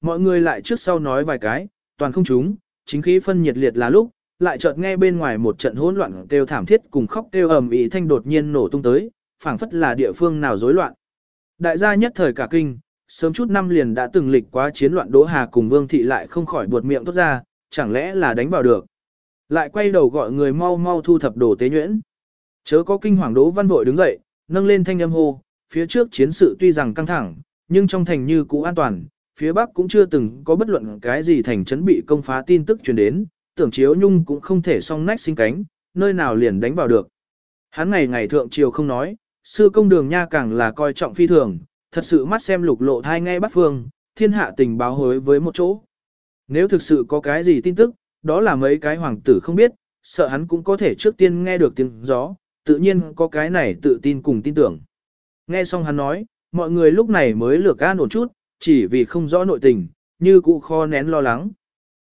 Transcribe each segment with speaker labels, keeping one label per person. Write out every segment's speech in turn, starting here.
Speaker 1: Mọi người lại trước sau nói vài cái, toàn không chúng, chính khí phân nhiệt liệt là lúc, lại chợt nghe bên ngoài một trận hỗn loạn kêu thảm thiết cùng khóc kêu ầm ĩ thanh đột nhiên nổ tung tới, phảng phất là địa phương nào rối loạn. Đại gia nhất thời cả kinh, sớm chút năm liền đã từng lịch quá chiến loạn Đỗ Hà cùng Vương thị lại không khỏi buột miệng tốt ra, chẳng lẽ là đánh vào được. Lại quay đầu gọi người mau mau thu thập đồ tế nhuyễn. Chớ có kinh hoàng Đỗ Văn vội đứng dậy, nâng lên thanh âm hô, phía trước chiến sự tuy rằng căng thẳng, nhưng trong thành như cũ an toàn, phía Bắc cũng chưa từng có bất luận cái gì thành trấn bị công phá tin tức truyền đến, tưởng chiếu nhung cũng không thể song nách sinh cánh, nơi nào liền đánh vào được. Hắn ngày ngày thượng triều không nói, sư công đường nha càng là coi trọng phi thường, thật sự mắt xem lục lộ thai ngay bắt phương, thiên hạ tình báo hối với một chỗ. Nếu thực sự có cái gì tin tức, đó là mấy cái hoàng tử không biết, sợ hắn cũng có thể trước tiên nghe được tiếng gió, tự nhiên có cái này tự tin cùng tin tưởng. Nghe xong hắn nói, mọi người lúc này mới lược an ổn chút, chỉ vì không rõ nội tình, như cụ kho nén lo lắng.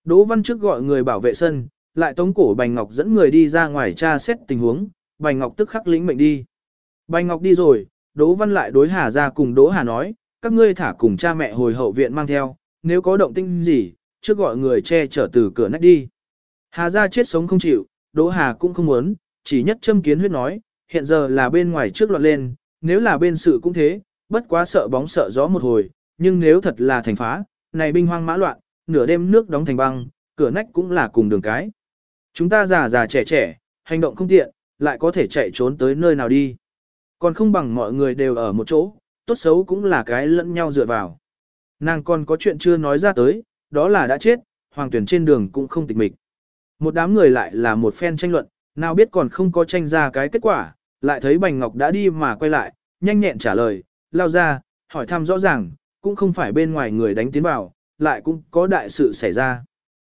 Speaker 1: Đỗ Văn trước gọi người bảo vệ sân, lại tống cổ Bành Ngọc dẫn người đi ra ngoài tra xét tình huống, Bành Ngọc tức khắc lĩnh mệnh đi. Bành Ngọc đi rồi, Đỗ Văn lại đối Hà ra cùng Đỗ Hà nói, các ngươi thả cùng cha mẹ hồi hậu viện mang theo, nếu có động tĩnh gì, trước gọi người che chở từ cửa nách đi. Hà ra chết sống không chịu, Đỗ Hà cũng không muốn, chỉ nhất châm kiến huyết nói, hiện giờ là bên ngoài trước loạn lên, nếu là bên sự cũng thế, bất quá sợ bóng sợ gió một hồi, nhưng nếu thật là thành phá, này binh hoang mã loạn, nửa đêm nước đóng thành băng, cửa nách cũng là cùng đường cái. Chúng ta già già trẻ trẻ, hành động không tiện, lại có thể chạy trốn tới nơi nào đi. Còn không bằng mọi người đều ở một chỗ, tốt xấu cũng là cái lẫn nhau dựa vào. Nàng còn có chuyện chưa nói ra tới, đó là đã chết, hoàng tuyển trên đường cũng không tịch mịch. Một đám người lại là một phen tranh luận, nào biết còn không có tranh ra cái kết quả, lại thấy Bành Ngọc đã đi mà quay lại, nhanh nhẹn trả lời, lao ra, hỏi thăm rõ ràng, cũng không phải bên ngoài người đánh tiến vào, lại cũng có đại sự xảy ra.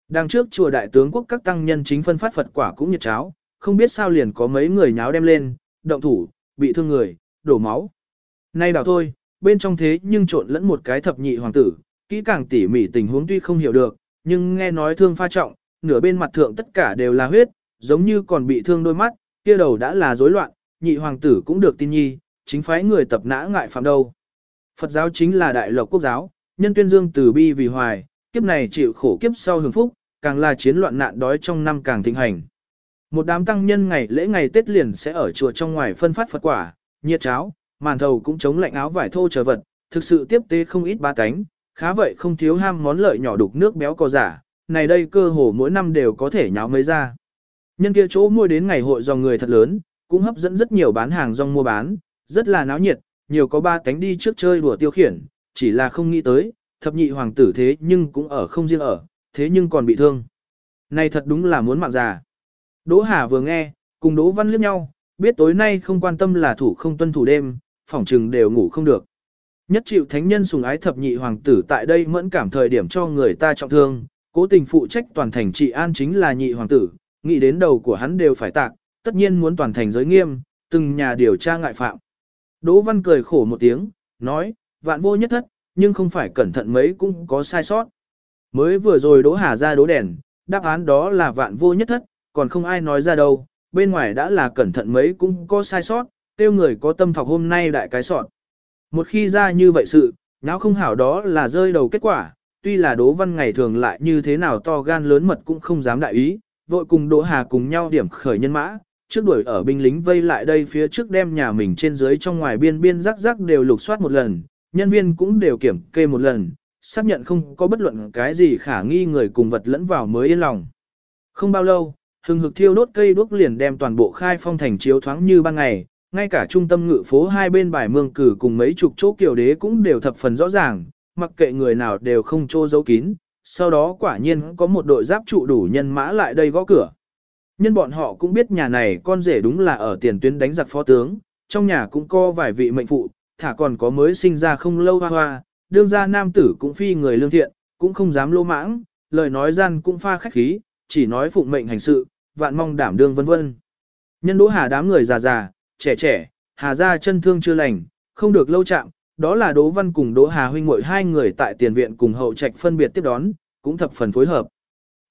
Speaker 1: Đằng trước chùa đại tướng quốc các tăng nhân chính phân phát Phật quả cũng nhiệt cháo, không biết sao liền có mấy người nháo đem lên, động thủ, bị thương người, đổ máu. Nay đảo thôi, bên trong thế nhưng trộn lẫn một cái thập nhị hoàng tử, kỹ càng tỉ mỉ tình huống tuy không hiểu được, nhưng nghe nói thương pha trọng, nửa bên mặt thượng tất cả đều là huyết, giống như còn bị thương đôi mắt, kia đầu đã là rối loạn, nhị hoàng tử cũng được tin nhi, chính phái người tập nã ngại phạm đâu. Phật giáo chính là đại lộc quốc giáo, nhân tuyên dương từ bi vì hoài, kiếp này chịu khổ kiếp sau hưởng phúc, càng là chiến loạn nạn đói trong năm càng thịnh hành. Một đám tăng nhân ngày lễ ngày Tết liền sẽ ở chùa trong ngoài phân phát Phật quả, nhiệt cháo, màn thầu cũng chống lạnh áo vải thô chờ vật, thực sự tiếp tế không ít ba cánh, khá vậy không thiếu ham món lợi nhỏ đục nước béo cò giả, này đây cơ hồ mỗi năm đều có thể nháo mấy ra. Nhân kia chỗ mua đến ngày hội dòng người thật lớn, cũng hấp dẫn rất nhiều bán hàng rong mua bán, rất là náo nhiệt, nhiều có ba cánh đi trước chơi đùa tiêu khiển, chỉ là không nghĩ tới, thập nhị hoàng tử thế nhưng cũng ở không riêng ở, thế nhưng còn bị thương. Này thật đúng là muốn mạng già. Đỗ Hà vừa nghe, cùng Đỗ Văn liếc nhau, biết tối nay không quan tâm là thủ không tuân thủ đêm, phỏng trừng đều ngủ không được. Nhất chịu thánh nhân sùng ái thập nhị hoàng tử tại đây mẫn cảm thời điểm cho người ta trọng thương, cố tình phụ trách toàn thành trị an chính là nhị hoàng tử, nghĩ đến đầu của hắn đều phải tạc, tất nhiên muốn toàn thành giới nghiêm, từng nhà điều tra ngại phạm. Đỗ Văn cười khổ một tiếng, nói, vạn vô nhất thất, nhưng không phải cẩn thận mấy cũng có sai sót. Mới vừa rồi Đỗ Hà ra đố đèn, đáp án đó là vạn vô nhất thất, còn không ai nói ra đâu, bên ngoài đã là cẩn thận mấy cũng có sai sót, tiêu người có tâm thọc hôm nay đại cái sọt. Một khi ra như vậy sự, náo không hảo đó là rơi đầu kết quả, tuy là Đỗ Văn ngày thường lại như thế nào to gan lớn mật cũng không dám đại ý, vội cùng Đỗ Hà cùng nhau điểm khởi nhân mã, trước đuổi ở binh lính vây lại đây phía trước đem nhà mình trên dưới trong ngoài biên biên rắc rắc đều lục soát một lần, nhân viên cũng đều kiểm kê một lần, xác nhận không có bất luận cái gì khả nghi người cùng vật lẫn vào mới yên lòng. Không bao lâu, hừng hực thiêu đốt cây đuốc liền đem toàn bộ khai phong thành chiếu thoáng như ban ngày, ngay cả trung tâm ngự phố hai bên bài mương cử cùng mấy chục chỗ kiều đế cũng đều thập phần rõ ràng, mặc kệ người nào đều không trô giấu kín. Sau đó quả nhiên có một đội giáp trụ đủ nhân mã lại đây gõ cửa. Nhân bọn họ cũng biết nhà này con rể đúng là ở tiền tuyến đánh giặc phó tướng, trong nhà cũng có vài vị mệnh phụ, thả còn có mới sinh ra không lâu hoa hoa, đương gia nam tử cũng phi người lương thiện, cũng không dám lô mãng, lời nói gian cũng pha khách khí, chỉ nói phụng mệnh hành sự, vạn mong đảm đương vân vân. Nhân đỗ hà đám người già già, trẻ trẻ, hà ra chân thương chưa lành, không được lâu chạm, đó là Đỗ Văn cùng Đỗ Hà huynh muội hai người tại tiền viện cùng hậu trạch phân biệt tiếp đón, cũng thập phần phối hợp.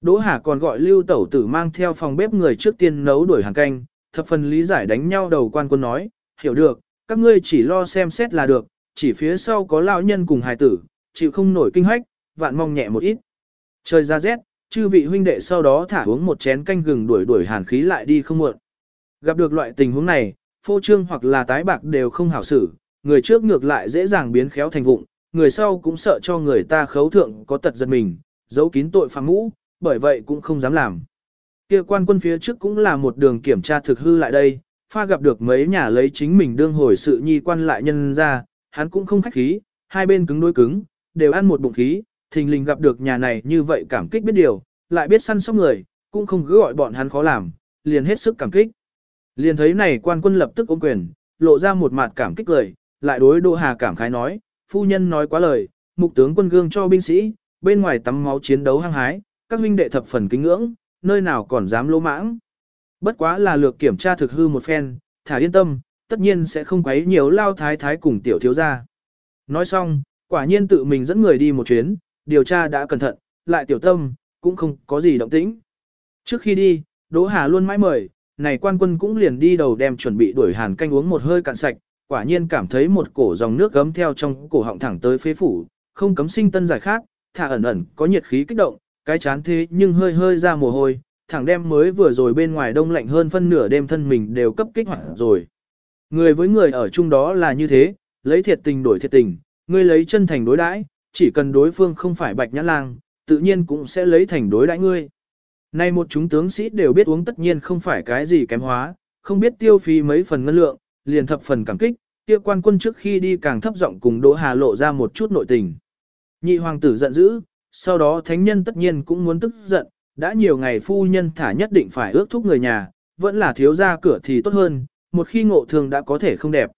Speaker 1: Đỗ Hà còn gọi Lưu Tẩu Tử mang theo phòng bếp người trước tiên nấu đuổi hàng canh, thập phần lý giải đánh nhau đầu quan quân nói, hiểu được, các ngươi chỉ lo xem xét là được, chỉ phía sau có lão nhân cùng hài tử, chịu không nổi kinh hách, vạn mong nhẹ một ít. Trời ra rét, chư vị huynh đệ sau đó thả uống một chén canh gừng đuổi đuổi hàn khí lại đi không muộn. Gặp được loại tình huống này, phô trương hoặc là tái bạc đều không hảo xử, người trước ngược lại dễ dàng biến khéo thành vụng, người sau cũng sợ cho người ta khấu thượng có tật giật mình, giấu kín tội phạm ngũ, bởi vậy cũng không dám làm. Kia quan quân phía trước cũng là một đường kiểm tra thực hư lại đây, pha gặp được mấy nhà lấy chính mình đương hồi sự nhi quan lại nhân ra, hắn cũng không khách khí, hai bên cứng đối cứng, đều ăn một bụng khí, thình lình gặp được nhà này như vậy cảm kích biết điều, lại biết săn sóc người, cũng không cứ gọi bọn hắn khó làm, liền hết sức cảm kích. Liền thấy này quan quân lập tức ôm quyền, lộ ra một mặt cảm kích cười, lại đối Đỗ Hà cảm khái nói, phu nhân nói quá lời, mục tướng quân gương cho binh sĩ, bên ngoài tắm máu chiến đấu hăng hái, các huynh đệ thập phần kính ngưỡng, nơi nào còn dám lỗ mãng. Bất quá là lược kiểm tra thực hư một phen, thả yên tâm, tất nhiên sẽ không quấy nhiều lao thái thái cùng tiểu thiếu gia. Nói xong, quả nhiên tự mình dẫn người đi một chuyến, điều tra đã cẩn thận, lại tiểu tâm, cũng không có gì động tĩnh. Trước khi đi, Đỗ Hà luôn mãi mời, này quan quân cũng liền đi đầu đem chuẩn bị đuổi hàn canh uống một hơi cạn sạch, quả nhiên cảm thấy một cổ dòng nước gấm theo trong cổ họng thẳng tới phế phủ, không cấm sinh tân giải khác, thả ẩn ẩn có nhiệt khí kích động, cái chán thế nhưng hơi hơi ra mồ hôi, thẳng đem mới vừa rồi bên ngoài đông lạnh hơn phân nửa đêm thân mình đều cấp kích hoạt rồi. Người với người ở chung đó là như thế, lấy thiệt tình đổi thiệt tình, ngươi lấy chân thành đối đãi, chỉ cần đối phương không phải bạch nhã lang, tự nhiên cũng sẽ lấy thành đối đãi ngươi. Nay một chúng tướng sĩ đều biết uống tất nhiên không phải cái gì kém hóa, không biết tiêu phí mấy phần ngân lượng, liền thập phần cảm kích, kia quan quân trước khi đi càng thấp giọng cùng Đỗ Hà lộ ra một chút nội tình. Nhị hoàng tử giận dữ, sau đó thánh nhân tất nhiên cũng muốn tức giận, đã nhiều ngày phu nhân thả nhất định phải ước thúc người nhà, vẫn là thiếu ra cửa thì tốt hơn, một khi ngộ thường đã có thể không đẹp.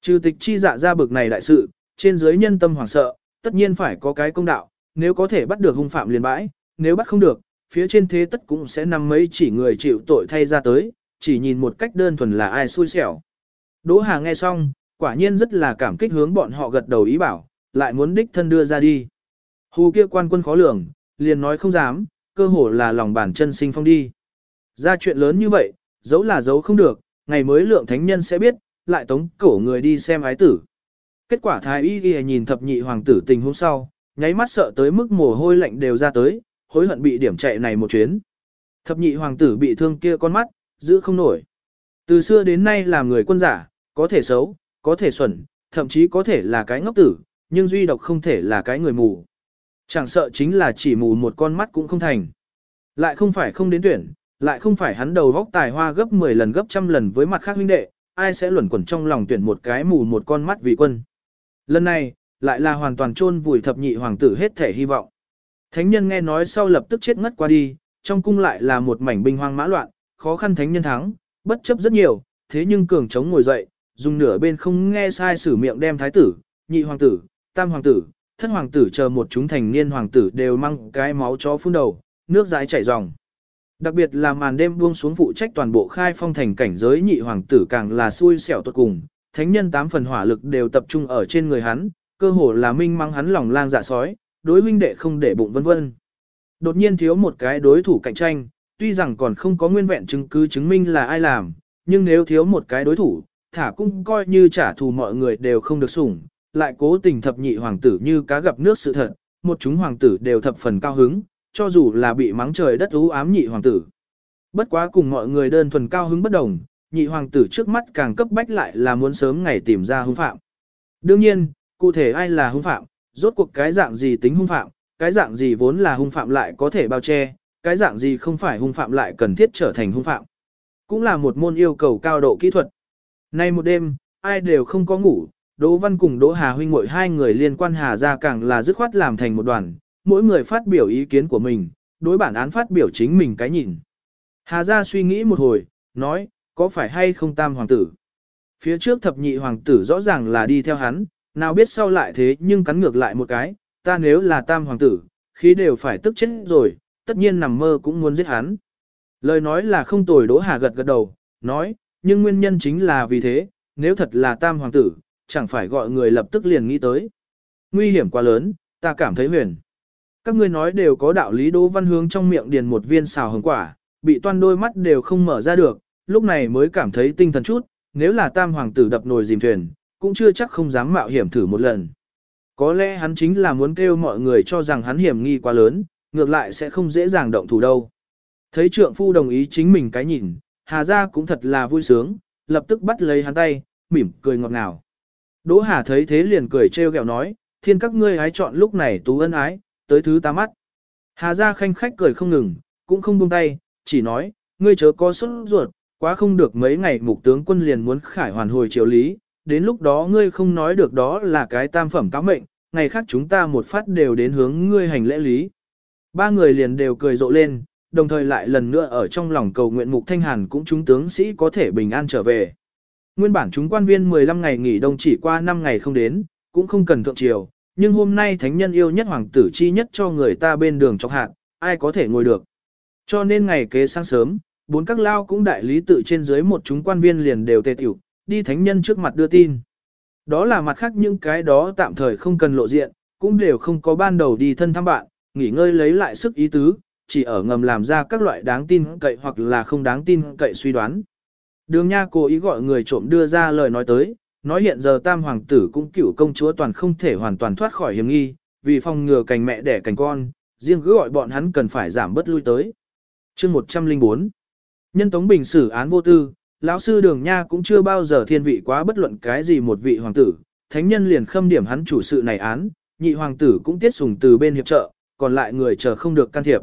Speaker 1: Trừ tịch chi dạ ra bực này đại sự, trên dưới nhân tâm hoảng sợ, tất nhiên phải có cái công đạo, nếu có thể bắt được hung phạm liền bãi, nếu bắt không được, phía trên thế tất cũng sẽ nằm mấy chỉ người chịu tội thay ra tới, chỉ nhìn một cách đơn thuần là ai xui xẻo. Đỗ Hà nghe xong, quả nhiên rất là cảm kích hướng bọn họ gật đầu ý bảo, lại muốn đích thân đưa ra đi. Hù kia quan quân khó lường, liền nói không dám, cơ hồ là lòng bản chân sinh phong đi. Ra chuyện lớn như vậy, giấu là giấu không được, ngày mới lượng thánh nhân sẽ biết, lại tống cổ người đi xem ái tử. Kết quả thái y ghi nhìn thập nhị hoàng tử tình hôm sau, nháy mắt sợ tới mức mồ hôi lạnh đều ra tới, hối hận bị điểm chạy này một chuyến. Thập nhị hoàng tử bị thương kia con mắt, giữ không nổi. Từ xưa đến nay làm người quân giả, có thể xấu, có thể xuẩn, thậm chí có thể là cái ngốc tử, nhưng duy độc không thể là cái người mù. Chẳng sợ chính là chỉ mù một con mắt cũng không thành. Lại không phải không đến tuyển, lại không phải hắn đầu vóc tài hoa gấp 10 lần gấp trăm lần với mặt khác huynh đệ, ai sẽ luẩn quẩn trong lòng tuyển một cái mù một con mắt vì quân. Lần này, lại là hoàn toàn chôn vùi thập nhị hoàng tử hết thể hy vọng. Thánh nhân nghe nói sau lập tức chết ngất qua đi, trong cung lại là một mảnh binh hoang mã loạn, khó khăn thánh nhân thắng, bất chấp rất nhiều, thế nhưng cường chống ngồi dậy, dùng nửa bên không nghe sai sử miệng đem thái tử, nhị hoàng tử, tam hoàng tử, thất hoàng tử chờ một chúng thành niên hoàng tử đều mang cái máu chó phun đầu, nước dãi chảy ròng. Đặc biệt là màn đêm buông xuống phụ trách toàn bộ khai phong thành cảnh giới nhị hoàng tử càng là xui xẻo tuột cùng, thánh nhân tám phần hỏa lực đều tập trung ở trên người hắn, cơ hồ là minh mang hắn lòng lang dạ sói, đối huynh đệ không để bụng vân vân. Đột nhiên thiếu một cái đối thủ cạnh tranh, tuy rằng còn không có nguyên vẹn chứng cứ chứng minh là ai làm, nhưng nếu thiếu một cái đối thủ, thả cũng coi như trả thù mọi người đều không được sủng, lại cố tình thập nhị hoàng tử như cá gặp nước sự thật, một chúng hoàng tử đều thập phần cao hứng, cho dù là bị mắng trời đất ú ám nhị hoàng tử. Bất quá cùng mọi người đơn thuần cao hứng bất đồng, nhị hoàng tử trước mắt càng cấp bách lại là muốn sớm ngày tìm ra hung phạm. Đương nhiên, cụ thể ai là hung phạm, rốt cuộc cái dạng gì tính hung phạm, cái dạng gì vốn là hung phạm lại có thể bao che, cái dạng gì không phải hung phạm lại cần thiết trở thành hung phạm. Cũng là một môn yêu cầu cao độ kỹ thuật. Nay một đêm, ai đều không có ngủ, Đỗ Văn cùng Đỗ Hà huynh muội hai người liên quan Hà Gia càng là dứt khoát làm thành một đoàn, mỗi người phát biểu ý kiến của mình, đối bản án phát biểu chính mình cái nhìn. Hà Gia suy nghĩ một hồi, nói, có phải hay không tam hoàng tử? Phía trước thập nhị hoàng tử rõ ràng là đi theo hắn, nào biết sau lại thế nhưng cắn ngược lại một cái, ta nếu là tam hoàng tử, khí đều phải tức chết rồi, tất nhiên nằm mơ cũng muốn giết hắn. Lời nói là không tồi Đỗ Hà gật gật đầu, nói, nhưng nguyên nhân chính là vì thế, nếu thật là tam hoàng tử, chẳng phải gọi người lập tức liền nghĩ tới. Nguy hiểm quá lớn, ta cảm thấy huyền. Các ngươi nói đều có đạo lý Đỗ Văn Hướng trong miệng điền một viên xào hồng quả, bị toan đôi mắt đều không mở ra được, lúc này mới cảm thấy tinh thần chút, nếu là tam hoàng tử đập nồi dìm thuyền, cũng chưa chắc không dám mạo hiểm thử một lần. Có lẽ hắn chính là muốn kêu mọi người cho rằng hắn hiểm nghi quá lớn, ngược lại sẽ không dễ dàng động thủ đâu. Thấy trượng phu đồng ý chính mình cái nhìn, Hà Gia cũng thật là vui sướng, lập tức bắt lấy hắn tay, mỉm cười ngọt ngào. Đỗ Hà thấy thế liền cười trêu ghẹo nói, thiên các ngươi hái chọn lúc này tú ân ái, tới thứ ta mắt. Hà Gia khanh khách cười không ngừng, cũng không buông tay, chỉ nói, ngươi chớ có xuất ruột, quá không được mấy ngày mục tướng quân liền muốn khải hoàn hồi triều lý, đến lúc đó ngươi không nói được đó là cái tam phẩm cáo mệnh, ngày khác chúng ta một phát đều đến hướng ngươi hành lễ lý. Ba người liền đều cười rộ lên, đồng thời lại lần nữa ở trong lòng cầu nguyện mục thanh hàn cũng chúng tướng sĩ có thể bình an trở về. Nguyên bản chúng quan viên 15 ngày nghỉ đông chỉ qua 5 ngày không đến, cũng không cần thượng triều, nhưng hôm nay thánh nhân yêu nhất hoàng tử chi nhất cho người ta bên đường chọc hạn, ai có thể ngồi được. Cho nên ngày kế sáng sớm, bốn các lao cũng đại lý tự trên dưới một chúng quan viên liền đều tề tiểu, đi thánh nhân trước mặt đưa tin. Đó là mặt khác những cái đó tạm thời không cần lộ diện, cũng đều không có ban đầu đi thân thăm bạn, nghỉ ngơi lấy lại sức ý tứ, chỉ ở ngầm làm ra các loại đáng tin cậy hoặc là không đáng tin cậy suy đoán. Đường Nha cố ý gọi người trộm đưa ra lời nói tới, nói hiện giờ tam hoàng tử cũng cựu công chúa toàn không thể hoàn toàn thoát khỏi hiểm nghi, vì phòng ngừa cành mẹ đẻ cành con, riêng cứ gọi bọn hắn cần phải giảm bớt lui tới. chương 104 Nhân Tống Bình xử án vô tư, lão sư Đường Nha cũng chưa bao giờ thiên vị quá bất luận cái gì một vị hoàng tử, thánh nhân liền khâm điểm hắn chủ sự này án, nhị hoàng tử cũng tiết sùng từ bên hiệp trợ, còn lại người chờ không được can thiệp.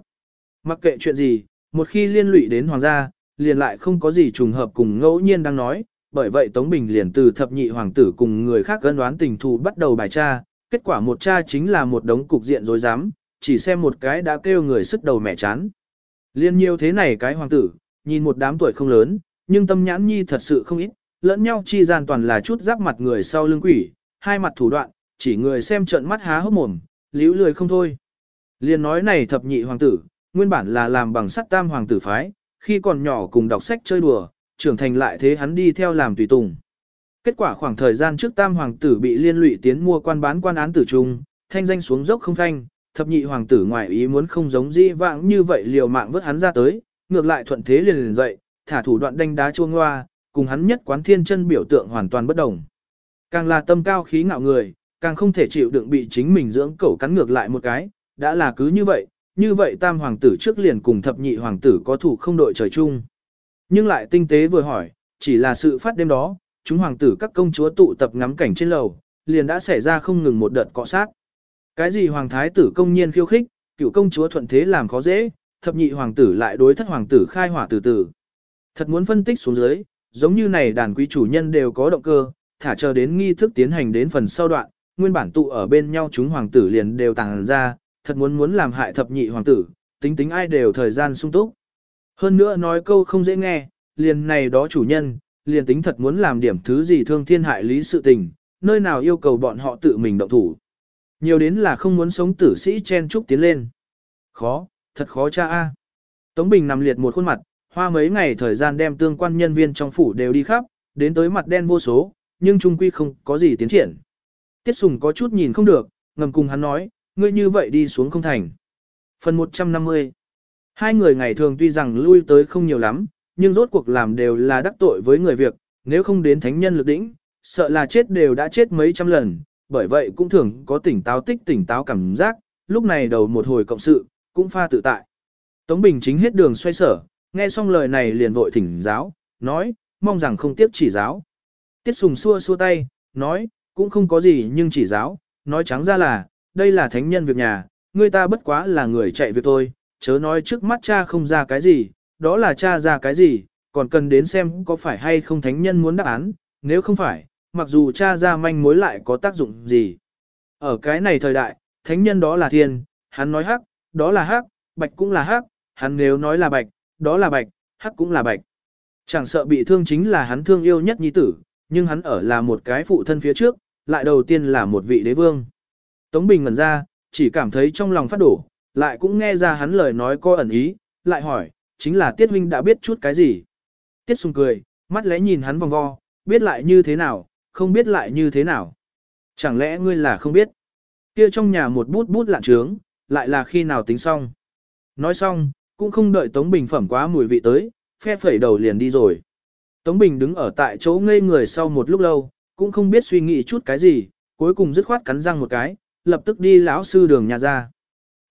Speaker 1: Mặc kệ chuyện gì, một khi liên lụy đến hoàng gia, liền lại không có gì trùng hợp cùng ngẫu nhiên đang nói, bởi vậy Tống Bình liền từ thập nhị hoàng tử cùng người khác gân đoán tình thù bắt đầu bài tra, kết quả một tra chính là một đống cục diện rối rắm, chỉ xem một cái đã kêu người sức đầu mẹ chán. Liên nhiều thế này cái hoàng tử, nhìn một đám tuổi không lớn, nhưng tâm nhãn nhi thật sự không ít, lẫn nhau chi gian toàn là chút giáp mặt người sau lưng quỷ, hai mặt thủ đoạn, chỉ người xem trận mắt há hốc mồm, liễu lười không thôi. Liên nói này thập nhị hoàng tử, nguyên bản là làm bằng sắt tam hoàng tử phái, khi còn nhỏ cùng đọc sách chơi đùa, trưởng thành lại thế hắn đi theo làm tùy tùng. Kết quả khoảng thời gian trước tam hoàng tử bị liên lụy tiến mua quan bán quan án tử trung, thanh danh xuống dốc không thanh, thập nhị hoàng tử ngoại ý muốn không giống di vãng như vậy liều mạng vớt hắn ra tới, ngược lại thuận thế liền liền dậy, thả thủ đoạn đánh đá chuông hoa, cùng hắn nhất quán thiên chân biểu tượng hoàn toàn bất đồng. Càng là tâm cao khí ngạo người, càng không thể chịu đựng bị chính mình dưỡng cẩu cắn ngược lại một cái, đã là cứ như vậy, như vậy tam hoàng tử trước liền cùng thập nhị hoàng tử có thủ không đội trời chung. Nhưng lại tinh tế vừa hỏi, chỉ là sự phát đêm đó, chúng hoàng tử các công chúa tụ tập ngắm cảnh trên lầu, liền đã xảy ra không ngừng một đợt cọ sát. Cái gì hoàng thái tử công nhiên khiêu khích, cựu công chúa thuận thế làm khó dễ, thập nhị hoàng tử lại đối thất hoàng tử khai hỏa từ từ. Thật muốn phân tích xuống dưới, giống như này đàn quý chủ nhân đều có động cơ, thả chờ đến nghi thức tiến hành đến phần sau đoạn, nguyên bản tụ ở bên nhau chúng hoàng tử liền đều tàng ra, thật muốn muốn làm hại thập nhị hoàng tử, tính tính ai đều thời gian sung túc. Hơn nữa nói câu không dễ nghe, liền này đó chủ nhân, liền tính thật muốn làm điểm thứ gì thương thiên hại lý sự tình, nơi nào yêu cầu bọn họ tự mình động thủ. Nhiều đến là không muốn sống tử sĩ chen chúc tiến lên. Khó, thật khó cha a. Tống Bình nằm liệt một khuôn mặt, hoa mấy ngày thời gian đem tương quan nhân viên trong phủ đều đi khắp, đến tới mặt đen vô số, nhưng trung quy không có gì tiến triển. Tiết Sùng có chút nhìn không được, ngầm cùng hắn nói, ngươi như vậy đi xuống không thành. Phần 150 Hai người ngày thường tuy rằng lui tới không nhiều lắm, nhưng rốt cuộc làm đều là đắc tội với người việc, nếu không đến thánh nhân lực đỉnh, sợ là chết đều đã chết mấy trăm lần, bởi vậy cũng thường có tỉnh táo tích tỉnh táo cảm giác, lúc này đầu một hồi cộng sự, cũng pha tự tại. Tống Bình chính hết đường xoay sở, nghe xong lời này liền vội thỉnh giáo, nói, mong rằng không tiếp chỉ giáo. Tiết Sùng xua xua tay, nói, cũng không có gì nhưng chỉ giáo, nói trắng ra là, đây là thánh nhân việc nhà, người ta bất quá là người chạy việc thôi, chớ nói trước mắt cha không ra cái gì, đó là cha ra cái gì, còn cần đến xem có phải hay không thánh nhân muốn đáp án, nếu không phải, mặc dù cha ra manh mối lại có tác dụng gì. Ở cái này thời đại, thánh nhân đó là thiên, hắn nói hắc, đó là hắc, bạch cũng là hắc, hắn nếu nói là bạch, đó là bạch, hắc cũng là bạch. Chẳng sợ bị thương chính là hắn thương yêu nhất nhi tử, nhưng hắn ở là một cái phụ thân phía trước, lại đầu tiên là một vị đế vương. Tống Bình ngẩn ra, chỉ cảm thấy trong lòng phát đổ, lại cũng nghe ra hắn lời nói có ẩn ý, lại hỏi, chính là Tiết Huynh đã biết chút cái gì. Tiết Sùng cười, mắt lẽ nhìn hắn vòng vo, biết lại như thế nào, không biết lại như thế nào. Chẳng lẽ ngươi là không biết? Kia trong nhà một bút bút lạn trướng, lại là khi nào tính xong. Nói xong, cũng không đợi Tống Bình phẩm quá mùi vị tới, phe phẩy đầu liền đi rồi. Tống Bình đứng ở tại chỗ ngây người sau một lúc lâu, cũng không biết suy nghĩ chút cái gì, cuối cùng dứt khoát cắn răng một cái, lập tức đi lão sư đường nhà ra.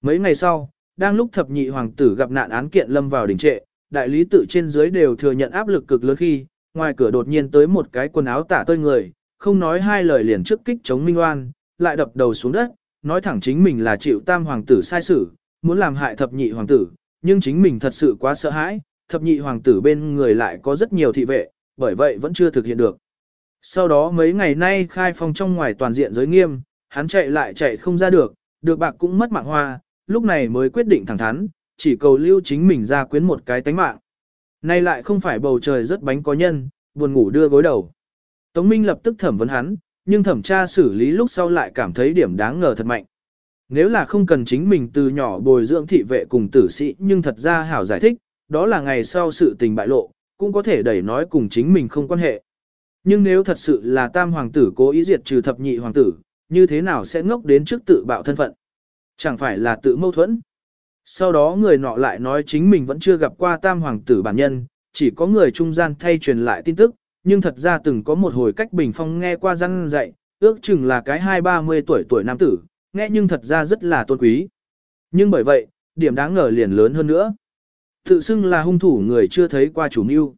Speaker 1: Mấy ngày sau, đang lúc thập nhị hoàng tử gặp nạn án kiện lâm vào đỉnh trệ, đại lý tự trên dưới đều thừa nhận áp lực cực lớn khi, ngoài cửa đột nhiên tới một cái quần áo tả tơi người, không nói hai lời liền trước kích chống Minh Oan, lại đập đầu xuống đất, nói thẳng chính mình là chịu tam hoàng tử sai xử, muốn làm hại thập nhị hoàng tử, nhưng chính mình thật sự quá sợ hãi, thập nhị hoàng tử bên người lại có rất nhiều thị vệ, bởi vậy vẫn chưa thực hiện được. Sau đó mấy ngày nay khai phong trong ngoài toàn diện giới nghiêm, hắn chạy lại chạy không ra được, được bạc cũng mất mạng hoa, lúc này mới quyết định thẳng thắn, chỉ cầu lưu chính mình ra quyến một cái tánh mạng. Nay lại không phải bầu trời rất bánh có nhân, buồn ngủ đưa gối đầu. Tống Minh lập tức thẩm vấn hắn, nhưng thẩm tra xử lý lúc sau lại cảm thấy điểm đáng ngờ thật mạnh. Nếu là không cần chính mình từ nhỏ bồi dưỡng thị vệ cùng tử sĩ nhưng thật ra hảo giải thích, đó là ngày sau sự tình bại lộ, cũng có thể đẩy nói cùng chính mình không quan hệ. Nhưng nếu thật sự là tam hoàng tử cố ý diệt trừ thập nhị hoàng tử, như thế nào sẽ ngốc đến trước tự bạo thân phận? Chẳng phải là tự mâu thuẫn? Sau đó người nọ lại nói chính mình vẫn chưa gặp qua tam hoàng tử bản nhân, chỉ có người trung gian thay truyền lại tin tức, nhưng thật ra từng có một hồi cách bình phong nghe qua răng dạy, ước chừng là cái hai ba mươi tuổi tuổi nam tử, nghe nhưng thật ra rất là tôn quý. Nhưng bởi vậy, điểm đáng ngờ liền lớn hơn nữa. Tự xưng là hung thủ người chưa thấy qua chủ mưu.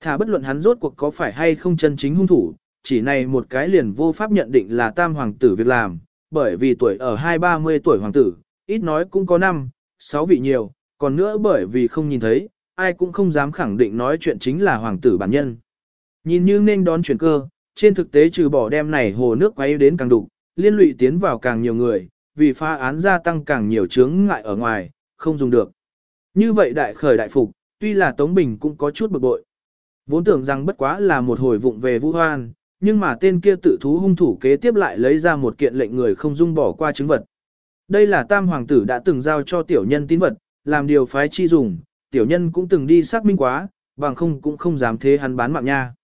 Speaker 1: Thả bất luận hắn rốt cuộc có phải hay không chân chính hung thủ, chỉ này một cái liền vô pháp nhận định là tam hoàng tử việc làm, bởi vì tuổi ở hai ba mươi tuổi hoàng tử, ít nói cũng có năm, sáu vị nhiều, còn nữa bởi vì không nhìn thấy, ai cũng không dám khẳng định nói chuyện chính là hoàng tử bản nhân. Nhìn như nên đón chuyển cơ, trên thực tế trừ bỏ đem này hồ nước quay đến càng đục, liên lụy tiến vào càng nhiều người, vì pha án gia tăng càng nhiều chướng ngại ở ngoài, không dùng được. Như vậy đại khởi đại phục, tuy là Tống Bình cũng có chút bực bội. Vốn tưởng rằng bất quá là một hồi vụng về vũ hoan, nhưng mà tên kia tự thú hung thủ kế tiếp lại lấy ra một kiện lệnh người không dung bỏ qua chứng vật. Đây là tam hoàng tử đã từng giao cho tiểu nhân tín vật, làm điều phái chi dùng, tiểu nhân cũng từng đi xác minh quá, bằng không cũng không dám thế hắn bán mạng nha.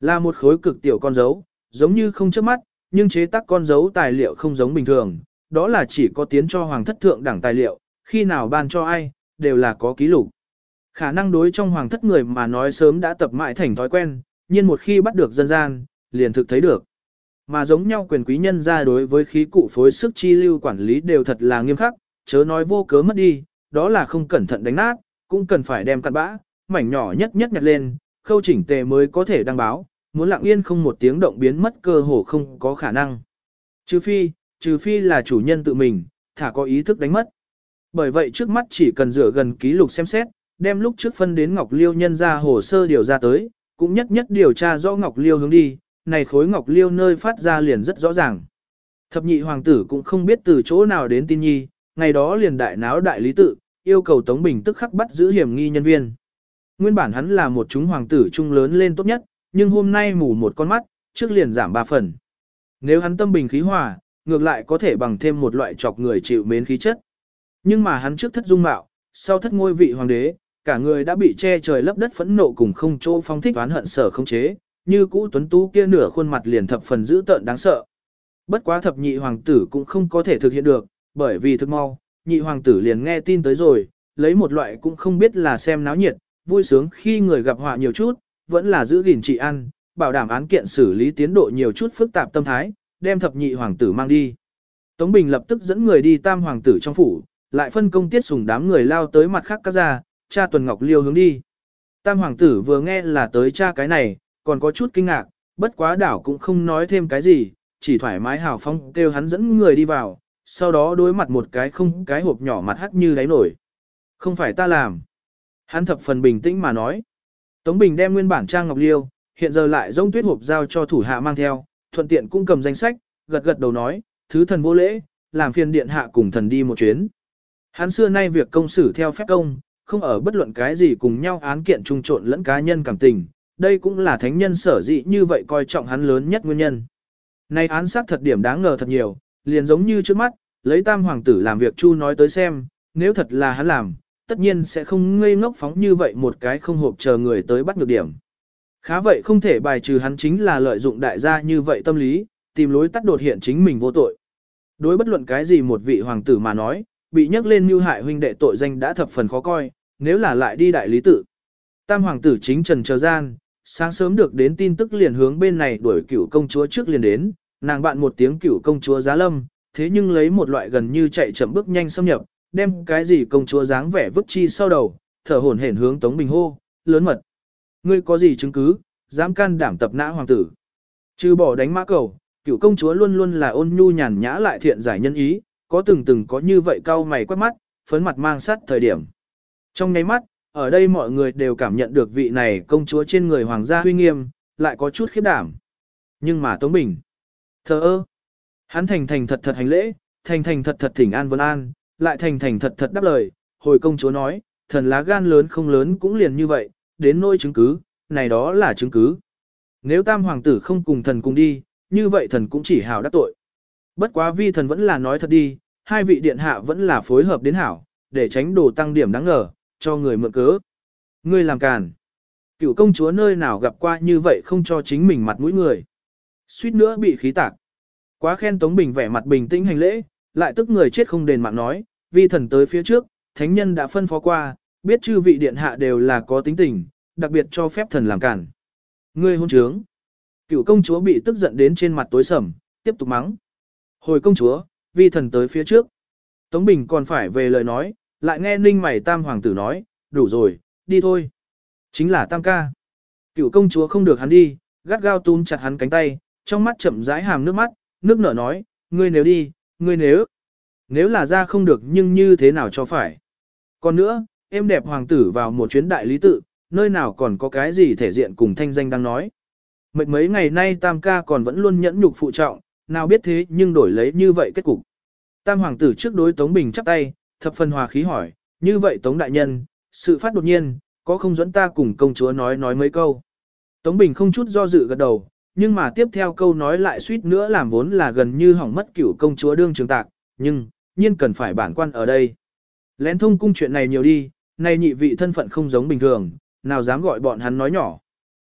Speaker 1: Là một khối cực tiểu con dấu, giống như không chớp mắt, nhưng chế tác con dấu tài liệu không giống bình thường, đó là chỉ có tiến cho hoàng thất thượng đẳng tài liệu, khi nào ban cho ai, đều là có ký lục. Khả năng đối trong hoàng thất người mà nói sớm đã tập mãi thành thói quen, nhưng một khi bắt được dân gian, liền thực thấy được. Mà giống nhau quyền quý nhân ra đối với khí cụ phối sức chi lưu quản lý đều thật là nghiêm khắc, chớ nói vô cớ mất đi, đó là không cẩn thận đánh nát, cũng cần phải đem cặn bã, mảnh nhỏ nhất nhất nhặt lên, khâu chỉnh tề mới có thể đăng báo, muốn lặng yên không một tiếng động biến mất cơ hồ không có khả năng. Trừ phi, trừ phi là chủ nhân tự mình, thả có ý thức đánh mất. Bởi vậy trước mắt chỉ cần rửa gần ký lục xem xét, đem lúc trước phân đến Ngọc Liêu nhân ra hồ sơ điều ra tới, cũng nhất nhất điều tra rõ Ngọc Liêu hướng đi, này khối Ngọc Liêu nơi phát ra liền rất rõ ràng. Thập nhị hoàng tử cũng không biết từ chỗ nào đến tin nhi, ngày đó liền đại náo đại lý tự, yêu cầu Tống Bình tức khắc bắt giữ hiểm nghi nhân viên. Nguyên bản hắn là một chúng hoàng tử trung lớn lên tốt nhất, nhưng hôm nay mù một con mắt, trước liền giảm ba phần. Nếu hắn tâm bình khí hòa, ngược lại có thể bằng thêm một loại chọc người chịu mến khí chất. Nhưng mà hắn trước thất dung mạo, sau thất ngôi vị hoàng đế, cả người đã bị che trời lấp đất phẫn nộ cùng không chỗ phong thích oán hận sở không chế, như cũ tuấn tú kia nửa khuôn mặt liền thập phần dữ tợn đáng sợ. Bất quá thập nhị hoàng tử cũng không có thể thực hiện được, bởi vì thực mau, nhị hoàng tử liền nghe tin tới rồi, lấy một loại cũng không biết là xem náo nhiệt, vui sướng khi người gặp họa nhiều chút, vẫn là giữ gìn trị ăn, bảo đảm án kiện xử lý tiến độ nhiều chút phức tạp tâm thái, đem thập nhị hoàng tử mang đi. Tống Bình lập tức dẫn người đi tam hoàng tử trong phủ, lại phân công tiết sùng đám người lao tới mặt khác các gia, cha Tuần Ngọc Liêu hướng đi. Tam hoàng tử vừa nghe là tới cha cái này, còn có chút kinh ngạc, bất quá đảo cũng không nói thêm cái gì, chỉ thoải mái hào phong kêu hắn dẫn người đi vào, sau đó đối mặt một cái không cái hộp nhỏ mặt hắt như đáy nổi. Không phải ta làm. Hắn thập phần bình tĩnh mà nói. Tống Bình đem nguyên bản trang ngọc liêu, hiện giờ lại giống tuyết hộp giao cho thủ hạ mang theo, thuận tiện cũng cầm danh sách, gật gật đầu nói, thứ thần vô lễ, làm phiền điện hạ cùng thần đi một chuyến. Hắn xưa nay việc công xử theo phép công, không ở bất luận cái gì cùng nhau án kiện trung trộn lẫn cá nhân cảm tình, đây cũng là thánh nhân sở dị như vậy coi trọng hắn lớn nhất nguyên nhân. Này án sát thật điểm đáng ngờ thật nhiều, liền giống như trước mắt, lấy tam hoàng tử làm việc chu nói tới xem, nếu thật là hắn làm, tất nhiên sẽ không ngây ngốc phóng như vậy một cái không hộp chờ người tới bắt nhược điểm. Khá vậy không thể bài trừ hắn chính là lợi dụng đại gia như vậy tâm lý, tìm lối tắt đột hiện chính mình vô tội. Đối bất luận cái gì một vị hoàng tử mà nói, bị nhắc lên mưu hại huynh đệ tội danh đã thập phần khó coi, nếu là lại đi đại lý tự. Tam hoàng tử chính trần chờ gian, sáng sớm được đến tin tức liền hướng bên này đuổi cửu công chúa trước liền đến, nàng bạn một tiếng cửu công chúa giá lâm, thế nhưng lấy một loại gần như chạy chậm bước nhanh xâm nhập, đem cái gì công chúa dáng vẻ vứt chi sau đầu, thở hổn hển hướng Tống Bình hô, lớn mật. Ngươi có gì chứng cứ, dám can đảm tập nã hoàng tử. Trừ bỏ đánh mã cầu, cựu công chúa luôn luôn là ôn nhu nhàn nhã lại thiện giải nhân ý, có từng từng có như vậy cau mày quét mắt, phấn mặt mang sát thời điểm. Trong nháy mắt, ở đây mọi người đều cảm nhận được vị này công chúa trên người hoàng gia huy nghiêm, lại có chút khiếp đảm. Nhưng mà Tống Bình, thờ ơ, hắn thành thành thật thật hành lễ, thành thành thật thật thỉnh an vân an, lại thành thành thật thật đáp lời, hồi công chúa nói, thần lá gan lớn không lớn cũng liền như vậy, đến nỗi chứng cứ, này đó là chứng cứ. Nếu tam hoàng tử không cùng thần cùng đi, như vậy thần cũng chỉ hào đắc tội. Bất quá vi thần vẫn là nói thật đi, hai vị điện hạ vẫn là phối hợp đến hảo, để tránh đồ tăng điểm đáng ngờ, cho người mượn cớ. Ngươi làm càn. Cựu công chúa nơi nào gặp qua như vậy không cho chính mình mặt mũi người. Suýt nữa bị khí tạc. Quá khen Tống Bình vẻ mặt bình tĩnh hành lễ, lại tức người chết không đền mạng nói, vi thần tới phía trước, thánh nhân đã phân phó qua, biết chư vị điện hạ đều là có tính tình, đặc biệt cho phép thần làm cản. Ngươi hôn trướng. Cựu công chúa bị tức giận đến trên mặt tối sầm, tiếp tục mắng. Hồi công chúa, vi thần tới phía trước. Tống Bình còn phải về lời nói, lại nghe ninh mày tam hoàng tử nói, đủ rồi, đi thôi. Chính là tam ca. Cựu công chúa không được hắn đi, gắt gao túm chặt hắn cánh tay, trong mắt chậm rãi hàm nước mắt, nước nở nói, ngươi nếu đi, ngươi nếu. Nếu là ra không được nhưng như thế nào cho phải. Còn nữa, em đẹp hoàng tử vào một chuyến đại lý tự, nơi nào còn có cái gì thể diện cùng thanh danh đang nói. Mệt mấy ngày nay tam ca còn vẫn luôn nhẫn nhục phụ trọng, nào biết thế nhưng đổi lấy như vậy kết cục. Tam hoàng tử trước đối Tống Bình chắp tay, thập phần hòa khí hỏi, như vậy Tống đại nhân, sự phát đột nhiên, có không dẫn ta cùng công chúa nói nói mấy câu. Tống Bình không chút do dự gật đầu, nhưng mà tiếp theo câu nói lại suýt nữa làm vốn là gần như hỏng mất cửu công chúa đương trường tạc, nhưng, nhiên cần phải bản quan ở đây. Lén thông cung chuyện này nhiều đi, nay nhị vị thân phận không giống bình thường, nào dám gọi bọn hắn nói nhỏ.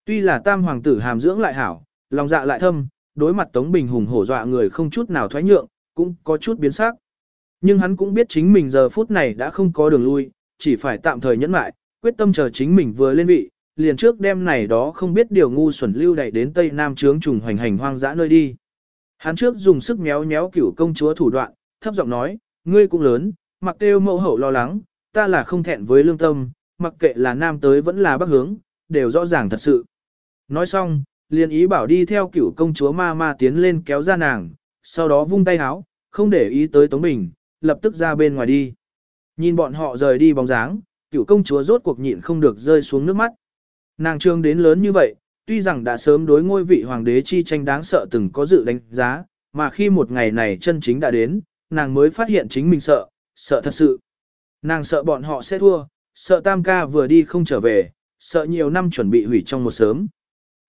Speaker 1: Tuy là tam hoàng tử hàm dưỡng lại hảo, lòng dạ lại thâm, đối mặt Tống Bình hùng hổ dọa người không chút nào thoái nhượng, cũng có chút biến sắc. Nhưng hắn cũng biết chính mình giờ phút này đã không có đường lui, chỉ phải tạm thời nhẫn lại, quyết tâm chờ chính mình vừa lên vị, liền trước đêm này đó không biết điều ngu xuẩn lưu đẩy đến Tây Nam trướng trùng hoành hành hoang dã nơi đi. Hắn trước dùng sức méo méo cửu công chúa thủ đoạn, thấp giọng nói, ngươi cũng lớn, mặc kêu mẫu hậu lo lắng, ta là không thẹn với lương tâm, mặc kệ là nam tới vẫn là bắc hướng, đều rõ ràng thật sự. Nói xong, liền ý bảo đi theo cửu công chúa ma ma tiến lên kéo ra nàng, sau đó vung tay háo, không để ý tới Tống Bình, lập tức ra bên ngoài đi. Nhìn bọn họ rời đi bóng dáng, cựu công chúa rốt cuộc nhịn không được rơi xuống nước mắt. Nàng trương đến lớn như vậy, tuy rằng đã sớm đối ngôi vị hoàng đế chi tranh đáng sợ từng có dự đánh giá, mà khi một ngày này chân chính đã đến, nàng mới phát hiện chính mình sợ, sợ thật sự. Nàng sợ bọn họ sẽ thua, sợ tam ca vừa đi không trở về, sợ nhiều năm chuẩn bị hủy trong một sớm.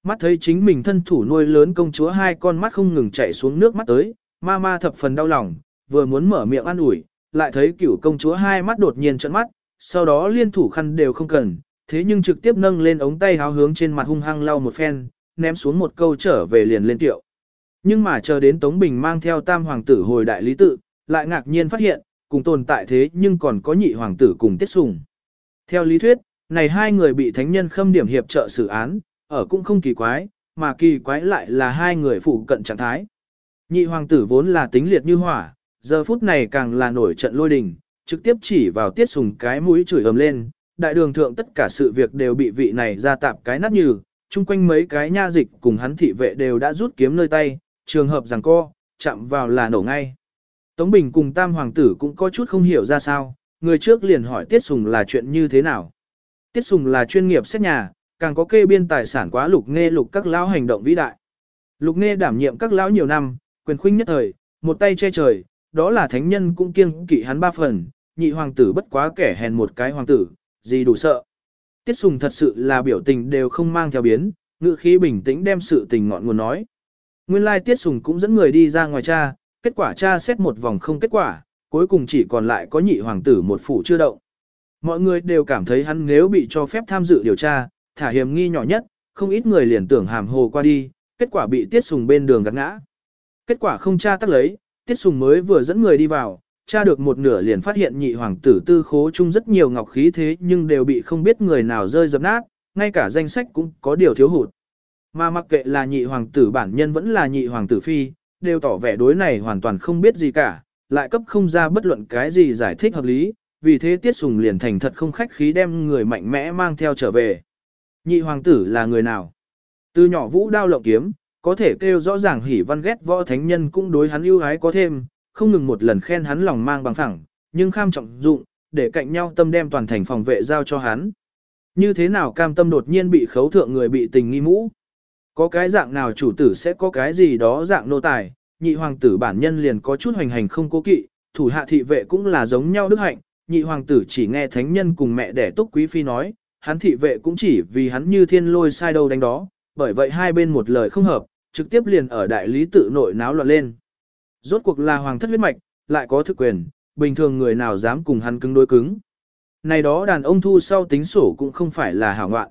Speaker 1: Mắt thấy chính mình thân thủ nuôi lớn công chúa hai con mắt không ngừng chảy xuống nước mắt tới, ma ma thập phần đau lòng, vừa muốn mở miệng ăn ủi, lại thấy cửu công chúa hai mắt đột nhiên trợn mắt, sau đó liên thủ khăn đều không cần, thế nhưng trực tiếp nâng lên ống tay háo hướng trên mặt hung hăng lau một phen, ném xuống một câu trở về liền lên tiệu. Nhưng mà chờ đến Tống Bình mang theo tam hoàng tử hồi đại lý tự, lại ngạc nhiên phát hiện, cùng tồn tại thế nhưng còn có nhị hoàng tử cùng tiết sùng. Theo lý thuyết, này hai người bị thánh nhân khâm điểm hiệp trợ xử án, ở cũng không kỳ quái, mà kỳ quái lại là hai người phụ cận trạng thái. Nhị hoàng tử vốn là tính liệt như hỏa, giờ phút này càng là nổi trận lôi đình, trực tiếp chỉ vào tiết sùng cái mũi chửi ầm lên, đại đường thượng tất cả sự việc đều bị vị này ra tạp cái nát như, chung quanh mấy cái nha dịch cùng hắn thị vệ đều đã rút kiếm nơi tay, trường hợp rằng co, chạm vào là nổ ngay. Tống Bình cùng tam hoàng tử cũng có chút không hiểu ra sao, người trước liền hỏi Tiết Sùng là chuyện như thế nào. Tiết Sùng là chuyên nghiệp xét nhà, càng có kê biên tài sản quá lục nghe lục các lão hành động vĩ đại. Lục nghe đảm nhiệm các lão nhiều năm, quyền khuynh nhất thời, một tay che trời, đó là thánh nhân cũng kiêng kỵ hắn ba phần, nhị hoàng tử bất quá kẻ hèn một cái hoàng tử, gì đủ sợ. Tiết Sùng thật sự là biểu tình đều không mang theo biến, ngự khí bình tĩnh đem sự tình ngọn nguồn nói. Nguyên lai Tiết Sùng cũng dẫn người đi ra ngoài cha, kết quả cha xét một vòng không kết quả, cuối cùng chỉ còn lại có nhị hoàng tử một phủ chưa động. Mọi người đều cảm thấy hắn nếu bị cho phép tham dự điều tra, thả hiểm nghi nhỏ nhất, không ít người liền tưởng hàm hồ qua đi, kết quả bị Tiết Sùng bên đường gạt ngã. Kết quả không tra tắt lấy, Tiết Sùng mới vừa dẫn người đi vào, tra được một nửa liền phát hiện nhị hoàng tử tư khố chung rất nhiều ngọc khí thế nhưng đều bị không biết người nào rơi dập nát, ngay cả danh sách cũng có điều thiếu hụt. Mà mặc kệ là nhị hoàng tử bản nhân vẫn là nhị hoàng tử phi, đều tỏ vẻ đối này hoàn toàn không biết gì cả, lại cấp không ra bất luận cái gì giải thích hợp lý, vì thế Tiết Sùng liền thành thật không khách khí đem người mạnh mẽ mang theo trở về. Nhị hoàng tử là người nào? Từ nhỏ vũ đao lộng kiếm, có thể kêu rõ ràng hỉ văn ghét võ thánh nhân cũng đối hắn ưu ái có thêm, không ngừng một lần khen hắn lòng mang bằng phẳng, nhưng kham trọng dụng, để cạnh nhau tâm đem toàn thành phòng vệ giao cho hắn. Như thế nào cam tâm đột nhiên bị khấu thượng người bị tình nghi mũ? Có cái dạng nào chủ tử sẽ có cái gì đó dạng nô tài, nhị hoàng tử bản nhân liền có chút hoành hành không cố kỵ, thủ hạ thị vệ cũng là giống nhau đức hạnh, nhị hoàng tử chỉ nghe thánh nhân cùng mẹ đẻ túc quý phi nói, hắn thị vệ cũng chỉ vì hắn như thiên lôi sai đâu đánh đó, bởi vậy hai bên một lời không hợp, trực tiếp liền ở đại lý tự nội náo loạn lên. Rốt cuộc là hoàng thất huyết mạch, lại có thực quyền, bình thường người nào dám cùng hắn cứng đối cứng. Này đó đàn ông thu sau tính sổ cũng không phải là hảo ngoạn.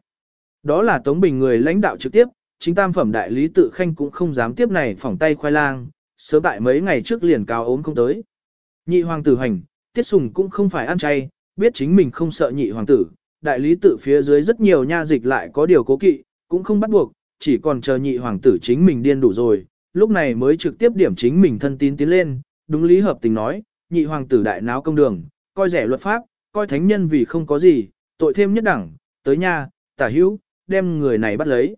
Speaker 1: Đó là Tống Bình người lãnh đạo trực tiếp, chính tam phẩm đại lý tự khanh cũng không dám tiếp này phỏng tay khoai lang, sớm tại mấy ngày trước liền cao ốm không tới. Nhị hoàng tử hành, tiết sùng cũng không phải ăn chay, biết chính mình không sợ nhị hoàng tử, đại lý tự phía dưới rất nhiều nha dịch lại có điều cố kỵ, cũng không bắt buộc, chỉ còn chờ nhị hoàng tử chính mình điên đủ rồi, lúc này mới trực tiếp điểm chính mình thân tín tiến lên, đúng lý hợp tình nói, nhị hoàng tử đại náo công đường, coi rẻ luật pháp, coi thánh nhân vì không có gì, tội thêm nhất đẳng, tới nha, tả hữu, đem người này bắt lấy.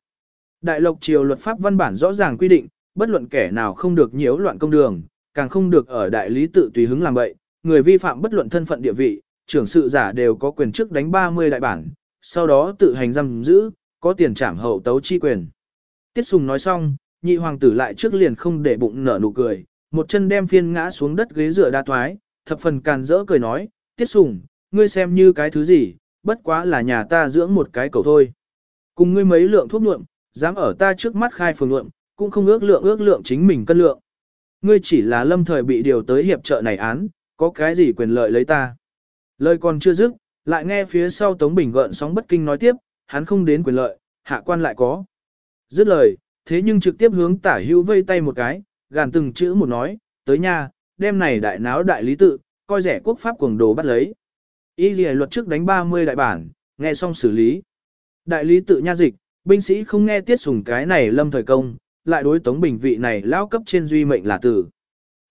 Speaker 1: Đại lộc triều luật pháp văn bản rõ ràng quy định, bất luận kẻ nào không được nhiễu loạn công đường, càng không được ở đại lý tự tùy hứng làm bậy, người vi phạm bất luận thân phận địa vị, trưởng sự giả đều có quyền trước đánh 30 đại bản, sau đó tự hành giam giữ, có tiền trảm hậu tấu chi quyền. Tiết Sùng nói xong, nhị hoàng tử lại trước liền không để bụng nở nụ cười, một chân đem phiên ngã xuống đất ghế dựa đa thoái, thập phần càn rỡ cười nói, Tiết Sùng, ngươi xem như cái thứ gì, bất quá là nhà ta dưỡng một cái cầu thôi. Cùng ngươi mấy lượng thuốc nhuộm, dám ở ta trước mắt khai phường nhuộm, cũng không ước lượng ước lượng chính mình cân lượng. Ngươi chỉ là lâm thời bị điều tới hiệp trợ này án, có cái gì quyền lợi lấy ta. Lời còn chưa dứt, lại nghe phía sau Tống Bình gợn sóng bất kinh nói tiếp, hắn không đến quyền lợi, hạ quan lại có. Dứt lời, thế nhưng trực tiếp hướng tả hữu vây tay một cái, gàn từng chữ một nói, tới nha, đêm này đại náo đại lý tự, coi rẻ quốc pháp cuồng đồ bắt lấy. Y gì luật trước đánh 30 đại bản, nghe xong xử lý. Đại lý tự nha dịch, binh sĩ không nghe tiết sùng cái này lâm thời công, lại đối tống bình vị này lao cấp trên duy mệnh là tử.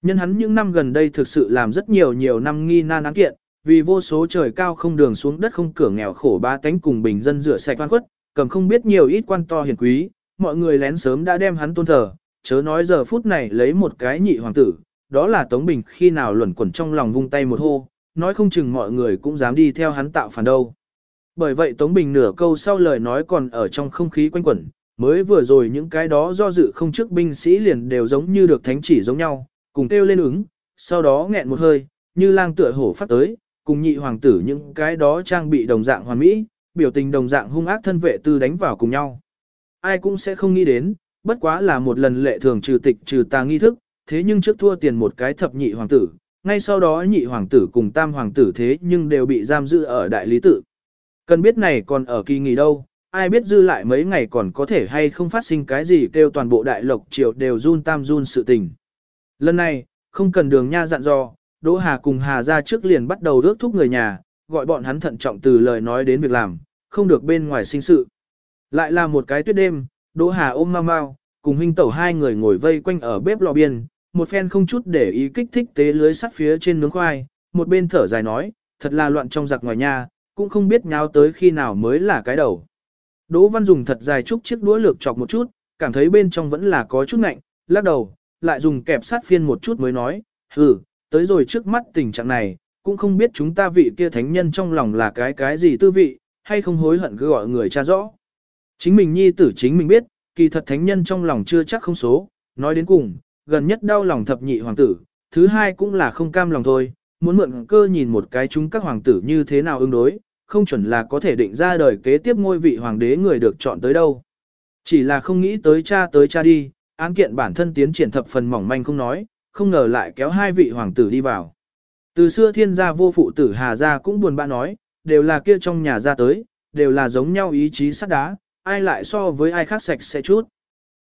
Speaker 1: Nhân hắn những năm gần đây thực sự làm rất nhiều nhiều năm nghi nan án kiện, vì vô số trời cao không đường xuống đất không cửa nghèo khổ ba tánh cùng bình dân rửa sạch oan khuất, cầm không biết nhiều ít quan to hiền quý, mọi người lén sớm đã đem hắn tôn thờ, chớ nói giờ phút này lấy một cái nhị hoàng tử, đó là Tống Bình khi nào luẩn quẩn trong lòng vung tay một hô, nói không chừng mọi người cũng dám đi theo hắn tạo phản đâu. Bởi vậy Tống Bình nửa câu sau lời nói còn ở trong không khí quanh quẩn, mới vừa rồi những cái đó do dự không trước binh sĩ liền đều giống như được thánh chỉ giống nhau, cùng kêu lên ứng, sau đó nghẹn một hơi, như lang tựa hổ phát tới, cùng nhị hoàng tử những cái đó trang bị đồng dạng hoàn mỹ, biểu tình đồng dạng hung ác thân vệ tư đánh vào cùng nhau. Ai cũng sẽ không nghĩ đến, bất quá là một lần lệ thường trừ tịch trừ tà nghi thức, thế nhưng trước thua tiền một cái thập nhị hoàng tử, ngay sau đó nhị hoàng tử cùng tam hoàng tử thế nhưng đều bị giam giữ ở đại lý tự. Cần biết này còn ở kỳ nghỉ đâu, ai biết dư lại mấy ngày còn có thể hay không phát sinh cái gì kêu toàn bộ đại lộc triều đều run tam run sự tình. Lần này, không cần đường nha dặn dò, Đỗ Hà cùng Hà ra trước liền bắt đầu rước thúc người nhà, gọi bọn hắn thận trọng từ lời nói đến việc làm, không được bên ngoài sinh sự. Lại là một cái tuyết đêm, Đỗ Hà ôm Mao Mao, cùng huynh tẩu hai người ngồi vây quanh ở bếp lò biên, một phen không chút để ý kích thích tế lưới sắt phía trên nướng khoai, một bên thở dài nói, thật là loạn trong giặc ngoài nhà, cũng không biết nháo tới khi nào mới là cái đầu. Đỗ Văn dùng thật dài chút chiếc đũa lược chọc một chút, cảm thấy bên trong vẫn là có chút nạnh, lắc đầu, lại dùng kẹp sát phiên một chút mới nói, hừ, tới rồi trước mắt tình trạng này, cũng không biết chúng ta vị kia thánh nhân trong lòng là cái cái gì tư vị, hay không hối hận cứ gọi người cha rõ. Chính mình nhi tử chính mình biết, kỳ thật thánh nhân trong lòng chưa chắc không số, nói đến cùng, gần nhất đau lòng thập nhị hoàng tử, thứ hai cũng là không cam lòng thôi, muốn mượn cơ nhìn một cái chúng các hoàng tử như thế nào ứng đối, không chuẩn là có thể định ra đời kế tiếp ngôi vị hoàng đế người được chọn tới đâu. Chỉ là không nghĩ tới cha tới cha đi, án kiện bản thân tiến triển thập phần mỏng manh không nói, không ngờ lại kéo hai vị hoàng tử đi vào. Từ xưa thiên gia vô phụ tử Hà gia cũng buồn bã nói, đều là kia trong nhà ra tới, đều là giống nhau ý chí sắt đá, ai lại so với ai khác sạch sẽ chút.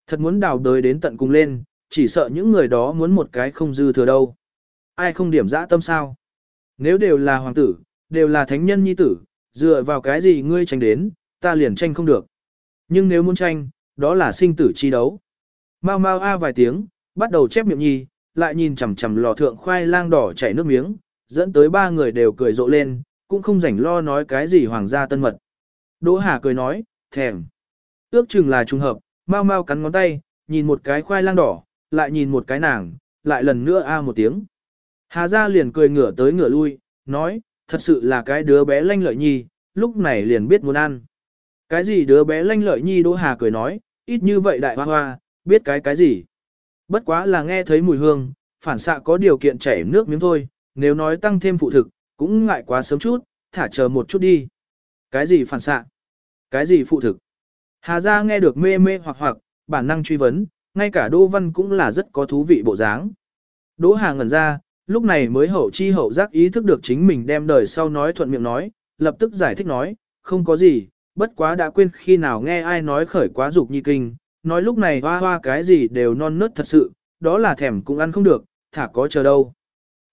Speaker 1: Thật muốn đào đời đến tận cùng lên, chỉ sợ những người đó muốn một cái không dư thừa đâu. Ai không điểm dã tâm sao? Nếu đều là hoàng tử, đều là thánh nhân nhi tử, dựa vào cái gì ngươi tranh đến, ta liền tranh không được. Nhưng nếu muốn tranh, đó là sinh tử chi đấu. Mau mau a vài tiếng, bắt đầu chép miệng nhi, lại nhìn chằm chằm lò thượng khoai lang đỏ chảy nước miếng, dẫn tới ba người đều cười rộ lên, cũng không rảnh lo nói cái gì hoàng gia tân mật. Đỗ Hà cười nói, thèm. Ước chừng là trùng hợp, mau mau cắn ngón tay, nhìn một cái khoai lang đỏ, lại nhìn một cái nàng, lại lần nữa a à một tiếng. Hà gia liền cười ngửa tới ngửa lui, nói, thật sự là cái đứa bé lanh lợi nhi, lúc này liền biết muốn ăn. Cái gì đứa bé lanh lợi nhi Đỗ Hà cười nói, ít như vậy đại hoa hoa, biết cái cái gì. Bất quá là nghe thấy mùi hương, phản xạ có điều kiện chảy nước miếng thôi, nếu nói tăng thêm phụ thực, cũng ngại quá sớm chút, thả chờ một chút đi. Cái gì phản xạ? Cái gì phụ thực? Hà gia nghe được mê mê hoặc hoặc, bản năng truy vấn, ngay cả Đỗ Văn cũng là rất có thú vị bộ dáng. Đỗ Hà ngẩn ra, lúc này mới hậu chi hậu giác ý thức được chính mình đem đời sau nói thuận miệng nói, lập tức giải thích nói, không có gì, bất quá đã quên khi nào nghe ai nói khởi quá dục nhi kinh, nói lúc này hoa hoa cái gì đều non nớt thật sự, đó là thèm cũng ăn không được, thả có chờ đâu.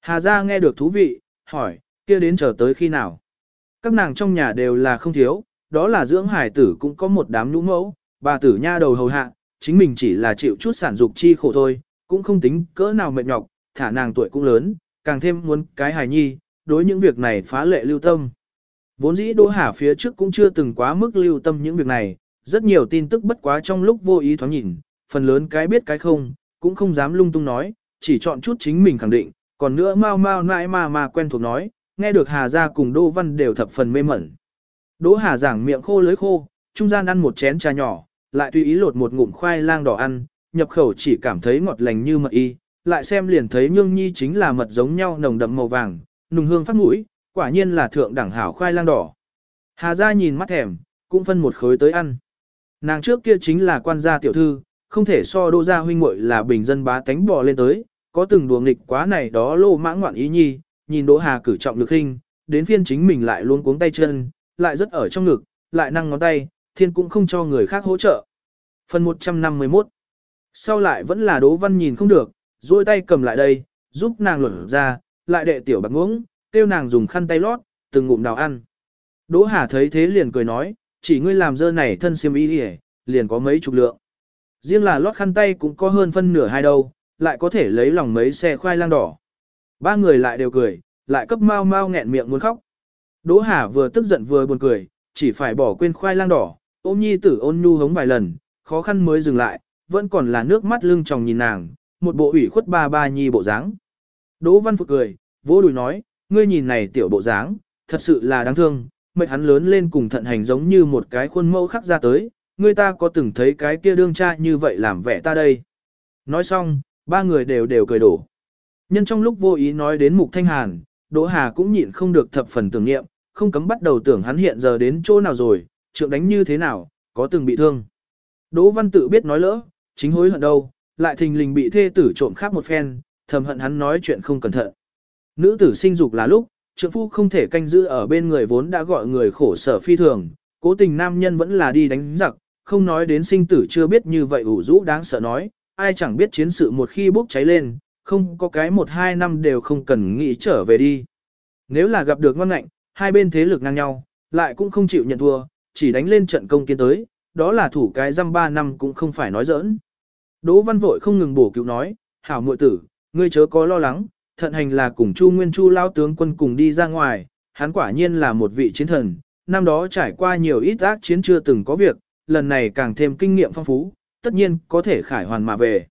Speaker 1: Hà gia nghe được thú vị, hỏi, kia đến chờ tới khi nào? Các nàng trong nhà đều là không thiếu, đó là dưỡng hải tử cũng có một đám nhũ mẫu, bà tử nha đầu hầu hạ, chính mình chỉ là chịu chút sản dục chi khổ thôi, cũng không tính cỡ nào mệt nhọc, thả nàng tuổi cũng lớn, càng thêm muốn cái hài nhi, đối những việc này phá lệ lưu tâm. Vốn dĩ Đỗ Hà phía trước cũng chưa từng quá mức lưu tâm những việc này, rất nhiều tin tức bất quá trong lúc vô ý thoáng nhìn, phần lớn cái biết cái không, cũng không dám lung tung nói, chỉ chọn chút chính mình khẳng định, còn nữa mau mau nãi mà mà quen thuộc nói, nghe được Hà gia cùng Đỗ Văn đều thập phần mê mẩn. Đỗ Hà giảng miệng khô lưới khô, trung gian ăn một chén trà nhỏ, lại tùy ý lột một ngụm khoai lang đỏ ăn, nhập khẩu chỉ cảm thấy ngọt lành như mật y, lại xem liền thấy nhương nhi chính là mật giống nhau nồng đậm màu vàng, nùng hương phát mũi, quả nhiên là thượng đẳng hảo khoai lang đỏ. Hà gia nhìn mắt thèm, cũng phân một khối tới ăn. Nàng trước kia chính là quan gia tiểu thư, không thể so đô gia huynh muội là bình dân bá tánh bò lên tới, có từng đùa nghịch quá này đó lô mãng ngoạn ý nhi, nhìn Đỗ Hà cử trọng lực hình, đến phiên chính mình lại luôn cuống tay chân, lại rất ở trong ngực, lại năng ngón tay, thiên cũng không cho người khác hỗ trợ. Phần 151 Sau lại vẫn là Đỗ Văn nhìn không được, duỗi tay cầm lại đây, giúp nàng luận ra, lại đệ tiểu bạc ngưỡng, kêu nàng dùng khăn tay lót, từng ngụm đào ăn. Đỗ Hà thấy thế liền cười nói, chỉ ngươi làm dơ này thân xiêm y đi liền có mấy chục lượng. Riêng là lót khăn tay cũng có hơn phân nửa hai đâu, lại có thể lấy lòng mấy xe khoai lang đỏ. Ba người lại đều cười, lại cấp mau mau nghẹn miệng muốn khóc. Đỗ Hà vừa tức giận vừa buồn cười, chỉ phải bỏ quên khoai lang đỏ, ôm nhi tử ôn nhu hống vài lần, khó khăn mới dừng lại, vẫn còn là nước mắt lưng tròng nhìn nàng, một bộ ủy khuất ba ba nhi bộ dáng. Đỗ Văn Phục cười, vỗ đùi nói, ngươi nhìn này tiểu bộ dáng, thật sự là đáng thương, mệt hắn lớn lên cùng thận hành giống như một cái khuôn mẫu khắc ra tới, ngươi ta có từng thấy cái kia đương cha như vậy làm vẻ ta đây. Nói xong, ba người đều đều cười đổ. Nhân trong lúc vô ý nói đến Mục Thanh Hàn, Đỗ Hà cũng nhịn không được thập phần tưởng niệm, không cấm bắt đầu tưởng hắn hiện giờ đến chỗ nào rồi, trượng đánh như thế nào, có từng bị thương. Đỗ Văn tự biết nói lỡ, chính hối hận đâu, lại thình lình bị thê tử trộm khác một phen, thầm hận hắn nói chuyện không cẩn thận. Nữ tử sinh dục là lúc, trượng phu không thể canh giữ ở bên người vốn đã gọi người khổ sở phi thường, cố tình nam nhân vẫn là đi đánh giặc, không nói đến sinh tử chưa biết như vậy ủ rũ đáng sợ nói, ai chẳng biết chiến sự một khi bốc cháy lên, không có cái một hai năm đều không cần nghĩ trở về đi. Nếu là gặp được ngon ngạnh, hai bên thế lực ngang nhau, lại cũng không chịu nhận thua, chỉ đánh lên trận công kiến tới, đó là thủ cái răm ba năm cũng không phải nói giỡn. Đỗ Văn vội không ngừng bổ cứu nói, hảo muội tử, ngươi chớ có lo lắng, thận hành là cùng Chu Nguyên Chu lao tướng quân cùng đi ra ngoài, hắn quả nhiên là một vị chiến thần, năm đó trải qua nhiều ít ác chiến chưa từng có việc, lần này càng thêm kinh nghiệm phong phú, tất nhiên có thể khải hoàn mà về.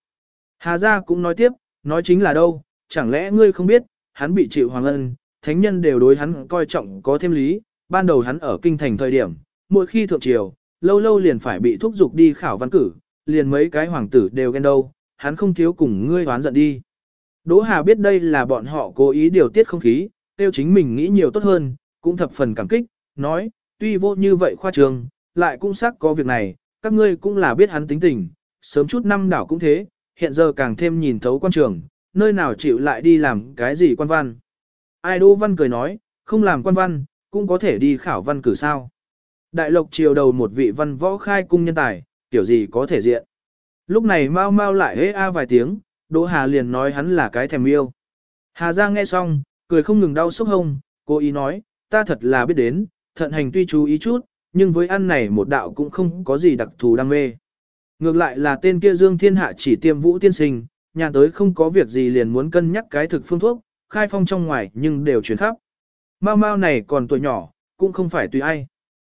Speaker 1: Hà gia cũng nói tiếp, nói chính là đâu, chẳng lẽ ngươi không biết, hắn bị chịu hoàng ân, thánh nhân đều đối hắn coi trọng có thêm lý, ban đầu hắn ở kinh thành thời điểm, mỗi khi thượng triều, lâu lâu liền phải bị thúc giục đi khảo văn cử, liền mấy cái hoàng tử đều ghen đâu, hắn không thiếu cùng ngươi hoán giận đi. Đỗ Hà biết đây là bọn họ cố ý điều tiết không khí, tiêu chính mình nghĩ nhiều tốt hơn, cũng thập phần cảm kích, nói, tuy vô như vậy khoa trường, lại cũng xác có việc này, các ngươi cũng là biết hắn tính tình, sớm chút năm đảo cũng thế, hiện giờ càng thêm nhìn thấu quan trường, nơi nào chịu lại đi làm cái gì quan văn. Ai Đỗ Văn cười nói, không làm quan văn, cũng có thể đi khảo văn cử sao. Đại lộc triều đầu một vị văn võ khai cung nhân tài, kiểu gì có thể diện. Lúc này mau mau lại hế a vài tiếng, Đỗ Hà liền nói hắn là cái thèm yêu. Hà Giang nghe xong, cười không ngừng đau sốc hông, cô ý nói, ta thật là biết đến, thận hành tuy chú ý chút, nhưng với ăn này một đạo cũng không có gì đặc thù đam mê. Ngược lại là tên kia Dương Thiên Hạ chỉ tiêm vũ tiên sinh, nhà tới không có việc gì liền muốn cân nhắc cái thực phương thuốc, khai phong trong ngoài nhưng đều chuyển khắp. Mau mau này còn tuổi nhỏ, cũng không phải tùy ai.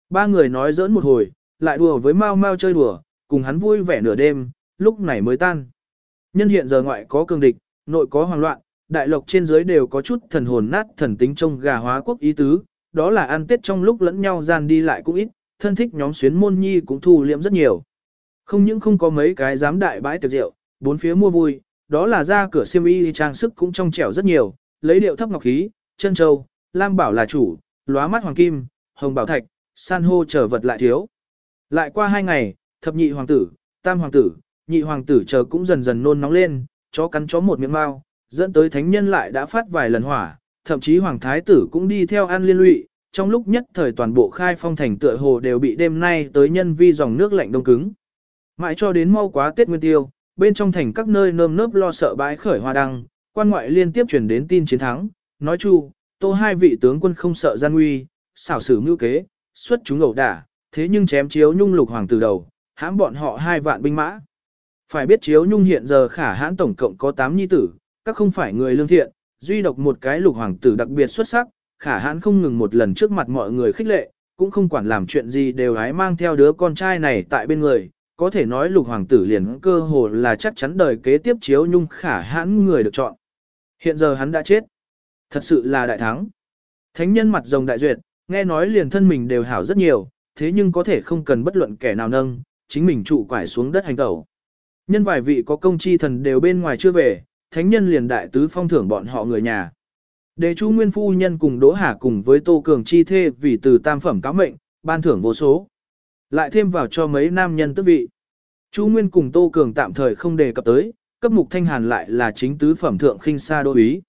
Speaker 1: Ba người nói giỡn một hồi, lại đùa với mau mau chơi đùa, cùng hắn vui vẻ nửa đêm, lúc này mới tan. Nhân hiện giờ ngoại có cường địch, nội có hoang loạn, đại lộc trên dưới đều có chút thần hồn nát thần tính trong gà hóa quốc ý tứ, đó là ăn tết trong lúc lẫn nhau gian đi lại cũng ít, thân thích nhóm xuyến môn nhi cũng thu liệm rất nhiều. Không những không có mấy cái dám đại bãi tiệc rượu, bốn phía mua vui, đó là ra cửa siêm y trang sức cũng trong trẻo rất nhiều, lấy điệu thấp ngọc khí, chân châu, lam bảo là chủ, lóa mắt hoàng kim, hồng bảo thạch, san hô trở vật lại thiếu. Lại qua hai ngày, thập nhị hoàng tử, tam hoàng tử, nhị hoàng tử chờ cũng dần dần nôn nóng lên, chó cắn chó một miệng mau, dẫn tới thánh nhân lại đã phát vài lần hỏa, thậm chí hoàng thái tử cũng đi theo ăn liên lụy, trong lúc nhất thời toàn bộ khai phong thành tựa hồ đều bị đêm nay tới nhân vi dòng nước lạnh đông cứng. Mãi cho đến mau quá Tết Nguyên Tiêu, bên trong thành các nơi nơm nớp lo sợ bãi khởi hoa đăng, quan ngoại liên tiếp truyền đến tin chiến thắng, nói chu, tô hai vị tướng quân không sợ gian nguy, xảo sử mưu kế, xuất chúng ẩu đả, thế nhưng chém chiếu nhung lục hoàng từ đầu, hãm bọn họ hai vạn binh mã. Phải biết chiếu nhung hiện giờ khả hãn tổng cộng có 8 nhi tử, các không phải người lương thiện, duy độc một cái lục hoàng tử đặc biệt xuất sắc, khả hãn không ngừng một lần trước mặt mọi người khích lệ, cũng không quản làm chuyện gì đều hái mang theo đứa con trai này tại bên người, có thể nói lục hoàng tử liền cơ hồ là chắc chắn đời kế tiếp chiếu nhung khả hãn người được chọn. Hiện giờ hắn đã chết. Thật sự là đại thắng. Thánh nhân mặt rồng đại duyệt, nghe nói liền thân mình đều hảo rất nhiều, thế nhưng có thể không cần bất luận kẻ nào nâng, chính mình trụ quải xuống đất hành tẩu. Nhân vài vị có công chi thần đều bên ngoài chưa về, thánh nhân liền đại tứ phong thưởng bọn họ người nhà. Đế chú nguyên phu nhân cùng Đỗ Hà cùng với Tô Cường chi thê vì từ tam phẩm cáo mệnh, ban thưởng vô số. Lại thêm vào cho mấy nam nhân tước vị. Chú Nguyên cùng Tô Cường tạm thời không đề cập tới, cấp mục thanh hàn lại là chính tứ phẩm thượng khinh sa đô ý.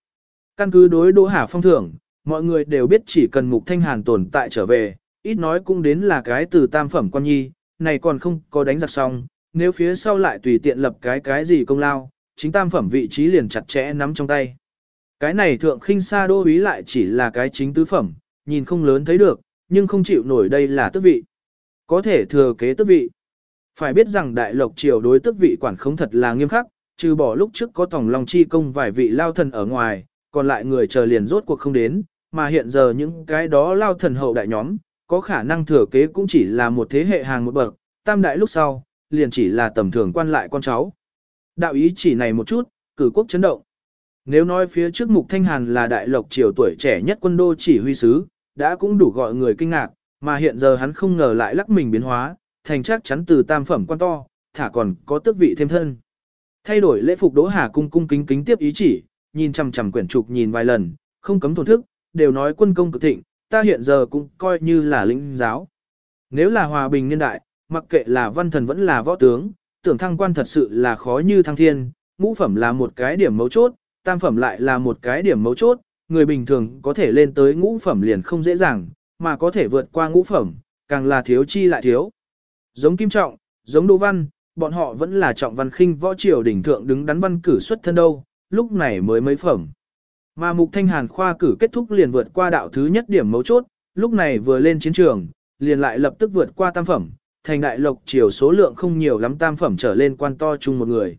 Speaker 1: Căn cứ đối Đỗ Hà phong thưởng, mọi người đều biết chỉ cần mục thanh hàn tồn tại trở về, ít nói cũng đến là cái từ tam phẩm quan nhi, này còn không có đánh giặc xong, nếu phía sau lại tùy tiện lập cái cái gì công lao, chính tam phẩm vị trí liền chặt chẽ nắm trong tay. Cái này thượng khinh sa đô ý lại chỉ là cái chính tứ phẩm, nhìn không lớn thấy được, nhưng không chịu nổi đây là tước vị. Có thể thừa kế tước vị. Phải biết rằng đại lộc triều đối tước vị quản không thật là nghiêm khắc, trừ bỏ lúc trước có tổng long chi công vài vị lao thần ở ngoài, còn lại người chờ liền rốt cuộc không đến, mà hiện giờ những cái đó lao thần hậu đại nhóm, có khả năng thừa kế cũng chỉ là một thế hệ hàng một bậc, tam đại lúc sau, liền chỉ là tầm thường quan lại con cháu. Đạo ý chỉ này một chút, cử quốc chấn động. Nếu nói phía trước Mục Thanh Hàn là đại lộc triều tuổi trẻ nhất quân đô chỉ huy sứ, đã cũng đủ gọi người kinh ngạc, mà hiện giờ hắn không ngờ lại lắc mình biến hóa, thành chắc chắn từ tam phẩm quan to, thả còn có tước vị thêm thân. Thay đổi lễ phục Đỗ Hà cung cung kính kính tiếp ý chỉ, nhìn chằm chằm quyển trục nhìn vài lần, không cấm thổn thức, đều nói quân công cực thịnh, ta hiện giờ cũng coi như là lĩnh giáo. Nếu là hòa bình niên đại, mặc kệ là văn thần vẫn là võ tướng, tưởng thăng quan thật sự là khó như thăng thiên, ngũ phẩm là một cái điểm mấu chốt, tam phẩm lại là một cái điểm mấu chốt, người bình thường có thể lên tới ngũ phẩm liền không dễ dàng, mà có thể vượt qua ngũ phẩm, càng là thiếu chi lại thiếu. Giống Kim Trọng, giống Đỗ Văn, bọn họ vẫn là trọng văn khinh võ triều đỉnh thượng đứng đắn văn cử xuất thân đâu, lúc này mới mấy phẩm. Mà Mục Thanh Hàn khoa cử kết thúc liền vượt qua đạo thứ nhất điểm mấu chốt, lúc này vừa lên chiến trường, liền lại lập tức vượt qua tam phẩm, thành đại lộc triều số lượng không nhiều lắm tam phẩm trở lên quan to chung một người.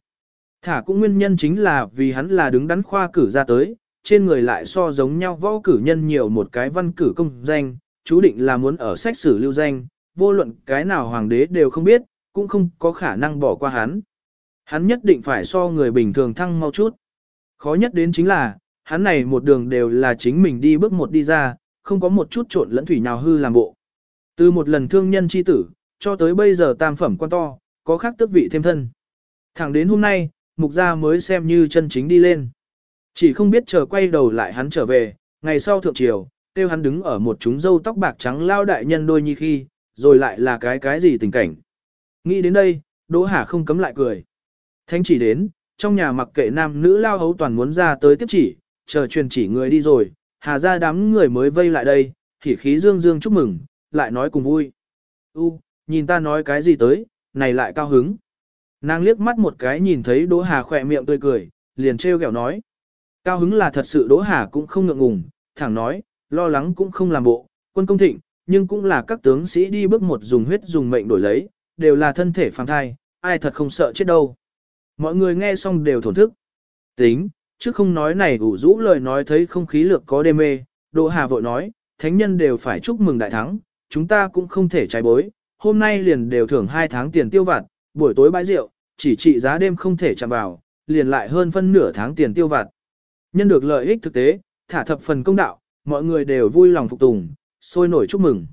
Speaker 1: Thả cũng nguyên nhân chính là vì hắn là đứng đắn khoa cử ra tới, trên người lại so giống nhau võ cử nhân nhiều một cái văn cử công danh, chú định là muốn ở sách sử lưu danh, vô luận cái nào hoàng đế đều không biết, cũng không có khả năng bỏ qua hắn. Hắn nhất định phải so người bình thường thăng mau chút. Khó nhất đến chính là, hắn này một đường đều là chính mình đi bước một đi ra, không có một chút trộn lẫn thủy nào hư làm bộ. Từ một lần thương nhân chi tử, cho tới bây giờ tam phẩm quan to, có khác tước vị thêm thân. Thẳng đến hôm nay, mục gia mới xem như chân chính đi lên. Chỉ không biết chờ quay đầu lại hắn trở về, ngày sau thượng triều, tiêu hắn đứng ở một chúng dâu tóc bạc trắng lao đại nhân đôi nhi khi, rồi lại là cái cái gì tình cảnh. Nghĩ đến đây, Đỗ Hà không cấm lại cười. Thanh chỉ đến, trong nhà mặc kệ nam nữ lao hấu toàn muốn ra tới tiếp chỉ, chờ truyền chỉ người đi rồi, Hà ra đám người mới vây lại đây, khỉ khí dương dương chúc mừng, lại nói cùng vui. U, nhìn ta nói cái gì tới, này lại cao hứng. Nàng liếc mắt một cái nhìn thấy Đỗ Hà khỏe miệng tươi cười, liền trêu ghẹo nói. Cao hứng là thật sự Đỗ Hà cũng không ngượng ngùng, thẳng nói, lo lắng cũng không làm bộ, quân công thịnh, nhưng cũng là các tướng sĩ đi bước một dùng huyết dùng mệnh đổi lấy, đều là thân thể phàm thai, ai thật không sợ chết đâu. Mọi người nghe xong đều thổn thức. Tính, chứ không nói này ủ rũ lời nói thấy không khí lược có đê mê, Đỗ Hà vội nói, thánh nhân đều phải chúc mừng đại thắng, chúng ta cũng không thể trái bối, hôm nay liền đều thưởng 2 tháng tiền tiêu vặt, buổi tối bãi rượu, chỉ trị giá đêm không thể chạm vào, liền lại hơn phân nửa tháng tiền tiêu vặt. Nhân được lợi ích thực tế, thả thập phần công đạo, mọi người đều vui lòng phục tùng, sôi nổi chúc mừng.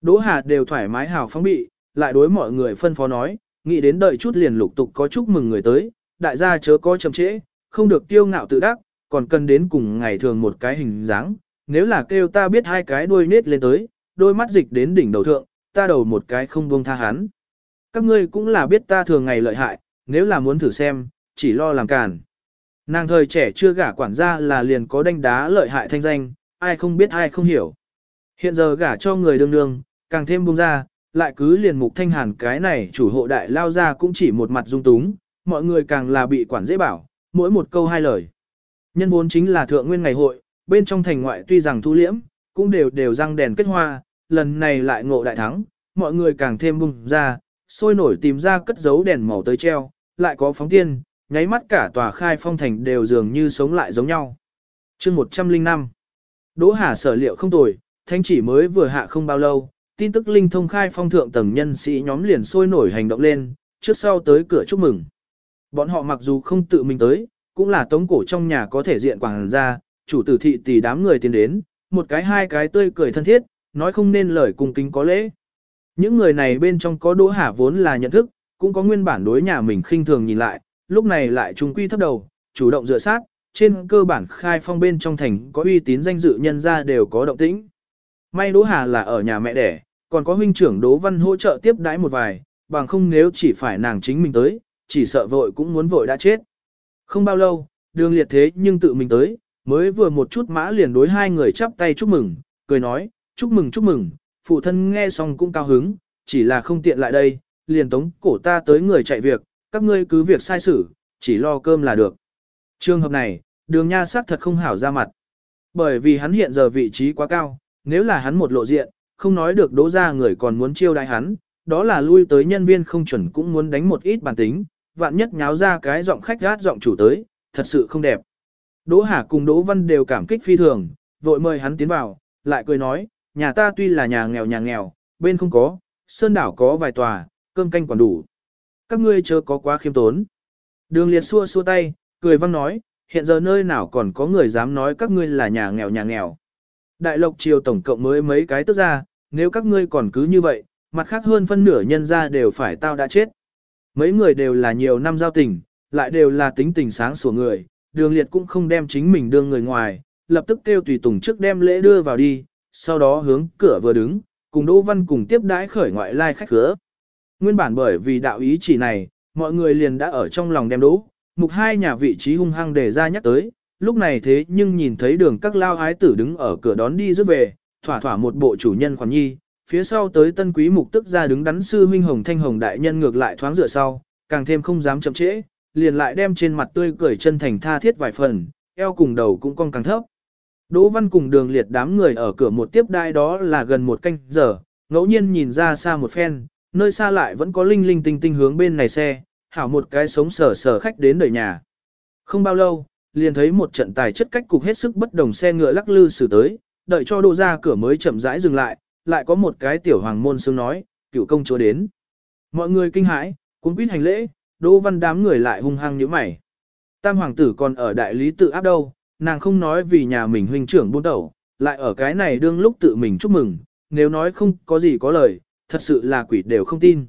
Speaker 1: Đỗ Hà đều thoải mái hào phóng bị, lại đối mọi người phân phó nói, nghĩ đến đợi chút liền lục tục có chúc mừng người tới, đại gia chớ có chậm trễ, không được tiêu ngạo tự đắc, còn cần đến cùng ngày thường một cái hình dáng, nếu là kêu ta biết hai cái đuôi nết lên tới, đôi mắt dịch đến đỉnh đầu thượng, ta đầu một cái không buông tha hắn. Các ngươi cũng là biết ta thường ngày lợi hại, nếu là muốn thử xem, chỉ lo làm càn. Nàng thời trẻ chưa gả quản gia là liền có đánh đá lợi hại thanh danh, ai không biết ai không hiểu. Hiện giờ gả cho người đương đương, càng thêm buông ra, lại cứ liền mục thanh hàn cái này chủ hộ đại lao ra cũng chỉ một mặt dung túng, mọi người càng là bị quản dễ bảo, mỗi một câu hai lời. Nhân vốn chính là thượng nguyên ngày hội, bên trong thành ngoại tuy rằng thu liễm, cũng đều đều răng đèn kết hoa, lần này lại ngộ đại thắng, mọi người càng thêm bùng ra, sôi nổi tìm ra cất giấu đèn màu tới treo, lại có phóng tiên, nháy mắt cả tòa khai phong thành đều dường như sống lại giống nhau. chương 105 Đỗ Hà sở liệu không tồi, thanh chỉ mới vừa hạ không bao lâu, tin tức linh thông khai phong thượng tầng nhân sĩ nhóm liền sôi nổi hành động lên, trước sau tới cửa chúc mừng. Bọn họ mặc dù không tự mình tới, cũng là tống cổ trong nhà có thể diện quảng ra, chủ tử thị tỷ đám người tiến đến, một cái hai cái tươi cười thân thiết, nói không nên lời cung kính có lễ. Những người này bên trong có Đỗ Hà vốn là nhận thức, cũng có nguyên bản đối nhà mình khinh thường nhìn lại, lúc này lại trung quy thấp đầu, chủ động dựa sát, trên cơ bản khai phong bên trong thành có uy tín danh dự nhân ra đều có động tĩnh. May Đỗ Hà là ở nhà mẹ đẻ, còn có huynh trưởng Đỗ Văn hỗ trợ tiếp đãi một vài, bằng không nếu chỉ phải nàng chính mình tới, chỉ sợ vội cũng muốn vội đã chết. Không bao lâu, đường liệt thế nhưng tự mình tới, mới vừa một chút mã liền đối hai người chắp tay chúc mừng, cười nói, chúc mừng chúc mừng, phụ thân nghe xong cũng cao hứng, chỉ là không tiện lại đây, liền tống cổ ta tới người chạy việc, các ngươi cứ việc sai xử, chỉ lo cơm là được. Trường hợp này, đường nha sắc thật không hảo ra mặt. Bởi vì hắn hiện giờ vị trí quá cao, nếu là hắn một lộ diện, không nói được đỗ ra người còn muốn chiêu đãi hắn, đó là lui tới nhân viên không chuẩn cũng muốn đánh một ít bản tính, vạn nhất nháo ra cái giọng khách gát giọng chủ tới, thật sự không đẹp. Đỗ Hà cùng Đỗ Văn đều cảm kích phi thường, vội mời hắn tiến vào, lại cười nói, nhà ta tuy là nhà nghèo nhà nghèo, bên không có, sơn đảo có vài tòa, cơm canh còn đủ. Các ngươi chớ có quá khiêm tốn. Đường liệt xua xua tay, cười văng nói, hiện giờ nơi nào còn có người dám nói các ngươi là nhà nghèo nhà nghèo. Đại lộc triều tổng cộng mới mấy cái tức ra, nếu các ngươi còn cứ như vậy, mặt khác hơn phân nửa nhân ra đều phải tao đã chết. Mấy người đều là nhiều năm giao tình, lại đều là tính tình sáng sủa người, đường liệt cũng không đem chính mình đưa người ngoài, lập tức kêu tùy tùng trước đem lễ đưa vào đi, sau đó hướng cửa vừa đứng, cùng Đỗ Văn cùng tiếp đãi khởi ngoại lai khách cửa. Nguyên bản bởi vì đạo ý chỉ này, mọi người liền đã ở trong lòng đem đỗ, mục hai nhà vị trí hung hăng để ra nhắc tới, lúc này thế nhưng nhìn thấy đường các lao ái tử đứng ở cửa đón đi rước về, thỏa thỏa một bộ chủ nhân khoản nhi, phía sau tới tân quý mục tức ra đứng đắn sư huynh hồng thanh hồng đại nhân ngược lại thoáng rửa sau, càng thêm không dám chậm trễ, liền lại đem trên mặt tươi cười chân thành tha thiết vài phần, eo cùng đầu cũng cong càng thấp. Đỗ Văn cùng đường liệt đám người ở cửa một tiếp đai đó là gần một canh giờ, ngẫu nhiên nhìn ra xa một phen, nơi xa lại vẫn có linh linh tinh tinh hướng bên này xe, hảo một cái sống sở sở khách đến đời nhà. Không bao lâu, liền thấy một trận tài chất cách cục hết sức bất đồng xe ngựa lắc lư xử tới, đợi cho đô ra cửa mới chậm rãi dừng lại, lại có một cái tiểu hoàng môn xương nói, cựu công chúa đến. Mọi người kinh hãi, cuốn quýt hành lễ, đô văn đám người lại hung hăng như mày. Tam hoàng tử còn ở đại lý tự áp đâu, nàng không nói vì nhà mình huynh trưởng buôn đầu, lại ở cái này đương lúc tự mình chúc mừng, nếu nói không có gì có lời, thật sự là quỷ đều không tin.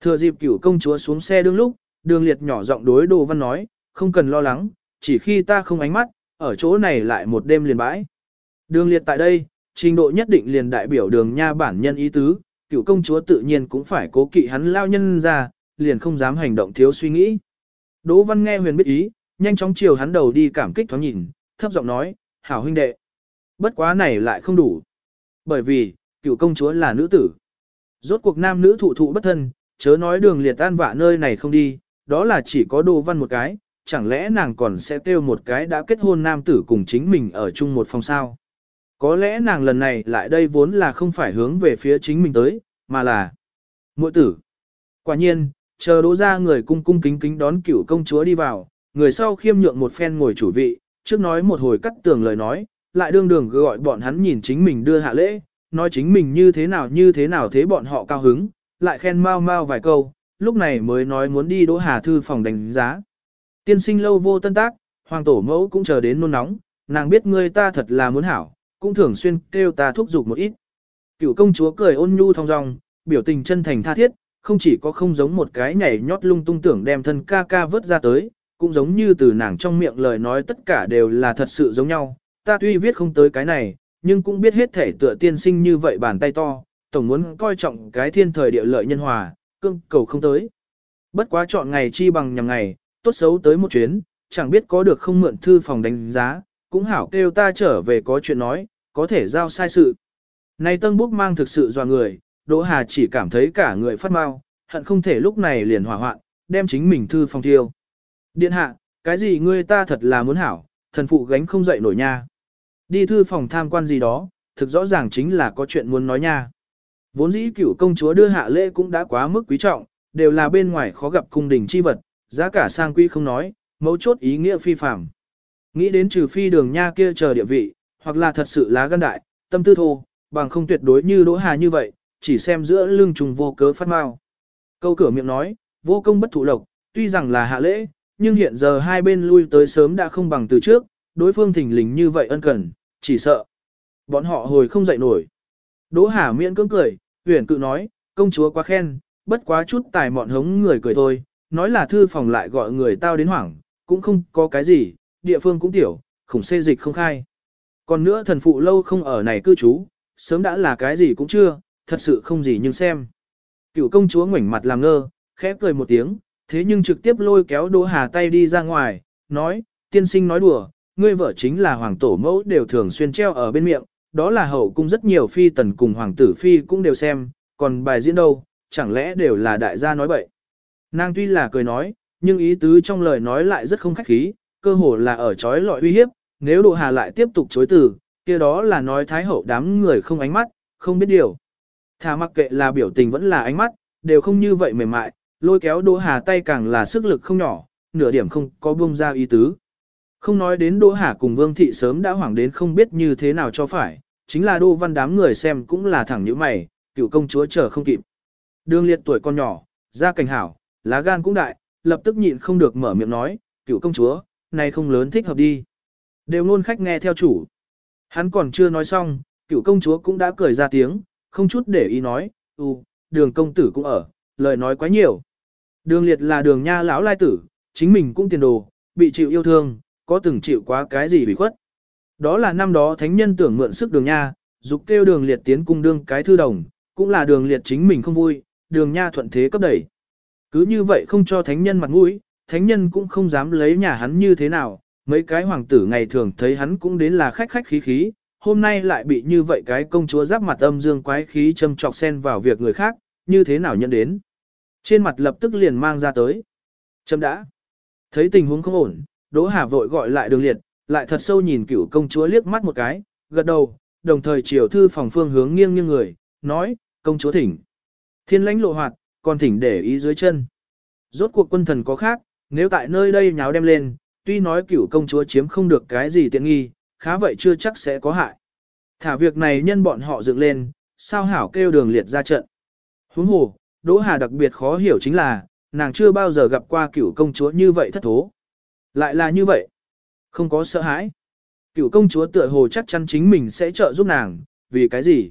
Speaker 1: Thừa dịp cửu công chúa xuống xe đương lúc, đường liệt nhỏ giọng đối đồ văn nói, không cần lo lắng, chỉ khi ta không ánh mắt, ở chỗ này lại một đêm liền bãi. Đường liệt tại đây, trình độ nhất định liền đại biểu đường nha bản nhân ý tứ, cựu công chúa tự nhiên cũng phải cố kỵ hắn lao nhân ra, liền không dám hành động thiếu suy nghĩ. Đỗ văn nghe huyền biết ý, nhanh chóng chiều hắn đầu đi cảm kích thoáng nhìn, thấp giọng nói, hảo huynh đệ. Bất quá này lại không đủ. Bởi vì, cựu công chúa là nữ tử. Rốt cuộc nam nữ thụ thụ bất thân, chớ nói đường liệt tan vạ nơi này không đi, đó là chỉ có đồ văn một cái, chẳng lẽ nàng còn sẽ tiêu một cái đã kết hôn nam tử cùng chính mình ở chung một phòng sao. Có lẽ nàng lần này lại đây vốn là không phải hướng về phía chính mình tới, mà là muội tử. Quả nhiên, chờ đỗ ra người cung cung kính kính đón cựu công chúa đi vào, người sau khiêm nhượng một phen ngồi chủ vị, trước nói một hồi cắt tường lời nói, lại đương đường gọi bọn hắn nhìn chính mình đưa hạ lễ, nói chính mình như thế nào như thế nào thế bọn họ cao hứng, lại khen mau mau vài câu, lúc này mới nói muốn đi đỗ hà thư phòng đánh giá. Tiên sinh lâu vô tân tác, hoàng tổ mẫu cũng chờ đến nôn nóng, nàng biết ngươi ta thật là muốn hảo, cũng thường xuyên kêu ta thúc giục một ít. Cựu công chúa cười ôn nhu thong dong, biểu tình chân thành tha thiết, không chỉ có không giống một cái nhảy nhót lung tung tưởng đem thân ca ca vớt ra tới, cũng giống như từ nàng trong miệng lời nói tất cả đều là thật sự giống nhau. Ta tuy viết không tới cái này, nhưng cũng biết hết thể tựa tiên sinh như vậy bàn tay to, tổng muốn coi trọng cái thiên thời địa lợi nhân hòa, cương cầu không tới. Bất quá chọn ngày chi bằng nhằm ngày, tốt xấu tới một chuyến, chẳng biết có được không mượn thư phòng đánh giá, cũng hảo kêu ta trở về có chuyện nói, có thể giao sai sự. Này Tân Búc mang thực sự dò người, Đỗ Hà chỉ cảm thấy cả người phát mau, hận không thể lúc này liền hỏa hoạn, đem chính mình thư phòng thiêu. Điện hạ, cái gì ngươi ta thật là muốn hảo, thần phụ gánh không dậy nổi nha. Đi thư phòng tham quan gì đó, thực rõ ràng chính là có chuyện muốn nói nha. Vốn dĩ cửu công chúa đưa hạ lễ cũng đã quá mức quý trọng, đều là bên ngoài khó gặp cung đình chi vật, giá cả sang quý không nói, mấu chốt ý nghĩa phi phàm. Nghĩ đến trừ phi đường nha kia chờ địa vị, hoặc là thật sự lá gan đại, tâm tư thô, bằng không tuyệt đối như đỗ hà như vậy, chỉ xem giữa lưng trùng vô cớ phát mau. Câu cửa miệng nói, vô công bất thụ lộc, tuy rằng là hạ lễ, nhưng hiện giờ hai bên lui tới sớm đã không bằng từ trước, đối phương thỉnh lình như vậy ân cần, chỉ sợ. Bọn họ hồi không dậy nổi. Đỗ Hà miễn cưỡng cười, huyền cự nói, công chúa quá khen, bất quá chút tài mọn hống người cười thôi, nói là thư phòng lại gọi người tao đến hoảng, cũng không có cái gì, địa phương cũng tiểu, khủng xê dịch không khai. Còn nữa thần phụ lâu không ở này cư trú, sớm đã là cái gì cũng chưa, thật sự không gì nhưng xem. Cựu công chúa ngoảnh mặt làm ngơ, khẽ cười một tiếng, thế nhưng trực tiếp lôi kéo Đỗ Hà tay đi ra ngoài, nói, tiên sinh nói đùa, ngươi vợ chính là hoàng tổ mẫu đều thường xuyên treo ở bên miệng, đó là hậu cung rất nhiều phi tần cùng hoàng tử phi cũng đều xem, còn bài diễn đâu, chẳng lẽ đều là đại gia nói bậy. Nàng tuy là cười nói, nhưng ý tứ trong lời nói lại rất không khách khí, cơ hồ là ở trói lọi uy hiếp, nếu Đỗ Hà lại tiếp tục chối từ, kia đó là nói thái hậu đám người không ánh mắt, không biết điều. Thà mặc kệ là biểu tình vẫn là ánh mắt, đều không như vậy mềm mại, lôi kéo Đỗ Hà tay càng là sức lực không nhỏ, nửa điểm không có buông ra ý tứ. Không nói đến Đỗ Hà cùng Vương Thị sớm đã hoảng đến không biết như thế nào cho phải, chính là Đỗ Văn đám người xem cũng là thẳng như mày, cựu công chúa chờ không kịp. Đường liệt tuổi con nhỏ, gia cảnh hảo, lá gan cũng đại, lập tức nhịn không được mở miệng nói, cựu công chúa, này không lớn thích hợp đi. Đều luôn khách nghe theo chủ. Hắn còn chưa nói xong, cựu công chúa cũng đã cười ra tiếng, không chút để ý nói, ừ, đường công tử cũng ở, lời nói quá nhiều. Đường liệt là đường nha lão lai tử, chính mình cũng tiền đồ, bị chịu yêu thương, có từng chịu quá cái gì bị khuất. Đó là năm đó thánh nhân tưởng mượn sức đường nha, dục kêu đường liệt tiến cung đương cái thư đồng, cũng là đường liệt chính mình không vui, đường nha thuận thế cấp đẩy. Cứ như vậy không cho thánh nhân mặt mũi, thánh nhân cũng không dám lấy nhà hắn như thế nào, mấy cái hoàng tử ngày thường thấy hắn cũng đến là khách khách khí khí, hôm nay lại bị như vậy cái công chúa giáp mặt âm dương quái khí châm trọc xen vào việc người khác, như thế nào nhận đến. Trên mặt lập tức liền mang ra tới. Châm đã. Thấy tình huống không ổn, Đỗ Hà vội gọi lại đường liệt, lại thật sâu nhìn cửu công chúa liếc mắt một cái, gật đầu, đồng thời chiều thư phòng phương hướng nghiêng nghiêng người, nói, công chúa thỉnh. Thiên lãnh lộ hoạt, còn thỉnh để ý dưới chân. Rốt cuộc quân thần có khác, nếu tại nơi đây nháo đem lên, tuy nói cửu công chúa chiếm không được cái gì tiện nghi, khá vậy chưa chắc sẽ có hại. Thả việc này nhân bọn họ dựng lên, sao hảo kêu đường liệt ra trận. Huống hồ, Đỗ Hà đặc biệt khó hiểu chính là, nàng chưa bao giờ gặp qua cửu công chúa như vậy thất thố. Lại là như vậy. Không có sợ hãi. Cửu công chúa tựa hồ chắc chắn chính mình sẽ trợ giúp nàng, vì cái gì?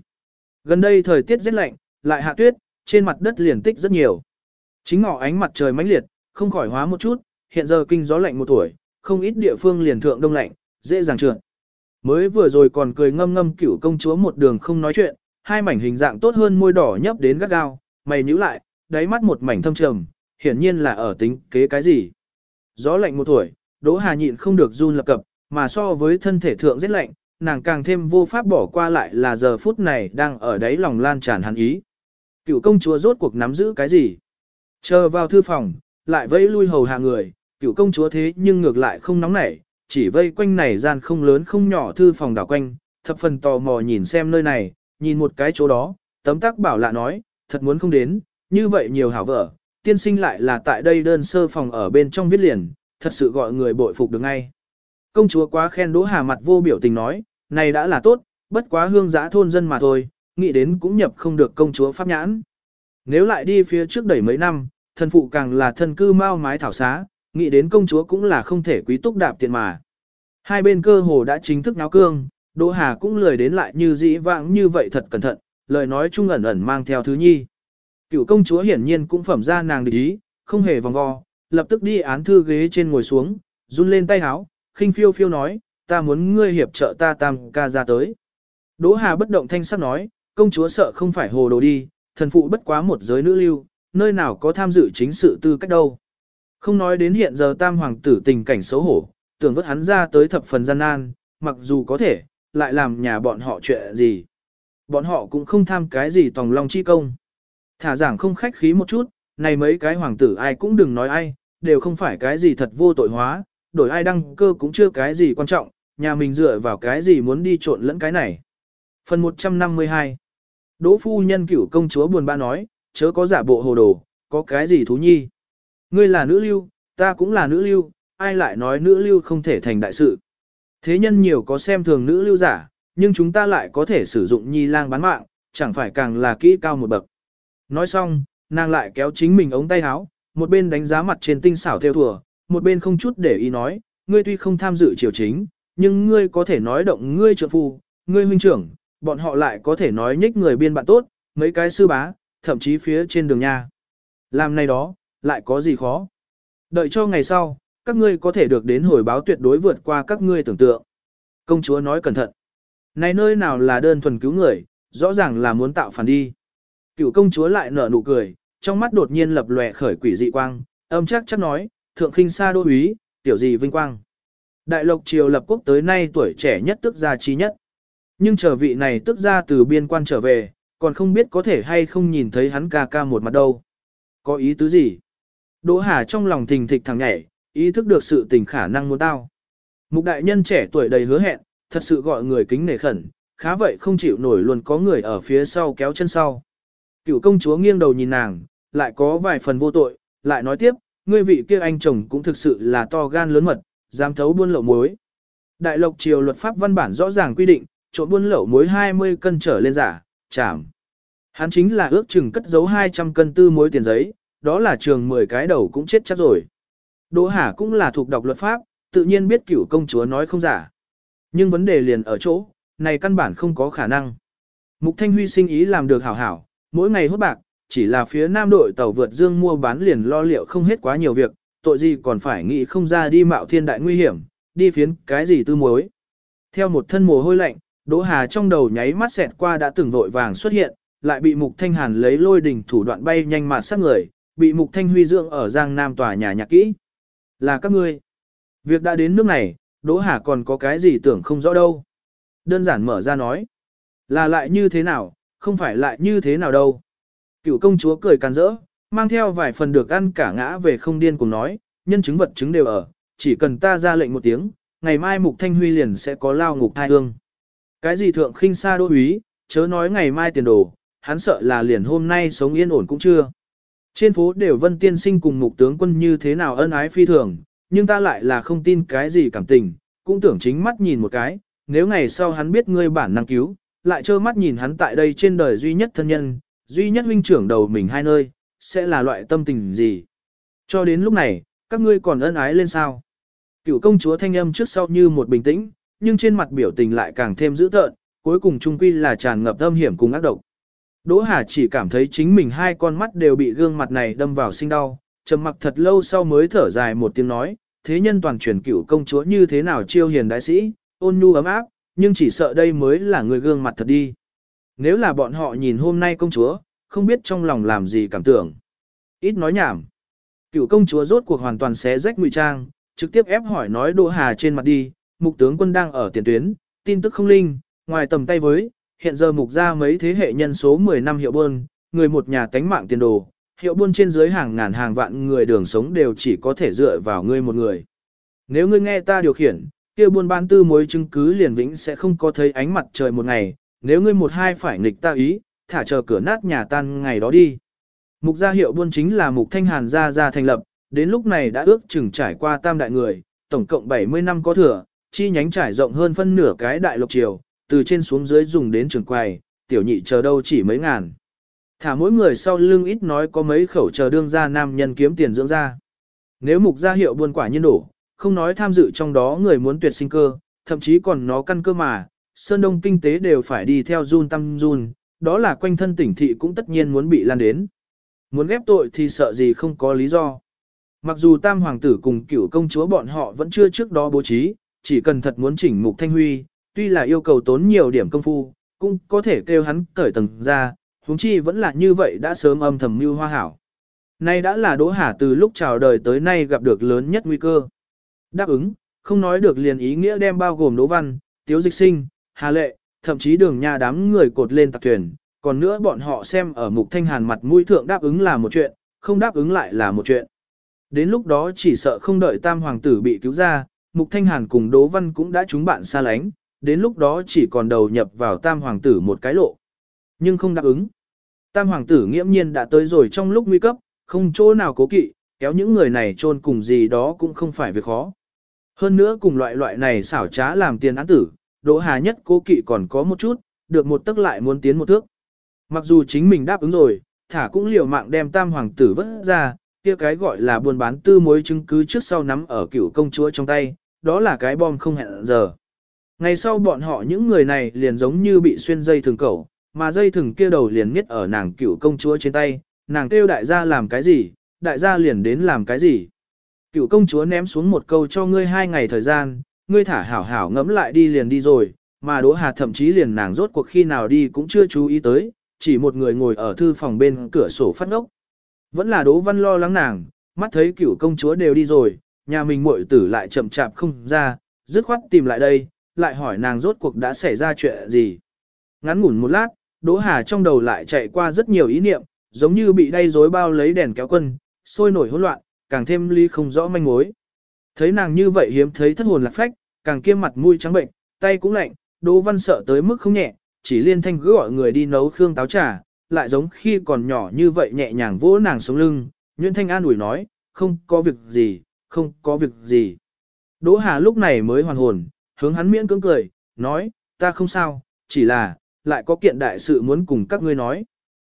Speaker 1: Gần đây thời tiết rất lạnh, lại hạ tuyết, trên mặt đất liền tích rất nhiều. Chính ngọ ánh mặt trời mãnh liệt, không khỏi hóa một chút, hiện giờ kinh gió lạnh một tuổi, không ít địa phương liền thượng đông lạnh, dễ dàng trượt. Mới vừa rồi còn cười ngâm ngâm cửu công chúa một đường không nói chuyện, hai mảnh hình dạng tốt hơn môi đỏ nhấp đến gắt gao, mày nhíu lại, đáy mắt một mảnh thâm trầm, hiển nhiên là ở tính kế cái gì. Gió lạnh một tuổi, Đỗ Hà nhịn không được run lập cập, mà so với thân thể thượng rất lạnh, nàng càng thêm vô pháp bỏ qua lại là giờ phút này đang ở đáy lòng lan tràn hắn ý. Cựu công chúa rốt cuộc nắm giữ cái gì? Chờ vào thư phòng, lại vẫy lui hầu hạ người, cựu công chúa thế nhưng ngược lại không nóng nảy, chỉ vây quanh này gian không lớn không nhỏ thư phòng đảo quanh, thập phần tò mò nhìn xem nơi này, nhìn một cái chỗ đó, tấm tắc bảo lạ nói, thật muốn không đến, như vậy nhiều hảo vợ, tiên sinh lại là tại đây đơn sơ phòng ở bên trong viết liền, thật sự gọi người bội phục được ngay. Công chúa quá khen Đỗ Hà mặt vô biểu tình nói, này đã là tốt, bất quá hương giã thôn dân mà thôi, nghĩ đến cũng nhập không được công chúa pháp nhãn. Nếu lại đi phía trước đẩy mấy năm, thân phụ càng là thân cư mau mái thảo xá, nghĩ đến công chúa cũng là không thể quý túc đạp tiền mà. Hai bên cơ hồ đã chính thức náo cương, Đỗ Hà cũng lười đến lại như dĩ vãng như vậy thật cẩn thận, lời nói chung ẩn ẩn mang theo thứ nhi. Cựu công chúa hiển nhiên cũng phẩm ra nàng địch ý, không hề vòng vo, lập tức đi án thư ghế trên ngồi xuống, run lên tay háo, khinh phiêu phiêu nói, ta muốn ngươi hiệp trợ ta tam ca ra tới. Đỗ Hà bất động thanh sắc nói, công chúa sợ không phải hồ đồ đi, thần phụ bất quá một giới nữ lưu, nơi nào có tham dự chính sự tư cách đâu. Không nói đến hiện giờ tam hoàng tử tình cảnh xấu hổ, tưởng vất hắn ra tới thập phần gian nan, mặc dù có thể, lại làm nhà bọn họ chuyện gì. Bọn họ cũng không tham cái gì tòng long chi công. Thả giảng không khách khí một chút, này mấy cái hoàng tử ai cũng đừng nói ai, đều không phải cái gì thật vô tội hóa, đổi ai đăng cơ cũng chưa cái gì quan trọng, nhà mình dựa vào cái gì muốn đi trộn lẫn cái này. Phần 152 Đỗ phu nhân cửu công chúa buồn bã nói, chớ có giả bộ hồ đồ, có cái gì thú nhi. Ngươi là nữ lưu, ta cũng là nữ lưu, ai lại nói nữ lưu không thể thành đại sự. Thế nhân nhiều có xem thường nữ lưu giả, nhưng chúng ta lại có thể sử dụng nhi lang bán mạng, chẳng phải càng là kỹ cao một bậc. Nói xong, nàng lại kéo chính mình ống tay áo, một bên đánh giá mặt trên tinh xảo theo thùa, một bên không chút để ý nói, ngươi tuy không tham dự triều chính, nhưng ngươi có thể nói động ngươi trợ phu, ngươi huynh trưởng, bọn họ lại có thể nói nhích người biên bạn tốt, mấy cái sư bá, thậm chí phía trên đường nha. Làm này đó, lại có gì khó. Đợi cho ngày sau, các ngươi có thể được đến hồi báo tuyệt đối vượt qua các ngươi tưởng tượng. Công chúa nói cẩn thận. Này nơi nào là đơn thuần cứu người, rõ ràng là muốn tạo phản đi. Cựu công chúa lại nở nụ cười, trong mắt đột nhiên lập lòe khởi quỷ dị quang, âm chắc chắc nói, thượng khinh xa đô úy, tiểu gì vinh quang. Đại lộc triều lập quốc tới nay tuổi trẻ nhất tức gia trí nhất. Nhưng chờ vị này tức ra từ biên quan trở về, còn không biết có thể hay không nhìn thấy hắn ca ca một mặt đâu. Có ý tứ gì? Đỗ Hà trong lòng thình thịch thằng nhảy, ý thức được sự tình khả năng muốn tao. Mục đại nhân trẻ tuổi đầy hứa hẹn, thật sự gọi người kính nể khẩn, khá vậy không chịu nổi luôn có người ở phía sau kéo chân sau. Cựu công chúa nghiêng đầu nhìn nàng, lại có vài phần vô tội, lại nói tiếp, ngươi vị kia anh chồng cũng thực sự là to gan lớn mật, dám thấu buôn lậu muối. Đại lộc triều luật pháp văn bản rõ ràng quy định, trộn buôn lậu muối 20 cân trở lên giả, chảm. Hắn chính là ước chừng cất giấu 200 cân tư muối tiền giấy, đó là trường 10 cái đầu cũng chết chắc rồi. Đỗ Hà cũng là thuộc đọc luật pháp, tự nhiên biết cửu công chúa nói không giả. Nhưng vấn đề liền ở chỗ, này căn bản không có khả năng. Mục Thanh Huy sinh ý làm được hảo hảo, mỗi ngày hốt bạc, chỉ là phía nam đội tàu vượt dương mua bán liền lo liệu không hết quá nhiều việc, tội gì còn phải nghĩ không ra đi mạo thiên đại nguy hiểm, đi phiến cái gì tư muối. Theo một thân mồ hôi lạnh, Đỗ Hà trong đầu nháy mắt xẹt qua đã từng vội vàng xuất hiện, lại bị Mục Thanh Hàn lấy lôi đỉnh thủ đoạn bay nhanh mà sát người, bị Mục Thanh Huy dưỡng ở Giang Nam tòa nhà nhạc kỹ. Là các ngươi. Việc đã đến nước này, Đỗ Hà còn có cái gì tưởng không rõ đâu. Đơn giản mở ra nói. Là lại như thế nào, không phải lại như thế nào đâu. Cựu công chúa cười càn rỡ, mang theo vài phần được ăn cả ngã về không điên cùng nói, nhân chứng vật chứng đều ở, chỉ cần ta ra lệnh một tiếng, ngày mai Mục Thanh Huy liền sẽ có lao ngục thai hương. Cái gì thượng khinh xa đô úy, chớ nói ngày mai tiền đồ, hắn sợ là liền hôm nay sống yên ổn cũng chưa. Trên phố đều vân tiên sinh cùng mục tướng quân như thế nào ân ái phi thường, nhưng ta lại là không tin cái gì cảm tình, cũng tưởng chính mắt nhìn một cái, nếu ngày sau hắn biết ngươi bản năng cứu, lại trơ mắt nhìn hắn tại đây trên đời duy nhất thân nhân, duy nhất huynh trưởng đầu mình hai nơi, sẽ là loại tâm tình gì. Cho đến lúc này, các ngươi còn ân ái lên sao. Cựu công chúa thanh âm trước sau như một bình tĩnh, nhưng trên mặt biểu tình lại càng thêm dữ tợn, cuối cùng trung quy là tràn ngập âm hiểm cùng ác độc. Đỗ Hà chỉ cảm thấy chính mình hai con mắt đều bị gương mặt này đâm vào sinh đau, trầm mặc thật lâu sau mới thở dài một tiếng nói, thế nhân toàn truyền cửu công chúa như thế nào chiêu hiền đại sĩ, ôn nhu ấm áp, nhưng chỉ sợ đây mới là người gương mặt thật đi. Nếu là bọn họ nhìn hôm nay công chúa, không biết trong lòng làm gì cảm tưởng. Ít nói nhảm. Cửu công chúa rốt cuộc hoàn toàn xé rách ngụy trang, trực tiếp ép hỏi nói Đỗ Hà trên mặt đi, mục tướng quân đang ở tiền tuyến, tin tức không linh, ngoài tầm tay với, hiện giờ mục ra mấy thế hệ nhân số 10 năm hiệu buôn, người một nhà tánh mạng tiền đồ, hiệu buôn trên dưới hàng ngàn hàng vạn người đường sống đều chỉ có thể dựa vào ngươi một người. Nếu ngươi nghe ta điều khiển, kia buôn bán tư mối chứng cứ liền vĩnh sẽ không có thấy ánh mặt trời một ngày, nếu ngươi một hai phải nghịch ta ý, thả chờ cửa nát nhà tan ngày đó đi. Mục gia hiệu buôn chính là mục thanh hàn gia gia thành lập, đến lúc này đã ước chừng trải qua tam đại người, tổng cộng 70 năm có thừa, chi nhánh trải rộng hơn phân nửa cái đại lục triều, từ trên xuống dưới dùng đến trường quầy, tiểu nhị chờ đâu chỉ mấy ngàn. Thả mỗi người sau lưng ít nói có mấy khẩu chờ đương ra nam nhân kiếm tiền dưỡng ra. Nếu mục gia hiệu buôn quả nhiên đổ, không nói tham dự trong đó người muốn tuyệt sinh cơ, thậm chí còn nó căn cơ mà, Sơn Đông kinh tế đều phải đi theo run tâm run, đó là quanh thân tỉnh thị cũng tất nhiên muốn bị lan đến. Muốn ghép tội thì sợ gì không có lý do. Mặc dù tam hoàng tử cùng cựu công chúa bọn họ vẫn chưa trước đó bố trí, chỉ cần thật muốn chỉnh mục thanh huy, tuy là yêu cầu tốn nhiều điểm công phu, cũng có thể kêu hắn cởi tầng ra, huống chi vẫn là như vậy đã sớm âm thầm mưu hoa hảo. Nay đã là Đỗ Hà từ lúc chào đời tới nay gặp được lớn nhất nguy cơ. Đáp ứng, không nói được liền ý nghĩa đem bao gồm Đỗ Văn, Tiếu Dịch Sinh, Hà Lệ, thậm chí đường nhà đám người cột lên tạc thuyền, còn nữa bọn họ xem ở mục thanh hàn mặt mũi thượng đáp ứng là một chuyện, không đáp ứng lại là một chuyện. Đến lúc đó chỉ sợ không đợi tam hoàng tử bị cứu ra, mục thanh hàn cùng Đỗ Văn cũng đã chúng bạn xa lánh, đến lúc đó chỉ còn đầu nhập vào tam hoàng tử một cái lộ. Nhưng không đáp ứng. Tam hoàng tử nghiễm nhiên đã tới rồi trong lúc nguy cấp, không chỗ nào cố kỵ, kéo những người này trôn cùng gì đó cũng không phải việc khó. Hơn nữa cùng loại loại này xảo trá làm tiền án tử, Đỗ Hà nhất cố kỵ còn có một chút, được một tức lại muốn tiến một thước. Mặc dù chính mình đáp ứng rồi, thả cũng liều mạng đem tam hoàng tử vứt ra, kia cái gọi là buôn bán tư mối chứng cứ trước sau nắm ở cựu công chúa trong tay, đó là cái bom không hẹn giờ. Ngày sau bọn họ những người này liền giống như bị xuyên dây thường cẩu, mà dây thừng kia đầu liền miết ở nàng cựu công chúa trên tay, nàng kêu đại gia làm cái gì, đại gia liền đến làm cái gì. Cựu công chúa ném xuống một câu cho ngươi hai ngày thời gian, ngươi thả hảo hảo ngẫm lại đi liền đi rồi, mà Đỗ Hà thậm chí liền nàng rốt cuộc khi nào đi cũng chưa chú ý tới, chỉ một người ngồi ở thư phòng bên cửa sổ phát ngốc. Vẫn là Đỗ Văn lo lắng nàng, mắt thấy cựu công chúa đều đi rồi, nhà mình muội tử lại chậm chạp không ra, dứt khoát tìm lại đây, lại hỏi nàng rốt cuộc đã xảy ra chuyện gì. Ngắn ngủn một lát, Đỗ Hà trong đầu lại chạy qua rất nhiều ý niệm, giống như bị đay rối bao lấy đèn kéo quân, sôi nổi hỗn loạn, càng thêm ly không rõ manh mối. Thấy nàng như vậy hiếm thấy thất hồn lạc phách, càng kiêm mặt mũi trắng bệnh, tay cũng lạnh, Đỗ Văn sợ tới mức không nhẹ, chỉ liên thanh cứ gọi người đi nấu khương táo trà, lại giống khi còn nhỏ như vậy nhẹ nhàng vỗ nàng sống lưng, Nguyễn Thanh an ủi nói, không có việc gì, không có việc gì. Đỗ Hà lúc này mới hoàn hồn, hướng hắn miễn cưỡng cười, nói, ta không sao, chỉ là, lại có kiện đại sự muốn cùng các ngươi nói.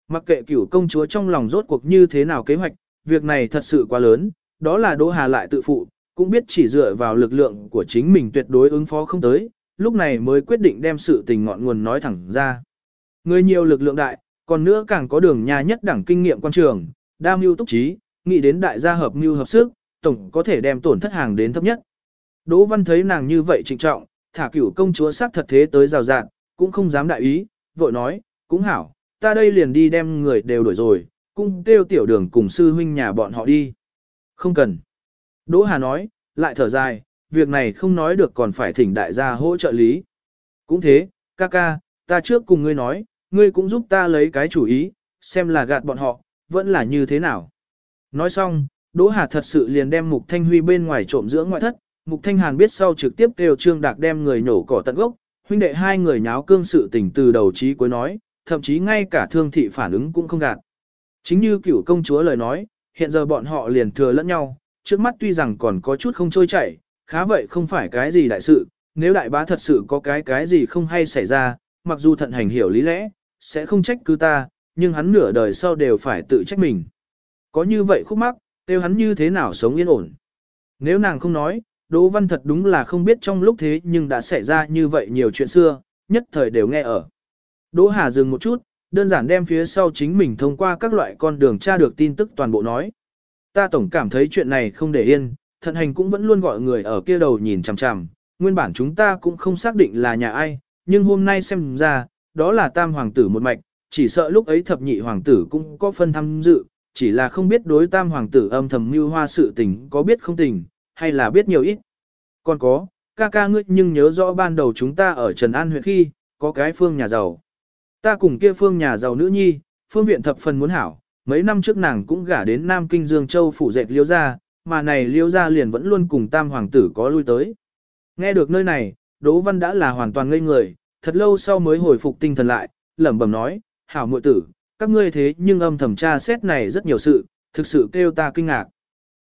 Speaker 1: Mặc kệ cửu công chúa trong lòng rốt cuộc như thế nào kế hoạch, việc này thật sự quá lớn, đó là Đỗ Hà lại tự phụ, cũng biết chỉ dựa vào lực lượng của chính mình tuyệt đối ứng phó không tới, lúc này mới quyết định đem sự tình ngọn nguồn nói thẳng ra. Người nhiều lực lượng đại, còn nữa càng có đường nhà nhất đẳng kinh nghiệm quan trường, đa mưu túc trí, nghĩ đến đại gia hợp mưu hợp sức, tổng có thể đem tổn thất hàng đến thấp nhất. Đỗ Văn thấy nàng như vậy trịnh trọng, thả cửu công chúa sắc thật thế tới rào rạt, cũng không dám đại ý, vội nói, cũng hảo, ta đây liền đi đem người đều đổi rồi, cũng kêu tiểu đường cùng sư huynh nhà bọn họ đi. Không cần. Đỗ Hà nói, lại thở dài, việc này không nói được còn phải thỉnh đại gia hỗ trợ lý. Cũng thế, ca ca, ta trước cùng ngươi nói, ngươi cũng giúp ta lấy cái chủ ý, xem là gạt bọn họ, vẫn là như thế nào. Nói xong, Đỗ Hà thật sự liền đem Mục Thanh Huy bên ngoài trộm dưỡng ngoại thất, Mục Thanh Hàn biết sau trực tiếp kêu Trương Đạc đem người nổ cỏ tận gốc, huynh đệ hai người nháo cương sự tình từ đầu chí cuối nói, thậm chí ngay cả thương thị phản ứng cũng không gạt. Chính như cửu công chúa lời nói, hiện giờ bọn họ liền thừa lẫn nhau, trước mắt tuy rằng còn có chút không trôi chảy, khá vậy không phải cái gì đại sự, nếu đại bá thật sự có cái cái gì không hay xảy ra, mặc dù thận hành hiểu lý lẽ, sẽ không trách cứ ta, nhưng hắn nửa đời sau đều phải tự trách mình. Có như vậy khúc mắc, tiêu hắn như thế nào sống yên ổn. Nếu nàng không nói, Đỗ Văn thật đúng là không biết trong lúc thế nhưng đã xảy ra như vậy nhiều chuyện xưa, nhất thời đều nghe ở. Đỗ Hà dừng một chút, đơn giản đem phía sau chính mình thông qua các loại con đường tra được tin tức toàn bộ nói. Ta tổng cảm thấy chuyện này không để yên, thận hành cũng vẫn luôn gọi người ở kia đầu nhìn chằm chằm, nguyên bản chúng ta cũng không xác định là nhà ai, nhưng hôm nay xem ra, đó là tam hoàng tử một mạch, chỉ sợ lúc ấy thập nhị hoàng tử cũng có phân tham dự, chỉ là không biết đối tam hoàng tử âm thầm mưu hoa sự tình có biết không tình, hay là biết nhiều ít. Còn có, ca ca ngươi nhưng nhớ rõ ban đầu chúng ta ở Trần An huyện khi, có cái phương nhà giàu. Ta cùng kia phương nhà giàu nữ nhi, phương viện thập phần muốn hảo, mấy năm trước nàng cũng gả đến Nam Kinh Dương Châu phủ dệt liêu gia, mà này liêu gia liền vẫn luôn cùng tam hoàng tử có lui tới. Nghe được nơi này, Đỗ Văn đã là hoàn toàn ngây người, thật lâu sau mới hồi phục tinh thần lại, lẩm bẩm nói, hảo muội tử, các ngươi thế nhưng âm thầm tra xét này rất nhiều sự, thực sự kêu ta kinh ngạc.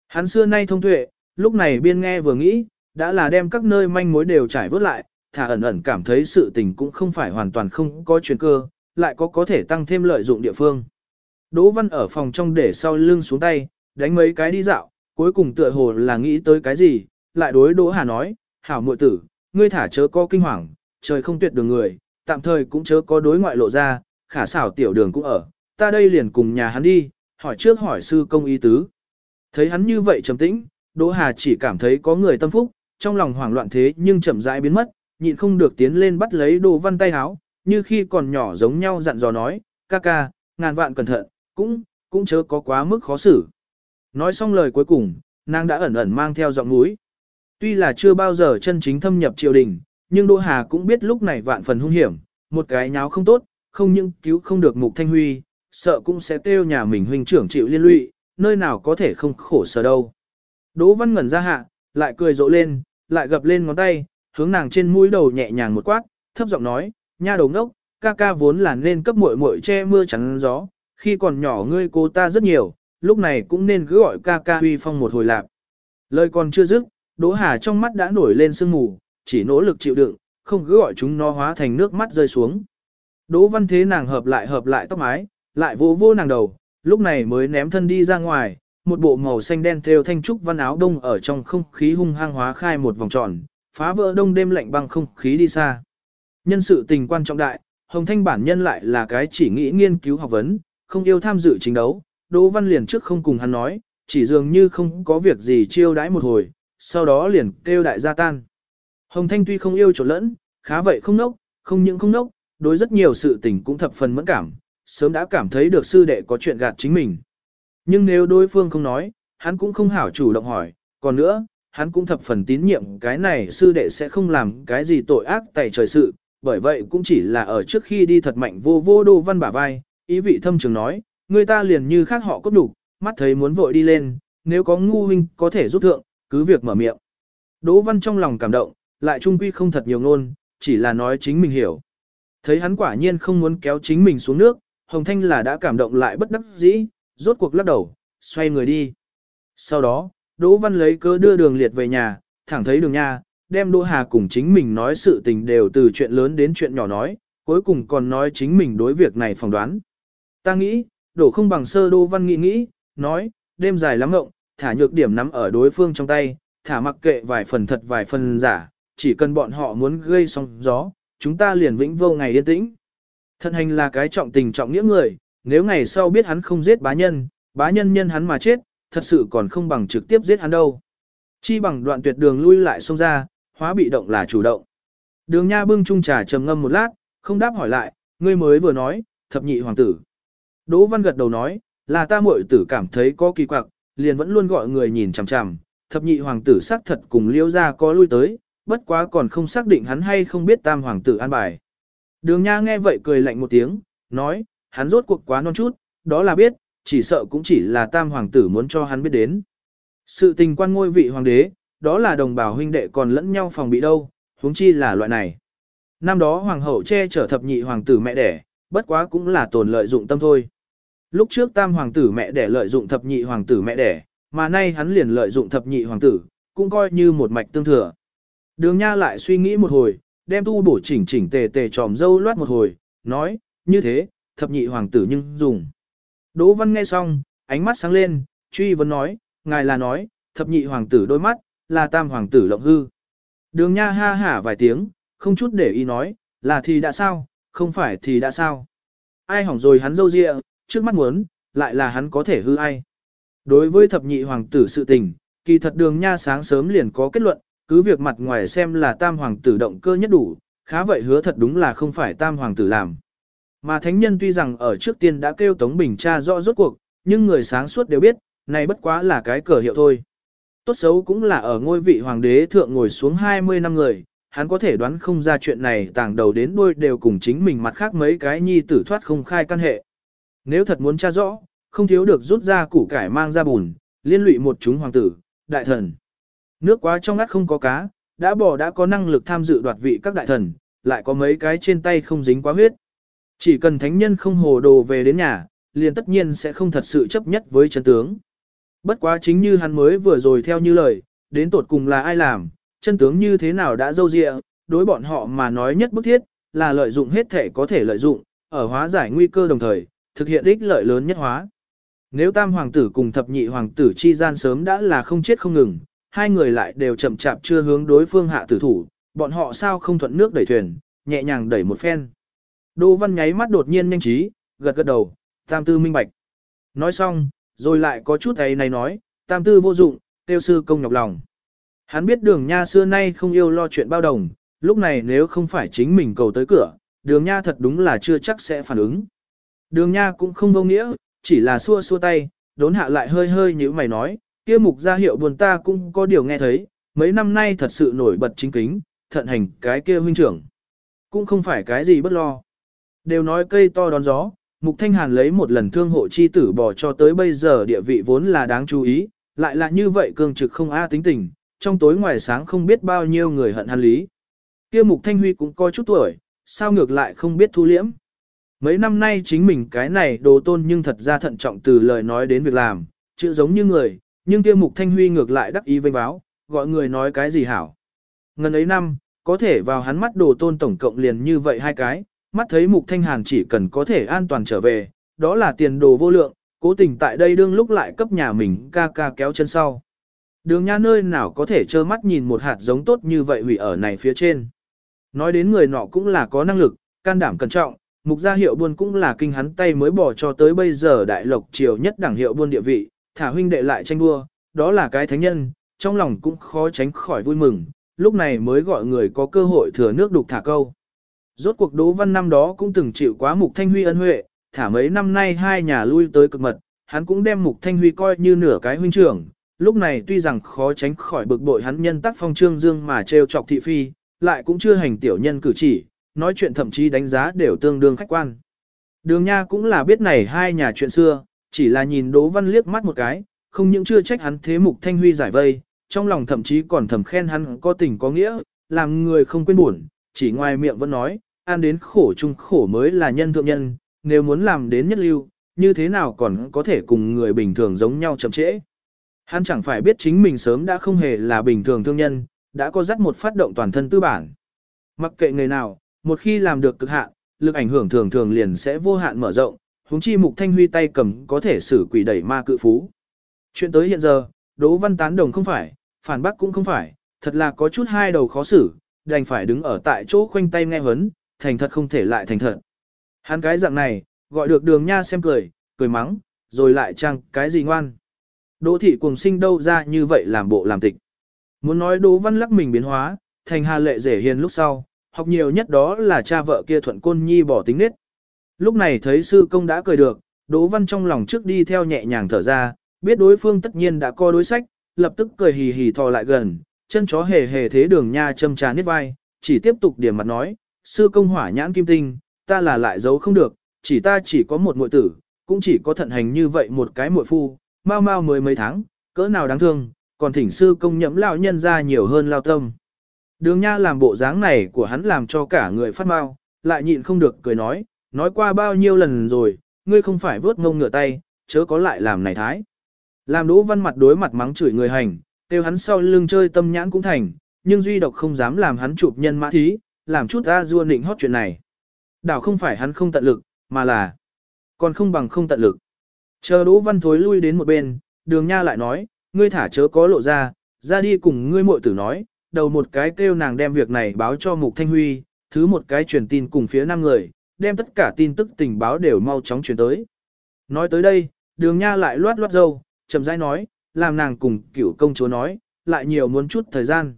Speaker 1: Hắn xưa nay thông tuệ, lúc này biên nghe vừa nghĩ, đã là đem các nơi manh mối đều trải vớt lại, thả ẩn ẩn cảm thấy sự tình cũng không phải hoàn toàn không có chuyển cơ, lại có có thể tăng thêm lợi dụng địa phương. Đỗ Văn ở phòng trong để sau lưng xuống tay, đánh mấy cái đi dạo, cuối cùng tựa hồ là nghĩ tới cái gì, lại đối Đỗ Hà nói, hảo muội tử, ngươi thả chớ có kinh hoàng, trời không tuyệt đường người, tạm thời cũng chớ có đối ngoại lộ ra, khả xảo tiểu đường cũng ở, ta đây liền cùng nhà hắn đi, hỏi trước hỏi sư công ý tứ. Thấy hắn như vậy trầm tĩnh, Đỗ Hà chỉ cảm thấy có người tâm phúc, trong lòng hoảng loạn thế nhưng chậm rãi biến mất, nhịn không được tiến lên bắt lấy Đỗ Văn tay háo, như khi còn nhỏ giống nhau dặn dò nói, ca ca, ngàn vạn cẩn thận, cũng, cũng chớ có quá mức khó xử. Nói xong lời cuối cùng, nàng đã ẩn ẩn mang theo giọng núi. Tuy là chưa bao giờ chân chính thâm nhập triều đình, nhưng Đỗ Hà cũng biết lúc này vạn phần hung hiểm, một cái nháo không tốt, không những cứu không được Mục Thanh Huy, sợ cũng sẽ kêu nhà mình huynh trưởng chịu liên lụy, nơi nào có thể không khổ sở đâu. Đỗ Văn ngẩn ra hạ, lại cười rộ lên, lại gập lên ngón tay, hướng nàng trên mũi đầu nhẹ nhàng một quát, thấp giọng nói, nha đầu ngốc, ca ca vốn là nên cấp muội muội che mưa chắn gió, khi còn nhỏ ngươi cô ta rất nhiều, lúc này cũng nên cứ gọi ca ca huy phong một hồi lạp. Lời còn chưa dứt, Đỗ Hà trong mắt đã nổi lên sương mù, chỉ nỗ lực chịu đựng, không cứ gọi chúng nó hóa thành nước mắt rơi xuống. Đỗ Văn Thế nàng hợp lại hợp lại tóc mái, lại vô vô nàng đầu, lúc này mới ném thân đi ra ngoài, một bộ màu xanh đen theo thanh trúc văn áo đông ở trong không khí hung hăng hóa khai một vòng tròn, phá vỡ đông đêm lạnh băng không khí đi xa. Nhân sự tình quan trọng đại, Hồng Thanh bản nhân lại là cái chỉ nghĩ nghiên cứu học vấn, không yêu tham dự chính đấu, Đỗ Văn liền trước không cùng hắn nói, chỉ dường như không có việc gì chiêu đãi một hồi, sau đó liền kêu đại gia tan. Hồng Thanh tuy không yêu trộn lẫn, khá vậy không nốc, không những không nốc, đối rất nhiều sự tình cũng thập phần mẫn cảm, sớm đã cảm thấy được sư đệ có chuyện gạt chính mình. Nhưng nếu đối phương không nói, hắn cũng không hảo chủ động hỏi, còn nữa, hắn cũng thập phần tín nhiệm cái này sư đệ sẽ không làm cái gì tội ác tại trời sự, bởi vậy cũng chỉ là ở trước khi đi thật mạnh vô vô đô văn bả vai, ý vị thâm trường nói, người ta liền như khác họ cốt đủ, mắt thấy muốn vội đi lên, nếu có ngu huynh có thể giúp thượng, cứ việc mở miệng. Đỗ văn trong lòng cảm động, lại trung quy không thật nhiều ngôn, chỉ là nói chính mình hiểu. Thấy hắn quả nhiên không muốn kéo chính mình xuống nước, Hồng Thanh là đã cảm động lại bất đắc dĩ, rốt cuộc lắc đầu, xoay người đi. Sau đó, Đỗ Văn lấy cớ đưa đường liệt về nhà, thẳng thấy đường nha, đem Đỗ Hà cùng chính mình nói sự tình đều từ chuyện lớn đến chuyện nhỏ nói, cuối cùng còn nói chính mình đối việc này phỏng đoán. Ta nghĩ, đổ không bằng sơ Đỗ Văn nghĩ nghĩ, nói, đêm dài lắm ngộng, thả nhược điểm nắm ở đối phương trong tay, thả mặc kệ vài phần thật vài phần giả, chỉ cần bọn họ muốn gây sóng gió, chúng ta liền vĩnh vô ngày yên tĩnh. Thân hành là cái trọng tình trọng nghĩa người, nếu ngày sau biết hắn không giết bá nhân, bá nhân nhân hắn mà chết, thật sự còn không bằng trực tiếp giết hắn đâu. Chi bằng đoạn tuyệt đường lui lại xông ra, hóa bị động là chủ động. Đường Nha bưng chung trà trầm ngâm một lát, không đáp hỏi lại, ngươi mới vừa nói, thập nhị hoàng tử. Đỗ Văn gật đầu nói, là ta muội tử cảm thấy có kỳ quặc, liền vẫn luôn gọi người nhìn chằm chằm, thập nhị hoàng tử xác thật cùng liêu ra có lui tới, bất quá còn không xác định hắn hay không biết tam hoàng tử an bài. Đường Nha nghe vậy cười lạnh một tiếng, nói, hắn rốt cuộc quá non chút, đó là biết, chỉ sợ cũng chỉ là tam hoàng tử muốn cho hắn biết đến. Sự tình quan ngôi vị hoàng đế, đó là đồng bào huynh đệ còn lẫn nhau phòng bị đâu, huống chi là loại này. Năm đó hoàng hậu che chở thập nhị hoàng tử mẹ đẻ, bất quá cũng là tồn lợi dụng tâm thôi. Lúc trước tam hoàng tử mẹ đẻ lợi dụng thập nhị hoàng tử mẹ đẻ, mà nay hắn liền lợi dụng thập nhị hoàng tử, cũng coi như một mạch tương thừa. Đường Nha lại suy nghĩ một hồi, đem tu bổ chỉnh chỉnh tề tề tròm dâu loát một hồi, nói, như thế, thập nhị hoàng tử nhưng dùng. Đỗ Văn nghe xong, ánh mắt sáng lên, truy vấn nói, ngài là nói, thập nhị hoàng tử đôi mắt, là tam hoàng tử lộng hư. Đường Nha ha hả vài tiếng, không chút để ý nói, là thì đã sao, không phải thì đã sao. Ai hỏng rồi hắn dâu dịa, trước mắt muốn, lại là hắn có thể hư ai. Đối với thập nhị hoàng tử sự tình, kỳ thật đường Nha sáng sớm liền có kết luận, cứ việc mặt ngoài xem là tam hoàng tử động cơ nhất đủ, khá vậy hứa thật đúng là không phải tam hoàng tử làm. Mà thánh nhân tuy rằng ở trước tiên đã kêu Tống Bình tra rõ rốt cuộc, nhưng người sáng suốt đều biết, này bất quá là cái cờ hiệu thôi. Tốt xấu cũng là ở ngôi vị hoàng đế thượng ngồi xuống 20 năm người, hắn có thể đoán không ra chuyện này tàng đầu đến đuôi đều cùng chính mình mặt khác mấy cái nhi tử thoát không khai căn hệ. Nếu thật muốn tra rõ, không thiếu được rút ra củ cải mang ra bùn, liên lụy một chúng hoàng tử, đại thần. Nước quá trong ngắt không có cá, đã bỏ đã có năng lực tham dự đoạt vị các đại thần, lại có mấy cái trên tay không dính quá huyết. Chỉ cần thánh nhân không hồ đồ về đến nhà, liền tất nhiên sẽ không thật sự chấp nhất với chân tướng. Bất quá chính như hắn mới vừa rồi theo như lời, đến tột cùng là ai làm, chân tướng như thế nào đã dâu dịa, đối bọn họ mà nói nhất bức thiết, là lợi dụng hết thể có thể lợi dụng, ở hóa giải nguy cơ đồng thời, thực hiện ích lợi lớn nhất hóa. Nếu tam hoàng tử cùng thập nhị hoàng tử chi gian sớm đã là không chết không ngừng, hai người lại đều chậm chạp chưa hướng đối phương hạ tử thủ, bọn họ sao không thuận nước đẩy thuyền, nhẹ nhàng đẩy một phen. Đỗ Văn nháy mắt đột nhiên nhanh trí, gật gật đầu, tam tư minh bạch. Nói xong, rồi lại có chút ấy này nói, tam tư vô dụng, tiêu sư công nhọc lòng. Hắn biết đường nha xưa nay không yêu lo chuyện bao đồng, lúc này nếu không phải chính mình cầu tới cửa, đường nha thật đúng là chưa chắc sẽ phản ứng. Đường nha cũng không vô nghĩa, chỉ là xua xua tay, đốn hạ lại hơi hơi như mày nói, kia mục gia hiệu buồn ta cũng có điều nghe thấy, mấy năm nay thật sự nổi bật chính kính, thận hành cái kia huynh trưởng. Cũng không phải cái gì bất lo. Đều nói cây to đón gió, mục thanh hàn lấy một lần thương hộ chi tử bỏ cho tới bây giờ địa vị vốn là đáng chú ý, lại là như vậy cường trực không a tính tình, trong tối ngoài sáng không biết bao nhiêu người hận hắn lý. Kia mục thanh huy cũng coi chút tuổi, sao ngược lại không biết thu liễm. Mấy năm nay chính mình cái này đồ tôn nhưng thật ra thận trọng từ lời nói đến việc làm, chữ giống như người, nhưng kia mục thanh huy ngược lại đắc ý vênh báo, gọi người nói cái gì hảo. Ngần ấy năm, có thể vào hắn mắt đồ tôn tổng cộng liền như vậy hai cái, mắt thấy mục thanh hàn chỉ cần có thể an toàn trở về, đó là tiền đồ vô lượng, cố tình tại đây đương lúc lại cấp nhà mình ca ca kéo chân sau. Đường nha nơi nào có thể trơ mắt nhìn một hạt giống tốt như vậy hủy ở này phía trên. Nói đến người nọ cũng là có năng lực, can đảm cẩn trọng, mục gia hiệu buôn cũng là kinh hắn tay mới bỏ cho tới bây giờ đại lộc triều nhất đẳng hiệu buôn địa vị, thả huynh đệ lại tranh đua, đó là cái thánh nhân, trong lòng cũng khó tránh khỏi vui mừng, lúc này mới gọi người có cơ hội thừa nước đục thả câu. Rốt cuộc Đỗ Văn năm đó cũng từng chịu quá Mục Thanh Huy ân huệ, thả mấy năm nay hai nhà lui tới cực mật, hắn cũng đem Mục Thanh Huy coi như nửa cái huynh trưởng. Lúc này tuy rằng khó tránh khỏi bực bội hắn nhân tác phong trương dương mà trêu chọc thị phi, lại cũng chưa hành tiểu nhân cử chỉ, nói chuyện thậm chí đánh giá đều tương đương khách quan. Đường Nha cũng là biết này hai nhà chuyện xưa, chỉ là nhìn Đỗ Văn liếc mắt một cái, không những chưa trách hắn thế Mục Thanh Huy giải vây, trong lòng thậm chí còn thầm khen hắn có tình có nghĩa, làm người không quên buồn, chỉ ngoài miệng vẫn nói, ăn đến khổ chung khổ mới là nhân thượng nhân, nếu muốn làm đến nhất lưu, như thế nào còn có thể cùng người bình thường giống nhau chậm trễ. Hắn chẳng phải biết chính mình sớm đã không hề là bình thường thương nhân, đã có dắt một phát động toàn thân tư bản. Mặc kệ người nào, một khi làm được cực hạn, lực ảnh hưởng thường thường liền sẽ vô hạn mở rộng, huống chi mục thanh huy tay cầm có thể xử quỷ đẩy ma cự phú. Chuyện tới hiện giờ, Đỗ Văn tán đồng không phải, phản bác cũng không phải, thật là có chút hai đầu khó xử, đành phải đứng ở tại chỗ khoanh tay nghe hấn, thành thật không thể lại thành thật. Hắn cái dạng này, gọi được đường nha xem cười, cười mắng, rồi lại chăng cái gì ngoan. Đỗ thị cùng sinh đâu ra như vậy làm bộ làm tịch. Muốn nói Đỗ Văn lắc mình biến hóa, thành hà lệ rể hiền lúc sau, học nhiều nhất đó là cha vợ kia thuận côn nhi bỏ tính nết. Lúc này thấy sư công đã cười được, Đỗ Văn trong lòng trước đi theo nhẹ nhàng thở ra, biết đối phương tất nhiên đã coi đối sách, lập tức cười hì hì thò lại gần, chân chó hề hề thế đường nha châm trà niết vai, chỉ tiếp tục điểm mặt nói, sư công hỏa nhãn kim tinh, ta là lại giấu không được, chỉ ta chỉ có một muội tử, cũng chỉ có thận hành như vậy một cái muội phu, mau mau mười mấy tháng, cỡ nào đáng thương, còn thỉnh sư công nhẫm lão nhân ra nhiều hơn lao tâm. Đường nha làm bộ dáng này của hắn làm cho cả người phát mau, lại nhịn không được cười nói, nói qua bao nhiêu lần rồi, ngươi không phải vớt ngông ngựa tay, chớ có lại làm này thái. Làm đỗ văn mặt đối mặt mắng chửi người hành, kêu hắn sau lưng chơi tâm nhãn cũng thành, nhưng duy độc không dám làm hắn chụp nhân mã thí, làm chút ra dua định hót chuyện này. Đảo không phải hắn không tận lực, mà là còn không bằng không tận lực. Chờ Đỗ Văn thối lui đến một bên, đường nha lại nói, ngươi thả chớ có lộ ra, ra đi cùng ngươi muội tử nói, đầu một cái kêu nàng đem việc này báo cho Mục Thanh Huy, thứ một cái truyền tin cùng phía năm người, đem tất cả tin tức tình báo đều mau chóng truyền tới. Nói tới đây, đường nha lại loát loát dâu, chậm rãi nói, làm nàng cùng cửu công chúa nói, lại nhiều muốn chút thời gian.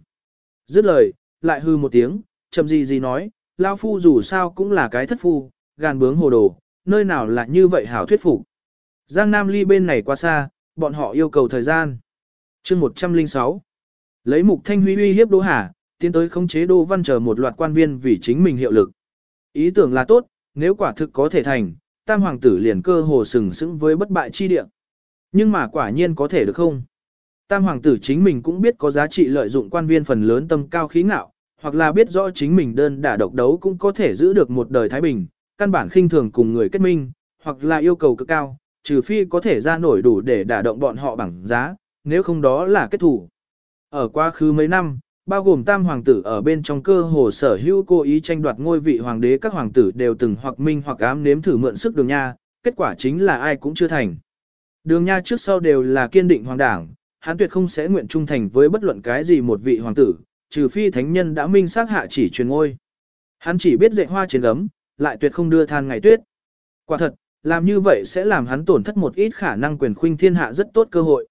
Speaker 1: Dứt lời, lại hư một tiếng, chậm gì gì nói, lao phu dù sao cũng là cái thất phu, gàn bướng hồ đồ, nơi nào là như vậy hảo thuyết phục. Giang Nam ly bên này quá xa, bọn họ yêu cầu thời gian. chương 106 Lấy mục thanh huy uy hiếp Đỗ Hà, tiến tới khống chế Đỗ Văn chờ một loạt quan viên vì chính mình hiệu lực. Ý tưởng là tốt, nếu quả thực có thể thành, tam hoàng tử liền cơ hồ sừng sững với bất bại chi địa. Nhưng mà quả nhiên có thể được không? Tam hoàng tử chính mình cũng biết có giá trị lợi dụng quan viên phần lớn tâm cao khí ngạo, hoặc là biết rõ chính mình đơn đả độc đấu cũng có thể giữ được một đời thái bình, căn bản khinh thường cùng người kết minh, hoặc là yêu cầu cực cao, trừ phi có thể ra nổi đủ để đả động bọn họ bằng giá, nếu không đó là kết thủ. Ở quá khứ mấy năm, bao gồm tam hoàng tử ở bên trong cơ hồ sở hữu cố ý tranh đoạt ngôi vị hoàng đế các hoàng tử đều từng hoặc minh hoặc ám nếm thử mượn sức đường nha, kết quả chính là ai cũng chưa thành. Đường nha trước sau đều là kiên định hoàng đảng, hắn tuyệt không sẽ nguyện trung thành với bất luận cái gì một vị hoàng tử, trừ phi thánh nhân đã minh xác hạ chỉ truyền ngôi. Hắn chỉ biết dạy hoa trên gấm, lại tuyệt không đưa than ngày tuyết. Quả thật, làm như vậy sẽ làm hắn tổn thất một ít khả năng quyền khuynh thiên hạ rất tốt cơ hội.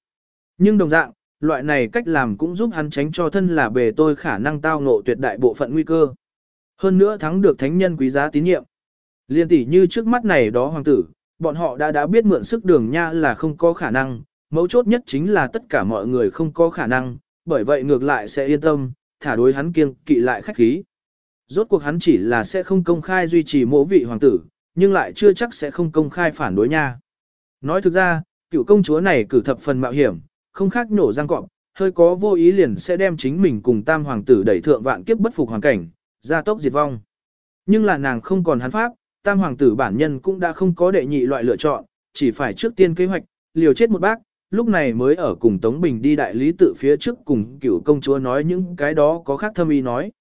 Speaker 1: Nhưng đồng dạng, loại này cách làm cũng giúp hắn tránh cho thân là bề tôi khả năng tao ngộ tuyệt đại bộ phận nguy cơ. Hơn nữa thắng được thánh nhân quý giá tín nhiệm. Liên tỷ như trước mắt này đó hoàng tử, bọn họ đã đã biết mượn sức đường nha là không có khả năng, mấu chốt nhất chính là tất cả mọi người không có khả năng, bởi vậy ngược lại sẽ yên tâm, thả đối hắn kiêng kỵ lại khách khí. Rốt cuộc hắn chỉ là sẽ không công khai duy trì mỗ vị hoàng tử, nhưng lại chưa chắc sẽ không công khai phản đối nha. Nói thực ra, cựu công chúa này cử thập phần mạo hiểm, không khác nổ răng cọp, hơi có vô ý liền sẽ đem chính mình cùng tam hoàng tử đẩy thượng vạn kiếp bất phục hoàn cảnh, ra tốc diệt vong. Nhưng là nàng không còn hắn pháp, tam hoàng tử bản nhân cũng đã không có đệ nhị loại lựa chọn, chỉ phải trước tiên kế hoạch, liều chết một bác, lúc này mới ở cùng Tống Bình đi đại lý tự phía trước cùng cựu công chúa nói những cái đó có khác thâm ý nói.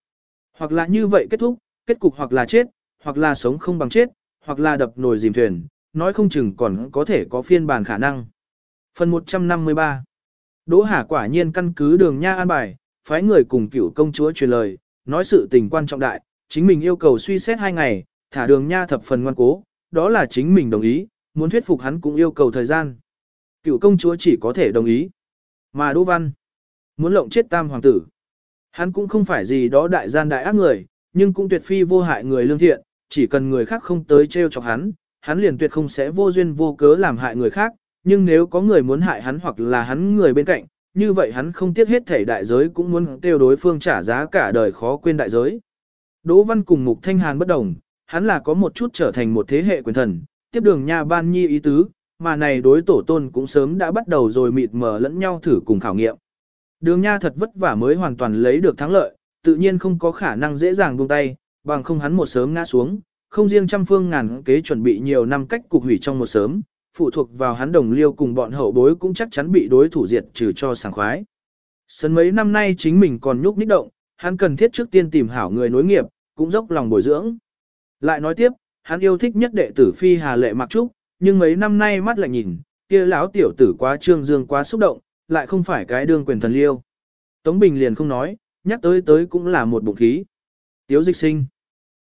Speaker 1: Hoặc là như vậy kết thúc, kết cục hoặc là chết, hoặc là sống không bằng chết, hoặc là đập nồi dìm thuyền, nói không chừng còn có thể có phiên bản khả năng. Phần 153 Đỗ Hà quả nhiên căn cứ đường nha an bài, phái người cùng cựu công chúa truyền lời, nói sự tình quan trọng đại, chính mình yêu cầu suy xét hai ngày, thả đường nha thập phần ngoan cố, đó là chính mình đồng ý, muốn thuyết phục hắn cũng yêu cầu thời gian. Cựu công chúa chỉ có thể đồng ý. Mà Đỗ Văn, muốn lộng chết tam hoàng tử. Hắn cũng không phải gì đó đại gian đại ác người, nhưng cũng tuyệt phi vô hại người lương thiện, chỉ cần người khác không tới trêu chọc hắn, hắn liền tuyệt không sẽ vô duyên vô cớ làm hại người khác, nhưng nếu có người muốn hại hắn hoặc là hắn người bên cạnh, như vậy hắn không tiếc hết thể đại giới cũng muốn tiêu đối phương trả giá cả đời khó quên đại giới. Đỗ Văn cùng Mục Thanh Hàn bất đồng, hắn là có một chút trở thành một thế hệ quyền thần, tiếp đường nha ban nhi ý tứ, mà này đối tổ tôn cũng sớm đã bắt đầu rồi mịt mờ lẫn nhau thử cùng khảo nghiệm. Đường nha thật vất vả mới hoàn toàn lấy được thắng lợi, tự nhiên không có khả năng dễ dàng buông tay, bằng không hắn một sớm ngã xuống, không riêng trăm phương ngàn kế chuẩn bị nhiều năm cách cục hủy trong một sớm, phụ thuộc vào hắn đồng liêu cùng bọn hậu bối cũng chắc chắn bị đối thủ diệt trừ cho sảng khoái. Sân mấy năm nay chính mình còn nhúc nhích động, hắn cần thiết trước tiên tìm hảo người nối nghiệp, cũng dốc lòng bồi dưỡng. Lại nói tiếp, hắn yêu thích nhất đệ tử Phi Hà Lệ Mặc Trúc, nhưng mấy năm nay mắt lại nhìn, kia lão tiểu tử quá trương dương quá xúc động, lại không phải cái đương quyền thần liêu. Tống Bình liền không nói, nhắc tới tới cũng là một bụng khí. Tiếu dịch sinh.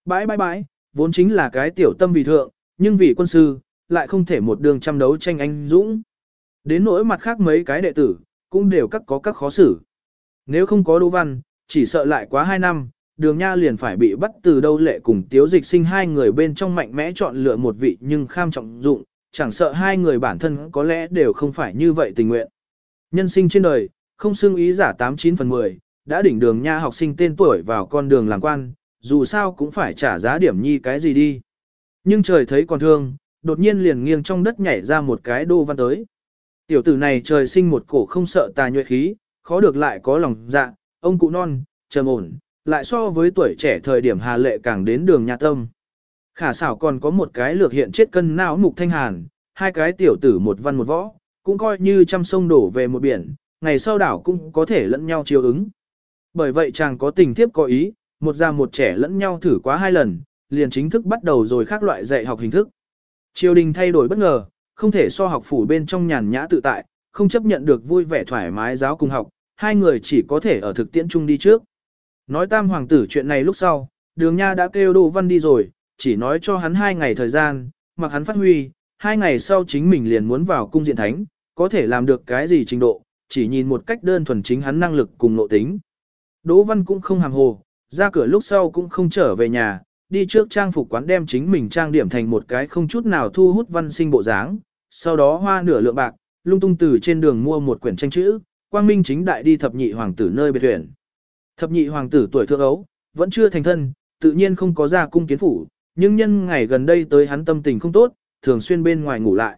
Speaker 1: Bãi bãi bãi, vốn chính là cái tiểu tâm vì thượng, nhưng vì quân sư, lại không thể một đường chăm đấu tranh anh dũng. Đến nỗi mặt khác mấy cái đệ tử, cũng đều các có các khó xử. Nếu không có Đỗ Văn, chỉ sợ lại quá hai năm, đường nha liền phải bị bắt từ đâu lệ cùng tiếu dịch sinh hai người bên trong mạnh mẽ chọn lựa một vị nhưng kham trọng dụng, chẳng sợ hai người bản thân có lẽ đều không phải như vậy tình nguyện. Nhân sinh trên đời, không xưng ý giả 89 phần 10, đã đỉnh đường nha học sinh tên tuổi vào con đường làm quan, dù sao cũng phải trả giá điểm nhi cái gì đi. Nhưng trời thấy còn thương, đột nhiên liền nghiêng trong đất nhảy ra một cái đô văn tới. Tiểu tử này trời sinh một cổ không sợ tà nhuệ khí, khó được lại có lòng dạ, ông cụ non, trầm ổn, lại so với tuổi trẻ thời điểm hà lệ càng đến đường nhà tâm. Khả xảo còn có một cái lược hiện chết cân não mục thanh hàn, hai cái tiểu tử một văn một võ, cũng coi như trăm sông đổ về một biển, ngày sau đảo cũng có thể lẫn nhau chiều ứng. Bởi vậy chàng có tình thiếp có ý, một già một trẻ lẫn nhau thử quá hai lần, liền chính thức bắt đầu rồi khác loại dạy học hình thức. Triều đình thay đổi bất ngờ, không thể so học phủ bên trong nhàn nhã tự tại, không chấp nhận được vui vẻ thoải mái giáo cùng học, hai người chỉ có thể ở thực tiễn chung đi trước. Nói tam hoàng tử chuyện này lúc sau, đường nha đã kêu Đỗ Văn đi rồi, chỉ nói cho hắn hai ngày thời gian, mặc hắn phát huy, hai ngày sau chính mình liền muốn vào cung diện thánh, có thể làm được cái gì trình độ, chỉ nhìn một cách đơn thuần chính hắn năng lực cùng nội tính. Đỗ Văn cũng không hàm hồ, ra cửa lúc sau cũng không trở về nhà, đi trước trang phục quán đem chính mình trang điểm thành một cái không chút nào thu hút văn sinh bộ dáng, sau đó hoa nửa lượng bạc, lung tung từ trên đường mua một quyển tranh chữ, quang minh chính đại đi thập nhị hoàng tử nơi biệt thuyền. Thập nhị hoàng tử tuổi thượng ấu, vẫn chưa thành thân, tự nhiên không có ra cung kiến phủ, nhưng nhân ngày gần đây tới hắn tâm tình không tốt, thường xuyên bên ngoài ngủ lại.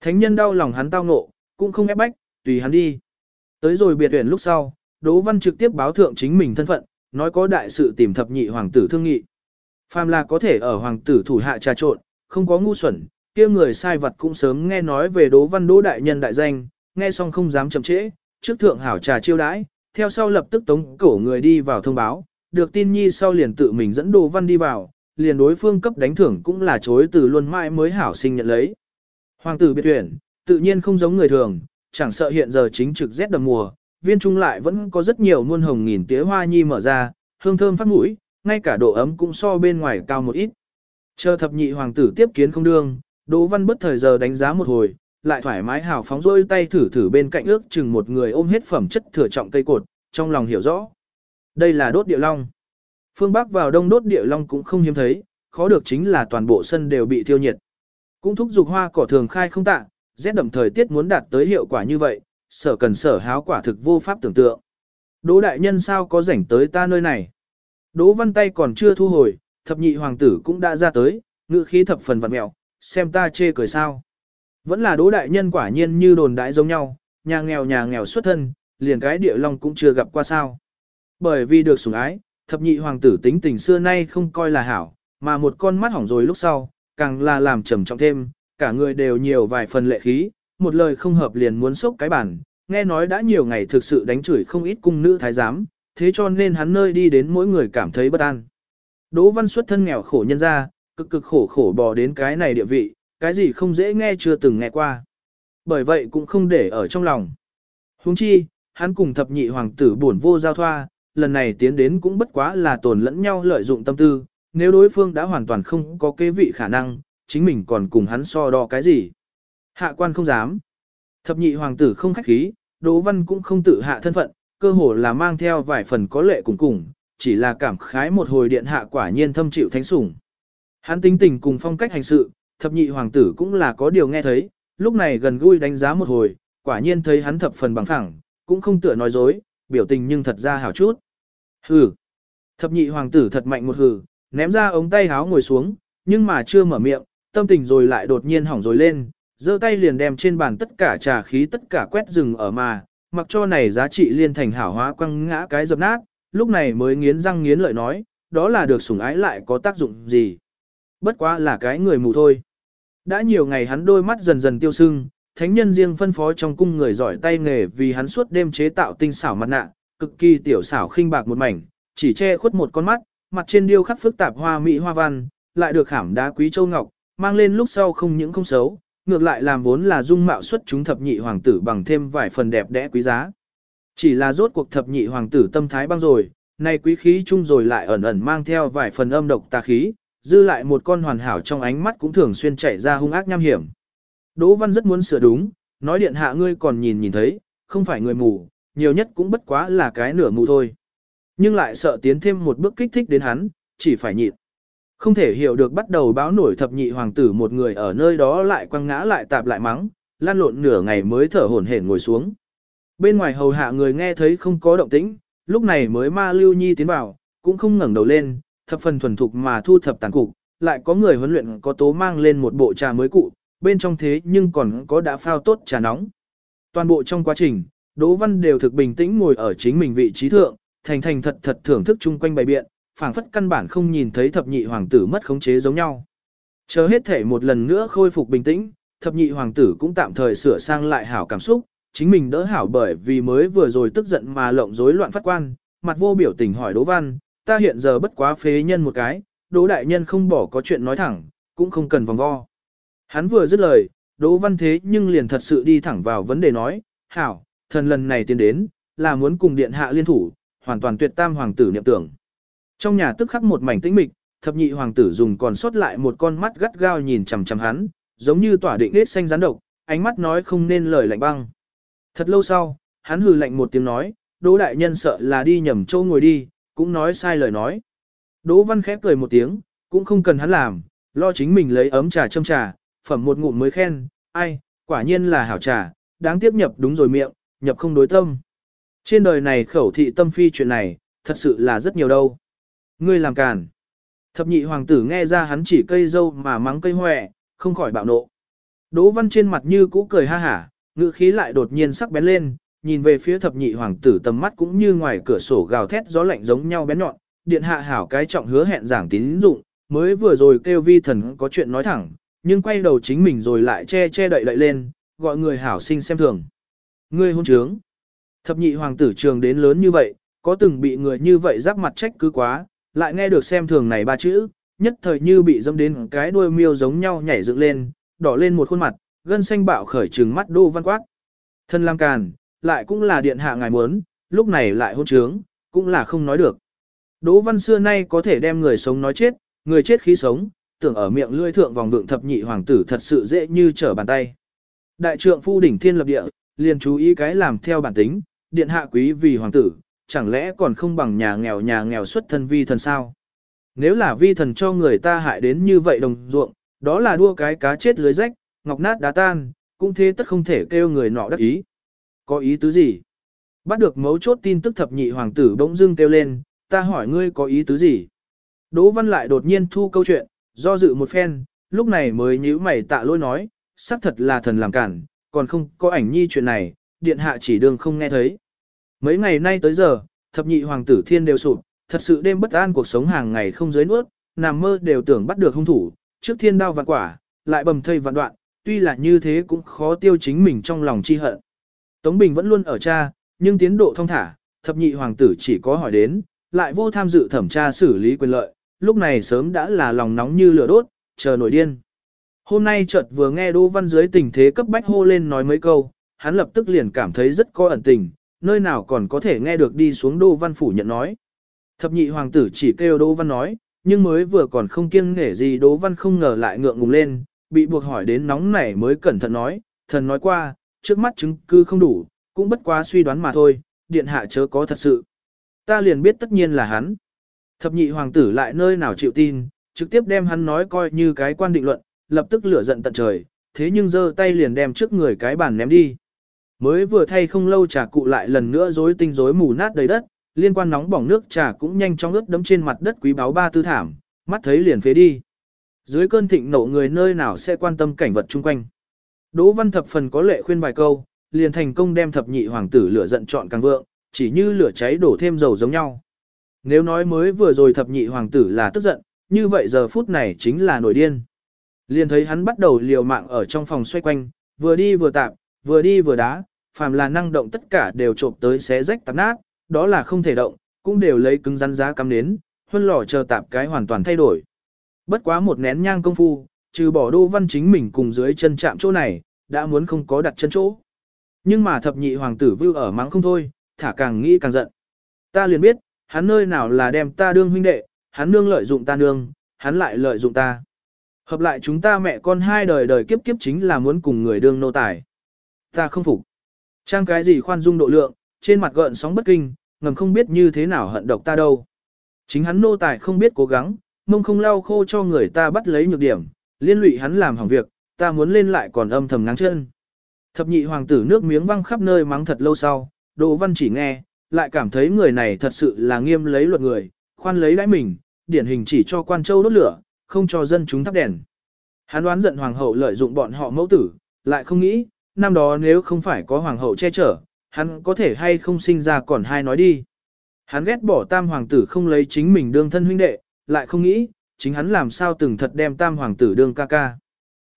Speaker 1: Thánh nhân đau lòng hắn tao ngộ, cũng không ép bách, tùy hắn đi. Tới rồi biệt tuyển lúc sau, Đỗ Văn trực tiếp báo thượng chính mình thân phận, nói có đại sự tìm thập nhị hoàng tử thương nghị. Phàm là có thể ở hoàng tử thủ hạ trà trộn, không có ngu xuẩn, kia người sai vật cũng sớm nghe nói về Đỗ Văn Đỗ đại nhân đại danh, nghe xong không dám chậm trễ, trước thượng hảo trà chiêu đãi, theo sau lập tức tống cổ người đi vào thông báo, được tin nhi sau liền tự mình dẫn Đỗ Văn đi vào, liền đối phương cấp đánh thưởng cũng là chối từ luôn mãi mới hảo sinh nhận lấy. Hoàng tử biệt tuyển, tự nhiên không giống người thường, chẳng sợ hiện giờ chính trực rét đầm mùa, viên trung lại vẫn có rất nhiều muôn hồng nghìn tía hoa nhi mở ra, hương thơm phát mũi, ngay cả độ ấm cũng so bên ngoài cao một ít. Chờ thập nhị hoàng tử tiếp kiến không đương, Đỗ Văn bất thời giờ đánh giá một hồi, lại thoải mái hào phóng rôi tay thử thử bên cạnh ước chừng một người ôm hết phẩm chất thừa trọng cây cột, trong lòng hiểu rõ. Đây là đốt địa long. Phương Bắc vào đông đốt địa long cũng không hiếm thấy, khó được chính là toàn bộ sân đều bị thiêu nhiệt. Cũng thúc giục hoa cỏ thường khai không tạ, rét đậm thời tiết muốn đạt tới hiệu quả như vậy, sở cần sở háo quả thực vô pháp tưởng tượng. Đỗ đại nhân sao có rảnh tới ta nơi này? Đỗ văn tay còn chưa thu hồi, thập nhị hoàng tử cũng đã ra tới, ngự khí thập phần vặn mẹo, xem ta chê cười sao. Vẫn là đỗ đại nhân quả nhiên như đồn đại giống nhau, nhà nghèo nhà nghèo xuất thân, liền cái địa long cũng chưa gặp qua sao. Bởi vì được sủng ái, thập nhị hoàng tử tính tình xưa nay không coi là hảo, mà một con mắt hỏng rồi lúc sau, càng là làm trầm trọng thêm, cả người đều nhiều vài phần lệ khí, một lời không hợp liền muốn sốc cái bản, nghe nói đã nhiều ngày thực sự đánh chửi không ít cung nữ thái giám, thế cho nên hắn nơi đi đến mỗi người cảm thấy bất an. Đỗ văn xuất thân nghèo khổ nhân ra, cực cực khổ khổ bò đến cái này địa vị, cái gì không dễ nghe chưa từng nghe qua. Bởi vậy cũng không để ở trong lòng. Huống chi, hắn cùng thập nhị hoàng tử buồn vô giao thoa, lần này tiến đến cũng bất quá là tồn lẫn nhau lợi dụng tâm tư, nếu đối phương đã hoàn toàn không có kế vị khả năng, chính mình còn cùng hắn so đo cái gì. Hạ quan không dám. Thập nhị hoàng tử không khách khí, Đỗ Văn cũng không tự hạ thân phận, cơ hồ là mang theo vài phần có lệ cùng cùng, chỉ là cảm khái một hồi điện hạ quả nhiên thâm chịu thánh sủng. Hắn tính tình cùng phong cách hành sự, thập nhị hoàng tử cũng là có điều nghe thấy, lúc này gần gũi đánh giá một hồi, quả nhiên thấy hắn thập phần bằng phẳng, cũng không tựa nói dối, biểu tình nhưng thật ra hảo chút. Hừ. Thập nhị hoàng tử thật mạnh một hừ, ném ra ống tay háo ngồi xuống, nhưng mà chưa mở miệng, tâm tình rồi lại đột nhiên hỏng rồi lên, giơ tay liền đem trên bàn tất cả trà khí tất cả quét rừng ở mà, mặc cho này giá trị liên thành hảo hóa quăng ngã cái dập nát, lúc này mới nghiến răng nghiến lợi nói, đó là được sủng ái lại có tác dụng gì. Bất quá là cái người mù thôi. Đã nhiều ngày hắn đôi mắt dần dần tiêu sưng, thánh nhân riêng phân phó trong cung người giỏi tay nghề vì hắn suốt đêm chế tạo tinh xảo mặt nạ, cực kỳ tiểu xảo khinh bạc một mảnh, chỉ che khuất một con mắt, mặt trên điêu khắc phức tạp hoa mỹ hoa văn, lại được khảm đá quý châu ngọc, mang lên lúc sau không những không xấu, ngược lại làm vốn là dung mạo xuất chúng thập nhị hoàng tử bằng thêm vài phần đẹp đẽ quý giá. Chỉ là rốt cuộc thập nhị hoàng tử tâm thái băng rồi, nay quý khí chung rồi lại ẩn ẩn mang theo vài phần âm độc tà khí, dư lại một con hoàn hảo trong ánh mắt cũng thường xuyên chạy ra hung ác nham hiểm. Đỗ Văn rất muốn sửa đúng, nói điện hạ ngươi còn nhìn nhìn thấy, không phải người mù, nhiều nhất cũng bất quá là cái nửa mù thôi. Nhưng lại sợ tiến thêm một bước kích thích đến hắn, chỉ phải nhịn. Không thể hiểu được bắt đầu báo nổi thập nhị hoàng tử một người ở nơi đó lại quăng ngã lại tạp lại mắng, lan lộn nửa ngày mới thở hổn hển ngồi xuống. Bên ngoài hầu hạ người nghe thấy không có động tĩnh, lúc này mới ma lưu nhi tiến vào, cũng không ngẩng đầu lên, thập phần thuần thục mà thu thập tàn cục, lại có người huấn luyện có tố mang lên một bộ trà mới cụ, bên trong thế nhưng còn có đã phao tốt trà nóng. Toàn bộ trong quá trình, Đỗ Văn đều thực bình tĩnh ngồi ở chính mình vị trí thượng, thành thành thật thật thưởng thức chung quanh bày biện, phảng phất căn bản không nhìn thấy thập nhị hoàng tử mất khống chế giống nhau. Chờ hết thể một lần nữa khôi phục bình tĩnh, thập nhị hoàng tử cũng tạm thời sửa sang lại hảo cảm xúc, chính mình đỡ hảo bởi vì mới vừa rồi tức giận mà lộng rối loạn phát quan, mặt vô biểu tình hỏi Đỗ Văn, ta hiện giờ bất quá phế nhân một cái, Đỗ đại nhân không bỏ có chuyện nói thẳng, cũng không cần vòng vo. Hắn vừa dứt lời, Đỗ Văn thế nhưng liền thật sự đi thẳng vào vấn đề nói, hảo, thần lần này tiến đến, là muốn cùng điện hạ liên thủ, hoàn toàn tuyệt tam hoàng tử niệm tưởng. Trong nhà tức khắc một mảnh tĩnh mịch, thập nhị hoàng tử dùng còn sót lại một con mắt gắt gao nhìn chằm chằm hắn, giống như tỏa định nết xanh rắn độc, ánh mắt nói không nên lời lạnh băng. Thật lâu sau, hắn hừ lạnh một tiếng nói, Đỗ đại nhân sợ là đi nhầm chỗ ngồi đi, cũng nói sai lời nói. Đỗ văn khép cười một tiếng, cũng không cần hắn làm, lo chính mình lấy ấm trà châm trà, phẩm một ngụm mới khen, ai, quả nhiên là hảo trà, đáng tiếp nhập đúng rồi miệng, nhập không đối tâm. Trên đời này khẩu thị tâm phi chuyện này, thật sự là rất nhiều đâu. Ngươi làm càn. Thập nhị hoàng tử nghe ra hắn chỉ cây dâu mà mắng cây hoẹ, không khỏi bạo nộ. Đỗ văn trên mặt như cũ cười ha hả, ngữ khí lại đột nhiên sắc bén lên, nhìn về phía thập nhị hoàng tử tầm mắt cũng như ngoài cửa sổ gào thét gió lạnh giống nhau bén nhọn, điện hạ hảo cái trọng hứa hẹn giảng tín dụng, mới vừa rồi kêu vi thần có chuyện nói thẳng, nhưng quay đầu chính mình rồi lại che che đậy đậy lên, gọi người hảo sinh xem thường. Ngươi hôn trướng. Thập nhị hoàng tử trường đến lớn như vậy, có từng bị người như vậy giáp mặt trách cứ quá, lại nghe được xem thường này ba chữ, nhất thời như bị dâm đến cái đuôi miêu giống nhau nhảy dựng lên, đỏ lên một khuôn mặt, gân xanh bạo khởi trừng mắt đô văn quát. Thân lam càn, lại cũng là điện hạ ngài muốn, lúc này lại hôn trướng, cũng là không nói được. Đỗ văn xưa nay có thể đem người sống nói chết, người chết khí sống, tưởng ở miệng lưỡi thượng vòng vượng thập nhị hoàng tử thật sự dễ như trở bàn tay. Đại trượng phu đỉnh thiên lập địa, liền chú ý cái làm theo bản tính, điện hạ quý vì hoàng tử, chẳng lẽ còn không bằng nhà nghèo nhà nghèo xuất thân vi thần sao? Nếu là vi thần cho người ta hại đến như vậy đồng ruộng, đó là đua cái cá chết lưới rách, ngọc nát đá tan, cũng thế tất không thể kêu người nọ đắc ý. Có ý tứ gì? Bắt được mấu chốt tin tức thập nhị hoàng tử bỗng dưng kêu lên, ta hỏi ngươi có ý tứ gì? Đỗ văn lại đột nhiên thu câu chuyện, do dự một phen, lúc này mới nhíu mày tạ lỗi nói, xác thật là thần làm cản, còn không có ảnh nhi chuyện này, điện hạ chỉ đường không nghe thấy. Mấy ngày nay tới giờ, thập nhị hoàng tử thiên đều sụp, thật sự đêm bất an cuộc sống hàng ngày không dưới nuốt, nằm mơ đều tưởng bắt được hung thủ, trước thiên đao vạn quả, lại bầm thây vạn đoạn, tuy là như thế cũng khó tiêu chính mình trong lòng chi hận. Tống Bình vẫn luôn ở cha, nhưng tiến độ thông thả, thập nhị hoàng tử chỉ có hỏi đến, lại vô tham dự thẩm tra xử lý quyền lợi, lúc này sớm đã là lòng nóng như lửa đốt, chờ nổi điên. Hôm nay chợt vừa nghe Đỗ Văn dưới tình thế cấp bách hô lên nói mấy câu, hắn lập tức liền cảm thấy rất có ẩn tình, nơi nào còn có thể nghe được đi xuống Đô Văn phủ nhận nói. Thập nhị hoàng tử chỉ kêu Đô Văn nói, nhưng mới vừa còn không kiêng nể gì Đô Văn không ngờ lại ngượng ngùng lên, bị buộc hỏi đến nóng nảy mới cẩn thận nói, thần nói qua, trước mắt chứng cứ không đủ, cũng bất quá suy đoán mà thôi, điện hạ chớ có thật sự. Ta liền biết tất nhiên là hắn. Thập nhị hoàng tử lại nơi nào chịu tin, trực tiếp đem hắn nói coi như cái quan định luận, lập tức lửa giận tận trời, thế nhưng giơ tay liền đem trước người cái bàn ném đi. Mới vừa thay không lâu trà cụ lại lần nữa rối tinh rối mù nát đầy đất, liên quan nóng bỏng nước trà cũng nhanh chóng ướt đấm trên mặt đất quý báo ba tư thảm, mắt thấy liền phế đi. Dưới cơn thịnh nộ người nơi nào sẽ quan tâm cảnh vật chung quanh. Đỗ Văn thập phần có lệ khuyên vài câu, liền thành công đem thập nhị hoàng tử lửa giận chọn càng vượng, chỉ như lửa cháy đổ thêm dầu giống nhau. Nếu nói mới vừa rồi thập nhị hoàng tử là tức giận, như vậy giờ phút này chính là nổi điên. Liền thấy hắn bắt đầu liều mạng ở trong phòng xoay quanh, vừa đi vừa tạm, vừa đi vừa đá, phàm là năng động tất cả đều trộm tới xé rách tạp nát, đó là không thể động, cũng đều lấy cứng rắn giá cắm nến, huân lò chờ tạp cái hoàn toàn thay đổi. Bất quá một nén nhang công phu, trừ bỏ đô văn chính mình cùng dưới chân chạm chỗ này, đã muốn không có đặt chân chỗ. Nhưng mà thập nhị hoàng tử vưu ở mắng không thôi, thả càng nghĩ càng giận. Ta liền biết, hắn nơi nào là đem ta đương huynh đệ, hắn nương lợi dụng ta nương, hắn lại lợi dụng ta. Hợp lại chúng ta mẹ con hai đời đời kiếp kiếp chính là muốn cùng người đương nô tài. Ta không phục. Trang cái gì khoan dung độ lượng, trên mặt gợn sóng bất kinh, ngầm không biết như thế nào hận độc ta đâu. Chính hắn nô tài không biết cố gắng, mông không lau khô cho người ta bắt lấy nhược điểm, liên lụy hắn làm hỏng việc, ta muốn lên lại còn âm thầm ngáng chân. Thập nhị hoàng tử nước miếng văng khắp nơi mắng thật lâu sau, Đỗ Văn chỉ nghe, lại cảm thấy người này thật sự là nghiêm lấy luật người, khoan lấy đãi mình, điển hình chỉ cho quan châu đốt lửa, không cho dân chúng thắp đèn. Hắn đoán giận hoàng hậu lợi dụng bọn họ mẫu tử, lại không nghĩ, năm đó nếu không phải có hoàng hậu che chở, hắn có thể hay không sinh ra còn hai nói đi. Hắn ghét bỏ tam hoàng tử không lấy chính mình đương thân huynh đệ, lại không nghĩ, chính hắn làm sao từng thật đem tam hoàng tử đương ca ca.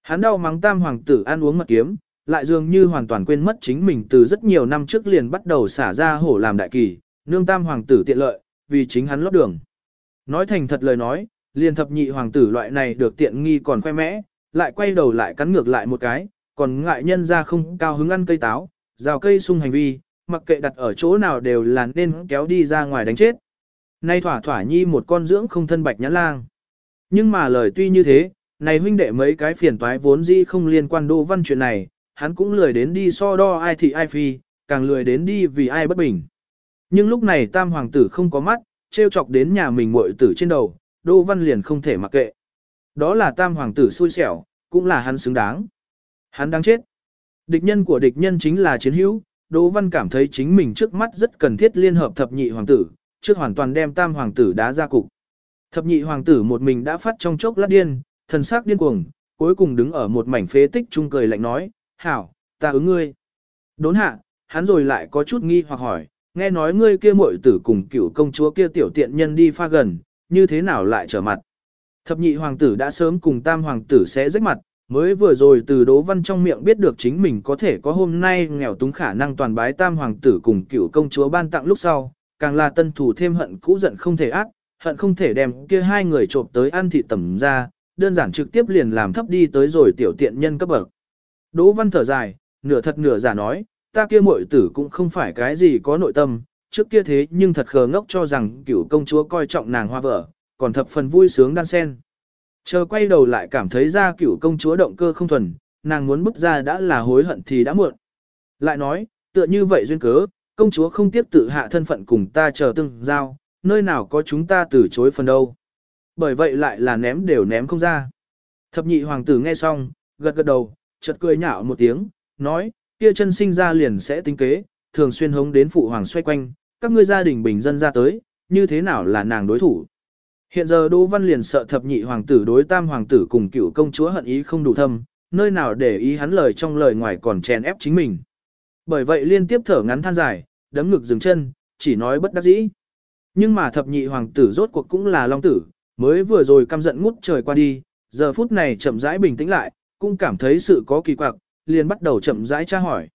Speaker 1: Hắn đau mắng tam hoàng tử ăn uống mật kiếm, lại dường như hoàn toàn quên mất chính mình từ rất nhiều năm trước liền bắt đầu xả ra hổ làm đại kỳ, nương tam hoàng tử tiện lợi, vì chính hắn lót đường. Nói thành thật lời nói, liền thập nhị hoàng tử loại này được tiện nghi còn khoe mẽ, lại quay đầu lại cắn ngược lại một cái, còn ngại nhân ra không cao hứng ăn cây táo, rào cây sung hành vi, mặc kệ đặt ở chỗ nào đều là nên kéo đi ra ngoài đánh chết. Nay thỏa thỏa nhi một con dưỡng không thân bạch nhãn lang. Nhưng mà lời tuy như thế, này huynh đệ mấy cái phiền toái vốn dĩ không liên quan đô văn chuyện này, hắn cũng lười đến đi so đo ai thị ai phi, càng lười đến đi vì ai bất bình. Nhưng lúc này tam hoàng tử không có mắt, trêu chọc đến nhà mình muội tử trên đầu, đô văn liền không thể mặc kệ. Đó là tam hoàng tử xui xẻo, cũng là hắn xứng đáng. Hắn đáng chết. Địch nhân của địch nhân chính là chiến hữu, Đỗ Văn cảm thấy chính mình trước mắt rất cần thiết liên hợp thập nhị hoàng tử, trước hoàn toàn đem tam hoàng tử đá ra cục. Thập nhị hoàng tử một mình đã phát trong chốc lát điên, thần sắc điên cuồng, cuối cùng đứng ở một mảnh phế tích trung cười lạnh nói, hảo, ta ứng ngươi. Đốn hạ, hắn rồi lại có chút nghi hoặc hỏi, nghe nói ngươi kia muội tử cùng cựu công chúa kia tiểu tiện nhân đi pha gần, như thế nào lại trở mặt. Thập nhị hoàng tử đã sớm cùng tam hoàng tử sẽ rách mặt, mới vừa rồi từ Đỗ Văn trong miệng biết được chính mình có thể có hôm nay nghèo túng khả năng toàn bái tam hoàng tử cùng cựu công chúa ban tặng lúc sau, càng là tân thủ thêm hận cũ giận không thể ác, hận không thể đem kia hai người trộm tới ăn thị tẩm ra, đơn giản trực tiếp liền làm thấp đi tới rồi tiểu tiện nhân cấp bậc. Đỗ Văn thở dài, nửa thật nửa giả nói, ta kia muội tử cũng không phải cái gì có nội tâm, trước kia thế nhưng thật khờ ngốc cho rằng cựu công chúa coi trọng nàng hoa vợ, còn thập phần vui sướng đan sen. Chờ quay đầu lại cảm thấy ra cựu công chúa động cơ không thuần, nàng muốn bước ra đã là hối hận thì đã muộn. Lại nói, tựa như vậy duyên cớ, công chúa không tiếp tự hạ thân phận cùng ta chờ từng giao, nơi nào có chúng ta từ chối phần đâu. Bởi vậy lại là ném đều ném không ra. Thập nhị hoàng tử nghe xong, gật gật đầu, chợt cười nhạo một tiếng, nói, kia chân sinh ra liền sẽ tính kế, thường xuyên hống đến phụ hoàng xoay quanh, các ngươi gia đình bình dân ra tới, như thế nào là nàng đối thủ. Hiện giờ Đỗ Văn liền sợ thập nhị hoàng tử đối tam hoàng tử cùng cựu công chúa hận ý không đủ thâm, nơi nào để ý hắn lời trong lời ngoài còn chèn ép chính mình. Bởi vậy liên tiếp thở ngắn than dài, đấm ngực dừng chân, chỉ nói bất đắc dĩ. Nhưng mà thập nhị hoàng tử rốt cuộc cũng là long tử, mới vừa rồi căm giận ngút trời qua đi, giờ phút này chậm rãi bình tĩnh lại, cũng cảm thấy sự có kỳ quặc, liền bắt đầu chậm rãi tra hỏi.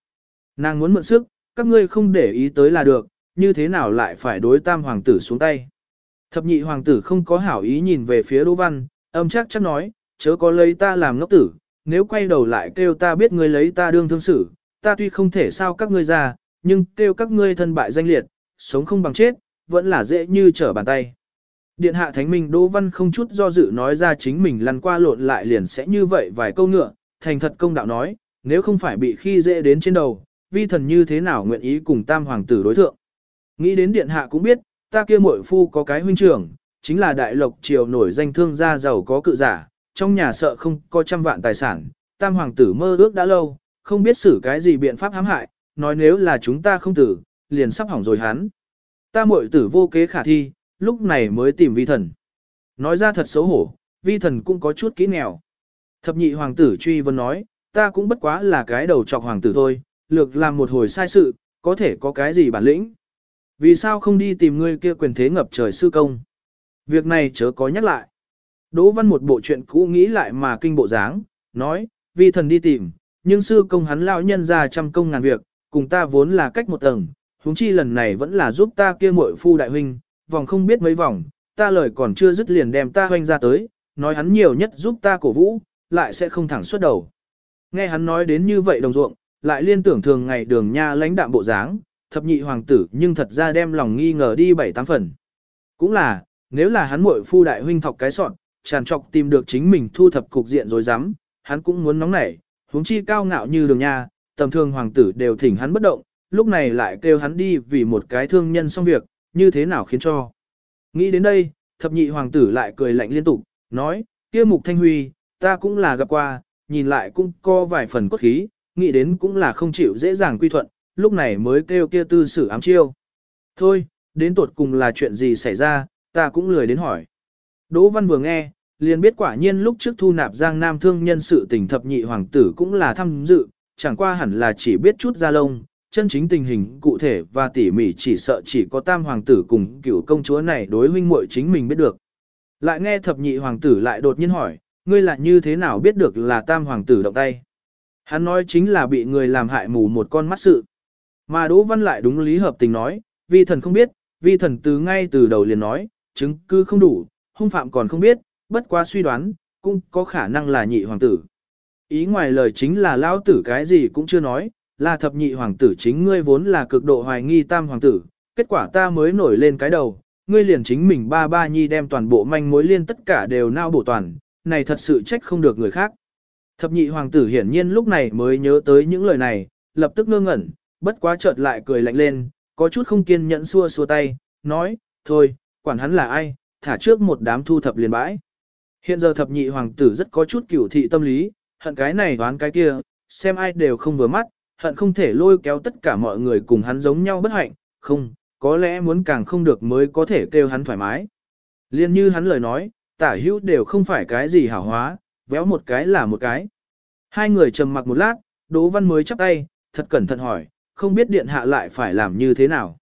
Speaker 1: Nàng muốn mượn sức, các ngươi không để ý tới là được, như thế nào lại phải đối tam hoàng tử xuống tay. Thập nhị hoàng tử không có hảo ý nhìn về phía Đỗ Văn, âm chắc chắc nói, chớ có lấy ta làm ngốc tử, nếu quay đầu lại kêu ta biết ngươi lấy ta đương thương xử, ta tuy không thể sao các ngươi ra, nhưng kêu các ngươi thân bại danh liệt, sống không bằng chết, vẫn là dễ như trở bàn tay. Điện hạ thánh minh Đỗ Văn không chút do dự nói ra chính mình lăn qua lộn lại liền sẽ như vậy vài câu ngựa, thành thật công đạo nói, nếu không phải bị khi dễ đến trên đầu, vi thần như thế nào nguyện ý cùng tam hoàng tử đối thượng. Nghĩ đến điện hạ cũng biết, ta kia muội phu có cái huynh trưởng, chính là đại lộc triều nổi danh thương gia giàu có cự giả, trong nhà sợ không có trăm vạn tài sản, tam hoàng tử mơ ước đã lâu, không biết xử cái gì biện pháp hãm hại, nói nếu là chúng ta không tử, liền sắp hỏng rồi hắn. Ta muội tử vô kế khả thi, lúc này mới tìm vi thần. Nói ra thật xấu hổ, vi thần cũng có chút kỹ nghèo. Thập nhị hoàng tử truy vấn nói, ta cũng bất quá là cái đầu trọc hoàng tử thôi, lược làm một hồi sai sự, có thể có cái gì bản lĩnh. Vì sao không đi tìm ngươi kia quyền thế ngập trời sư công? Việc này chớ có nhắc lại. Đỗ văn một bộ chuyện cũ nghĩ lại mà kinh bộ dáng, nói, vì thần đi tìm, nhưng sư công hắn lão nhân ra trăm công ngàn việc, cùng ta vốn là cách một tầng, huống chi lần này vẫn là giúp ta kia muội phu đại huynh, vòng không biết mấy vòng, ta lời còn chưa dứt liền đem ta hoanh ra tới, nói hắn nhiều nhất giúp ta cổ vũ, lại sẽ không thẳng xuất đầu. Nghe hắn nói đến như vậy đồng ruộng, lại liên tưởng thường ngày đường nha lãnh đạm bộ dáng, thập nhị hoàng tử nhưng thật ra đem lòng nghi ngờ đi bảy tám phần. Cũng là, nếu là hắn muội phu đại huynh thọc cái sọn, tràn trọc tìm được chính mình thu thập cục diện rồi dám, hắn cũng muốn nóng nảy, huống chi cao ngạo như đường nha, tầm thường hoàng tử đều thỉnh hắn bất động, lúc này lại kêu hắn đi vì một cái thương nhân xong việc, như thế nào khiến cho. Nghĩ đến đây, thập nhị hoàng tử lại cười lạnh liên tục, nói, kia mục thanh huy, ta cũng là gặp qua, nhìn lại cũng có vài phần cốt khí, nghĩ đến cũng là không chịu dễ dàng quy thuận, lúc này mới kêu kia tư sử ám chiêu. Thôi, đến tột cùng là chuyện gì xảy ra, ta cũng lười đến hỏi. Đỗ Văn vừa nghe, liền biết quả nhiên lúc trước thu nạp Giang Nam thương nhân sự tình thập nhị hoàng tử cũng là tham dự, chẳng qua hẳn là chỉ biết chút ra lông, chân chính tình hình cụ thể và tỉ mỉ chỉ sợ chỉ có tam hoàng tử cùng cựu công chúa này đối huynh muội chính mình biết được. Lại nghe thập nhị hoàng tử lại đột nhiên hỏi, ngươi là như thế nào biết được là tam hoàng tử động tay? Hắn nói chính là bị người làm hại mù một con mắt sự. Mà Đỗ Văn lại đúng lý hợp tình nói, vi thần không biết, vi thần từ ngay từ đầu liền nói, chứng cứ không đủ, hung phạm còn không biết, bất quá suy đoán, cũng có khả năng là nhị hoàng tử. Ý ngoài lời chính là lão tử cái gì cũng chưa nói, là thập nhị hoàng tử chính ngươi vốn là cực độ hoài nghi tam hoàng tử, kết quả ta mới nổi lên cái đầu, ngươi liền chính mình ba ba nhi đem toàn bộ manh mối liên tất cả đều nao bổ toàn, này thật sự trách không được người khác. Thập nhị hoàng tử hiển nhiên lúc này mới nhớ tới những lời này, lập tức ngơ ngẩn, bất quá chợt lại cười lạnh lên, có chút không kiên nhẫn xua xua tay, nói, thôi, quản hắn là ai, thả trước một đám thu thập liền bãi. Hiện giờ thập nhị hoàng tử rất có chút cửu thị tâm lý, hận cái này đoán cái kia, xem ai đều không vừa mắt, hận không thể lôi kéo tất cả mọi người cùng hắn giống nhau bất hạnh, không, có lẽ muốn càng không được mới có thể kêu hắn thoải mái. Liên như hắn lời nói, tả hữu đều không phải cái gì hảo hóa, véo một cái là một cái. Hai người trầm mặc một lát, Đỗ Văn mới chắp tay, thật cẩn thận hỏi, không biết điện hạ lại phải làm như thế nào.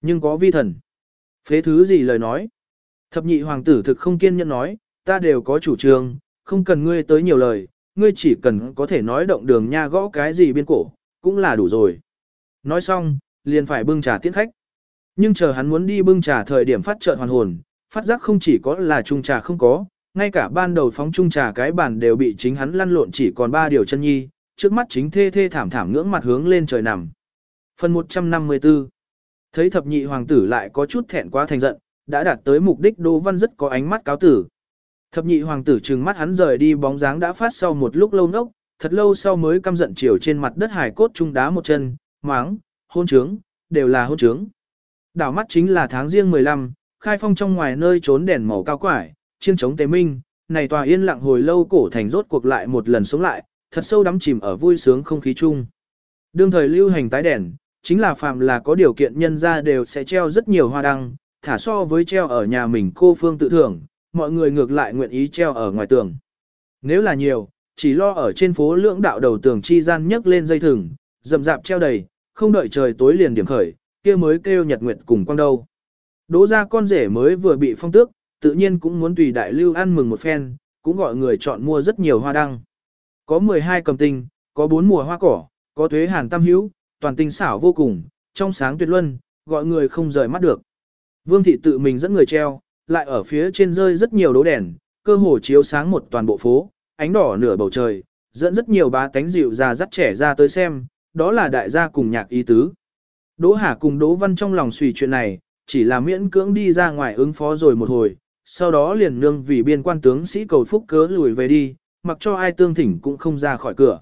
Speaker 1: Nhưng có vi thần. Phế thứ gì lời nói. Thập nhị hoàng tử thực không kiên nhẫn nói, ta đều có chủ trương, không cần ngươi tới nhiều lời, ngươi chỉ cần có thể nói động đường nha gõ cái gì biên cổ, cũng là đủ rồi. Nói xong, liền phải bưng trà tiễn khách. Nhưng chờ hắn muốn đi bưng trà thời điểm phát trợn hoàn hồn, phát giác không chỉ có là trung trà không có, ngay cả ban đầu phóng trung trà cái bàn đều bị chính hắn lăn lộn chỉ còn ba điều chân nhi, trước mắt chính thê thê thảm thảm ngưỡng mặt hướng lên trời nằm. Phần 154 Thấy thập nhị hoàng tử lại có chút thẹn quá thành giận, đã đạt tới mục đích Đỗ Văn rất có ánh mắt cáo tử. Thập nhị hoàng tử trừng mắt hắn rời đi bóng dáng đã phát sau một lúc lâu nốc, thật lâu sau mới căm giận chiều trên mặt đất hải cốt trung đá một chân, máng, hôn trướng, đều là hôn trướng. Đảo mắt chính là tháng riêng 15, khai phong trong ngoài nơi trốn đèn màu cao quải, chiêng chống tế minh, này tòa yên lặng hồi lâu cổ thành rốt cuộc lại một lần sống lại, thật sâu đắm chìm ở vui sướng không khí chung. Đương thời lưu hành tái đèn, chính là phàm là có điều kiện nhân ra đều sẽ treo rất nhiều hoa đăng, thả so với treo ở nhà mình cô phương tự thưởng, mọi người ngược lại nguyện ý treo ở ngoài tường. Nếu là nhiều, chỉ lo ở trên phố lưỡng đạo đầu tường chi gian nhấc lên dây thừng, rậm rạp treo đầy, không đợi trời tối liền điểm khởi, kia mới kêu nhật nguyệt cùng quang đâu. Đỗ ra con rể mới vừa bị phong tước, tự nhiên cũng muốn tùy đại lưu ăn mừng một phen, cũng gọi người chọn mua rất nhiều hoa đăng. Có 12 cầm tinh, có 4 mùa hoa cỏ, có thuế hàn tam hữu, toàn tinh xảo vô cùng, trong sáng tuyệt luân, gọi người không rời mắt được. Vương thị tự mình dẫn người treo, lại ở phía trên rơi rất nhiều đố đèn, cơ hồ chiếu sáng một toàn bộ phố, ánh đỏ nửa bầu trời, dẫn rất nhiều bá tánh dịu già dắt trẻ ra tới xem, đó là đại gia cùng nhạc ý tứ. Đỗ Hà cùng Đỗ Văn trong lòng suy chuyện này, chỉ là miễn cưỡng đi ra ngoài ứng phó rồi một hồi, sau đó liền nương vì biên quan tướng sĩ cầu phúc cớ lùi về đi, mặc cho ai tương thỉnh cũng không ra khỏi cửa.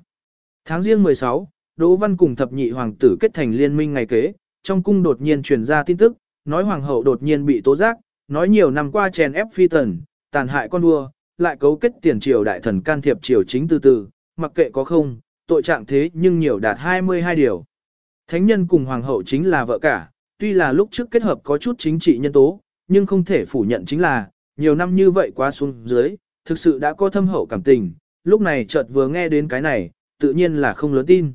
Speaker 1: Tháng riêng 16, Đỗ Văn cùng thập nhị hoàng tử kết thành liên minh ngày kế, trong cung đột nhiên truyền ra tin tức, nói hoàng hậu đột nhiên bị tố giác, nói nhiều năm qua chèn ép phi tần, tàn hại con vua, lại cấu kết tiền triều đại thần can thiệp triều chính từ từ, mặc kệ có không, tội trạng thế nhưng nhiều đạt 22 điều. Thánh nhân cùng hoàng hậu chính là vợ cả, tuy là lúc trước kết hợp có chút chính trị nhân tố, nhưng không thể phủ nhận chính là, nhiều năm như vậy qua xuống dưới, thực sự đã có thâm hậu cảm tình, lúc này chợt vừa nghe đến cái này, tự nhiên là không lớn tin.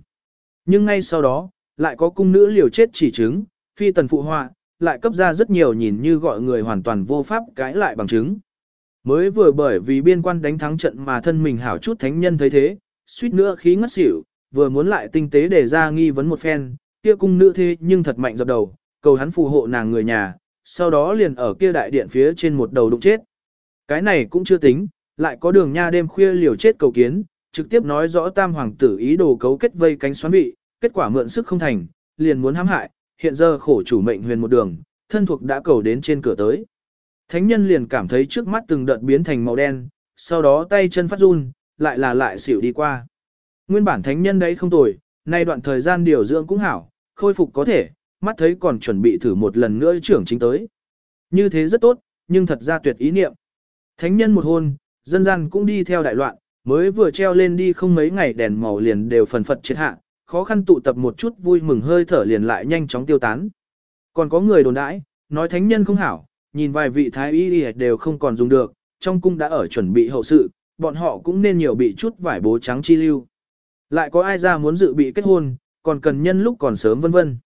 Speaker 1: Nhưng ngay sau đó, lại có cung nữ liều chết chỉ chứng, phi tần phụ họa, lại cấp ra rất nhiều nhìn như gọi người hoàn toàn vô pháp cãi lại bằng chứng. Mới vừa bởi vì biên quan đánh thắng trận mà thân mình hảo chút thánh nhân thấy thế, suýt nữa khí ngất xỉu, vừa muốn lại tinh tế để ra nghi vấn một phen, kia cung nữ thế nhưng thật mạnh dập đầu, cầu hắn phù hộ nàng người nhà, sau đó liền ở kia đại điện phía trên một đầu đụng chết. Cái này cũng chưa tính, lại có đường nha đêm khuya liều chết cầu kiến, trực tiếp nói rõ tam hoàng tử ý đồ cấu kết vây cánh xoắn vị, kết quả mượn sức không thành, liền muốn hãm hại, hiện giờ khổ chủ mệnh huyền một đường, thân thuộc đã cầu đến trên cửa tới. Thánh nhân liền cảm thấy trước mắt từng đợt biến thành màu đen, sau đó tay chân phát run, lại là lại xỉu đi qua. Nguyên bản thánh nhân đấy không tồi, nay đoạn thời gian điều dưỡng cũng hảo, khôi phục có thể, mắt thấy còn chuẩn bị thử một lần nữa trưởng chính tới. Như thế rất tốt, nhưng thật ra tuyệt ý niệm. Thánh nhân một hôn, dân gian cũng đi theo đại loạn, mới vừa treo lên đi không mấy ngày đèn màu liền đều phần phật triệt hạ, khó khăn tụ tập một chút vui mừng hơi thở liền lại nhanh chóng tiêu tán. Còn có người đồn đãi, nói thánh nhân không hảo, nhìn vài vị thái y đều không còn dùng được, trong cung đã ở chuẩn bị hậu sự, bọn họ cũng nên nhiều bị chút vải bố trắng chi lưu. Lại có ai ra muốn dự bị kết hôn, còn cần nhân lúc còn sớm vân vân.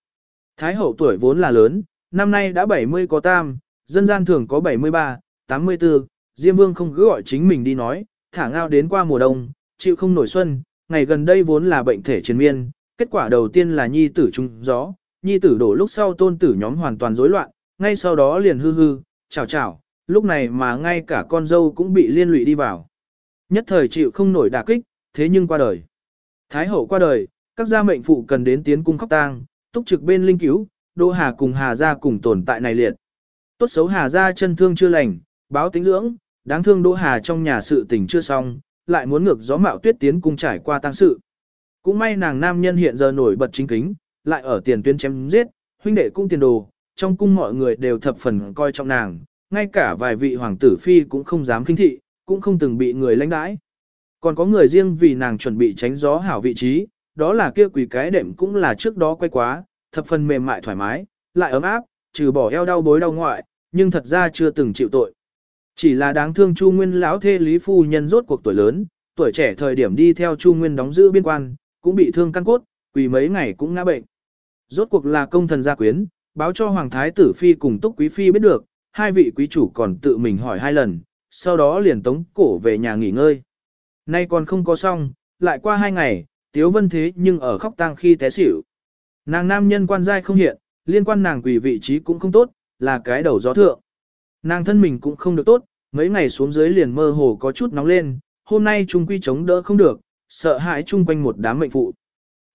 Speaker 1: Thái hậu tuổi vốn là lớn, năm nay đã 70 có tam, dân gian thường có 73, 84, Diêm Vương không cứ gọi chính mình đi nói, thả ngao đến qua mùa đông, chịu không nổi xuân, ngày gần đây vốn là bệnh thể triền miên, kết quả đầu tiên là nhi tử trung gió, nhi tử đổ lúc sau tôn tử nhóm hoàn toàn rối loạn, ngay sau đó liền hư hư, chào chào, lúc này mà ngay cả con dâu cũng bị liên lụy đi vào. Nhất thời chịu không nổi đả kích, thế nhưng qua đời. Thái hậu qua đời, các gia mệnh phụ cần đến tiến cung khóc tang, túc trực bên linh cứu, Đỗ Hà cùng Hà gia cùng tồn tại này liệt. Tốt xấu Hà gia chân thương chưa lành, báo tính dưỡng, đáng thương Đỗ Hà trong nhà sự tình chưa xong, lại muốn ngược gió mạo tuyết tiến cung trải qua tăng sự. Cũng may nàng nam nhân hiện giờ nổi bật chính kính, lại ở tiền tuyến chém giết, huynh đệ cung tiền đồ, trong cung mọi người đều thập phần coi trọng nàng, ngay cả vài vị hoàng tử phi cũng không dám khinh thị, cũng không từng bị người lãnh đãi. Còn có người riêng vì nàng chuẩn bị tránh gió hảo vị trí, đó là kia quỷ cái đệm cũng là trước đó quay quá, thập phần mềm mại thoải mái, lại ấm áp, trừ bỏ eo đau bối đau ngoại, nhưng thật ra chưa từng chịu tội. Chỉ là đáng thương Chu Nguyên lão thê Lý phu nhân rốt cuộc tuổi lớn, tuổi trẻ thời điểm đi theo Chu Nguyên đóng giữ biên quan, cũng bị thương căn cốt, quỳ mấy ngày cũng ngã bệnh. Rốt cuộc là công thần gia quyến, báo cho Hoàng Thái tử Phi cùng Túc Quý Phi biết được, hai vị quý chủ còn tự mình hỏi hai lần, sau đó liền tống cổ về nhà nghỉ ngơi. Nay còn không có xong, lại qua hai ngày, Tiếu Vân thế nhưng ở khóc tang khi té xỉu. Nàng nam nhân quan giai không hiện, liên quan nàng quỷ vị trí cũng không tốt, là cái đầu gió thượng. Nàng thân mình cũng không được tốt, mấy ngày xuống dưới liền mơ hồ có chút nóng lên, hôm nay trung quy chống đỡ không được, sợ hãi chung quanh một đám mệnh phụ.